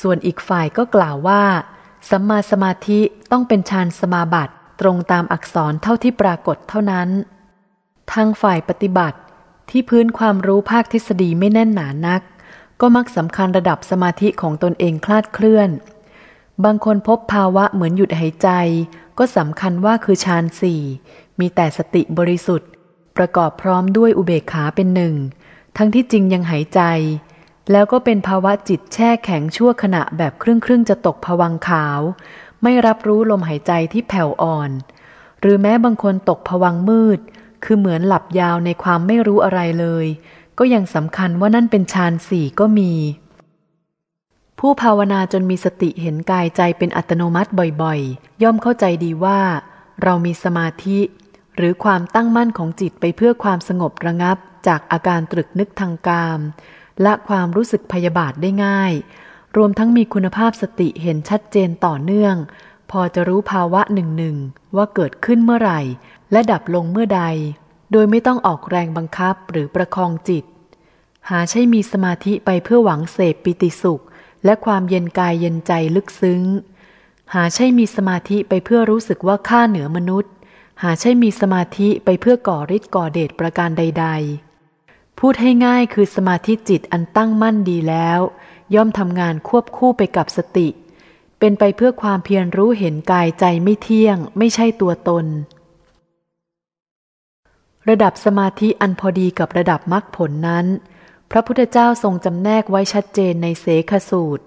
ส่วนอีกฝ่ายก็กล่าวว่า สัมมาสมาธิต้องเป็นฌานสมาบัติตรงตามอักษรเท่าที่ปรากฏเท่านั้น ทางฝ่ายปฏิบัติที่พื้นความรู้ภาคทฤษฎีไม่แน่นหนานัก ก็มักสำคัญระดับสมาธิของตนเองคลาดเคลื่อน บางคนพบภาวะเหมือนหยุดหายใจ ก็สำคัญว่าคือฌานสี่มีแต่สติบริสุทธิ์ ประกอบพร้อมด้วยอุเบกขาเป็นหนึ่ง ทั้งที่จริงยังหายใจ แล้วก็เป็นภาวะจิตแช่แข็งชั่วขณะแบบครึ่งครึ่งจะตกผวังขาว ไม่รับรู้ลมหายใจที่แผ่วอ่อน หรือแม้บางคนตกผวังมืด คือเหมือนหลับยาวในความไม่รู้อะไรเลย ก็ยังสำคัญว่านั่นเป็นฌานสี่ก็มี ผู้ภาวนาจนมีสติเห็นกายใจเป็นอัตโนมัติบ่อยๆ ย่อมเข้าใจดีว่า เรามีสมาธิ หรือความตั้งมั่นของจิตไปเพื่อความสงบระงับจากอาการตรึกนึกทางกาม ละความรู้สึกพยาบาทได้ง่าย รวมทั้งมีคุณภาพสติเห็นชัดเจนต่อเนื่อง พอจะรู้ภาวะหนึ่งหนึ่งว่าเกิดขึ้นเมื่อไหร่ และดับลงเมื่อใด โดยไม่ต้องออกแรงบังคับหรือประคองจิต หาใช่มีสมาธิไปเพื่อหวังเสพปิติสุข และความเย็นกายเย็นใจลึกซึ้ง หาใช่มีสมาธิไปเพื่อรู้สึกว่าข้าเหนือมนุษย์ หาใช่มีสมาธิไปเพื่อก่อฤทธิ์ก่อเดชประการใด ๆ พูดให้ง่ายคือสมาธิจิตอันตั้งมั่นดีแล้ว ย่อมทำงานควบคู่ไปกับสติ เป็นไปเพื่อความเพียรรู้เห็นกายใจไม่เที่ยง ไม่ใช่ตัวตน ระดับสมาธิอันพอดีกับระดับมรรคผลนั้น พระพุทธเจ้าทรงจำแนกไว้ชัดเจนในเสขสูตร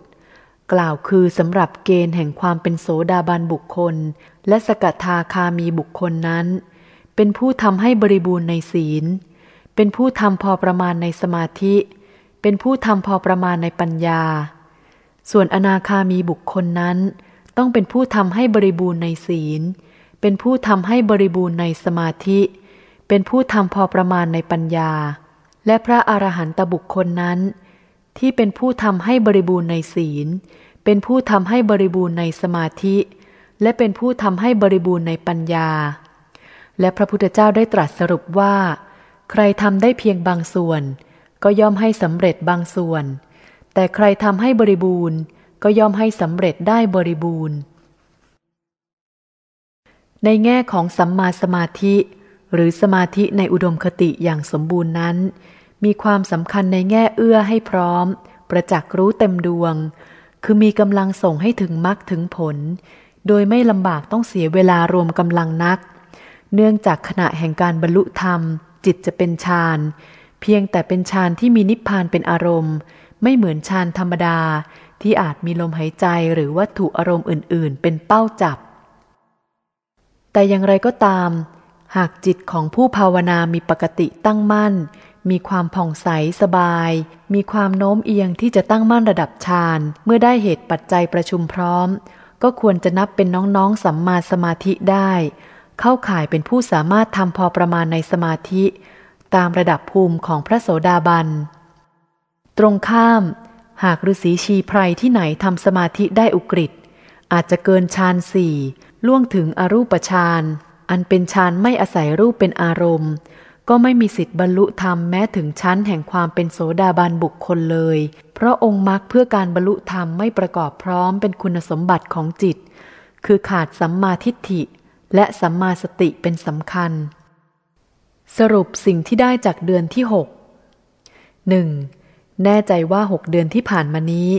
กล่าวคือสำหรับเกณฑ์แห่งความเป็นโสดาบันบุคคล และสกทาคามีบุคคลนั้น เป็นผู้ทำให้บริบูรณ์ในศีล เป็นผู้ทำพอประมาณในสมาธิ เป็นผู้ทำพอประมาณในปัญญา ส่วนอนาคามีบุคคลนั้น ต้องเป็นผู้ทำให้บริบูรณ์ในศีล เป็นผู้ทำให้บริบูรณ์ในสมาธิ เป็นผู้ทำพอประมาณในปัญญา และพระอรหันตบุคคลนั้น ที่เป็นผู้ทำให้บริบูรณ์ในศีล เป็นผู้ทำให้บริบูรณ์ในสมาธิ และเป็นผู้ทำให้บริบูรณ์ในปัญญา และพระพุทธเจ้าได้ตรัสสรุปว่า ใครทำได้เพียงบางส่วน ก็ย่อมให้สำเร็จบางส่วน แต่ใครทำให้บริบูรณ์ ก็ย่อมให้สำเร็จได้บริบูรณ์ ในแง่ของสัมมาสมาธิ หรือสมาธิในอุดมคติอย่างสมบูรณ์นั้น มีความสำคัญในแง่เอื้อให้พร้อม ประจักษ์รู้เต็มดวง คือมีกำลังส่งให้ถึงมรรคถึงผล โดยไม่ลำบากต้องเสียเวลารวมกำลังนัก เนื่องจากขณะแห่งการบรรลุธรรม จิตจะเป็นฌานเพียงแต่เป็นฌานที่มีนิพพานเป็นอารมณ์ ไม่เหมือนฌานธรรมดาที่อาจมีลมหายใจหรือวัตถุอารมณ์อื่น ๆ เป็นเป้าจับ แต่อย่างไรก็ตาม หากจิตของผู้ภาวนามีปกติตั้งมั่น มีความผ่องใสสบาย มีความโน้มเอียงที่จะตั้งมั่นระดับฌานเมื่อได้เหตุปัจจัยประชุมพร้อม ก็ควรจะนับเป็นน้องๆสัมมาสมาธิได้ เข้าข่ายเป็นผู้สามารถทำพอประมาณในสมาธิ ตามระดับภูมิของพระโสดาบัน ตรงข้าม หากฤาษีชีไพรที่ไหนทำสมาธิได้อุกฤษอาจจะเกินฌานสี่ล่วงถึงอรูปฌานอันเป็นฌานไม่อาศัยรูปเป็นอารมณ์ ก็ไม่มีสิทธิ์บรรลุธรรมแม้ถึงชั้นแห่งความเป็นโสดาบันบุคคลเลย เพราะองค์มรรคเพื่อการบรรลุธรรมไม่ประกอบพร้อมเป็นคุณสมบัติของจิต คือขาดสัมมาทิฏฐิ และสัมมาสติเป็นสำคัญ สรุปสิ่งที่ได้จากเดือนที่หกหนึ่งแน่ใจว่าหกเดือนที่ผ่านมานี้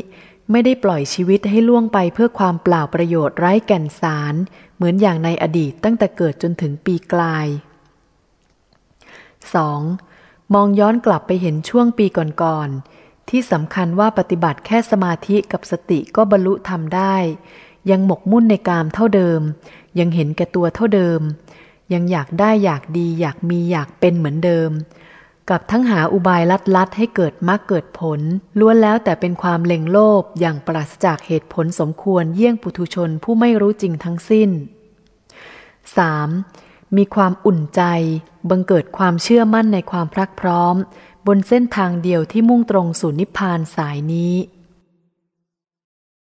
ไม่ได้ปล่อยชีวิตให้ล่วงไปเพื่อความเปล่าประโยชน์ไร้แก่นสาร เหมือนอย่างในอดีตตั้งแต่เกิดจนถึงปีกลาย 2. มองย้อนกลับไปเห็นช่วงปีก่อนๆที่สำคัญว่าปฏิบัติแค่สมาธิกับสติก็บรรลุทำได้ ยังหมกมุ่นในกามเท่าเดิม ยังเห็นแก่ตัวเท่าเดิม ยังอยากได้อยากดีอยากมีอยากเป็นเหมือนเดิม กับทั้งหาอุบายลัดลัดให้เกิดมรรคเกิดผล ล้วนแล้วแต่เป็นความเล็งโลภอย่างปราศจากเหตุผลสมควรเยี่ยงปุถุชนผู้ไม่รู้จริงทั้งสิ้น 3. มีความอุ่นใจ บังเกิดความเชื่อมั่นในความพรักพร้อม บนเส้นทางเดียวที่มุ่งตรงสู่นิพพานสายนี้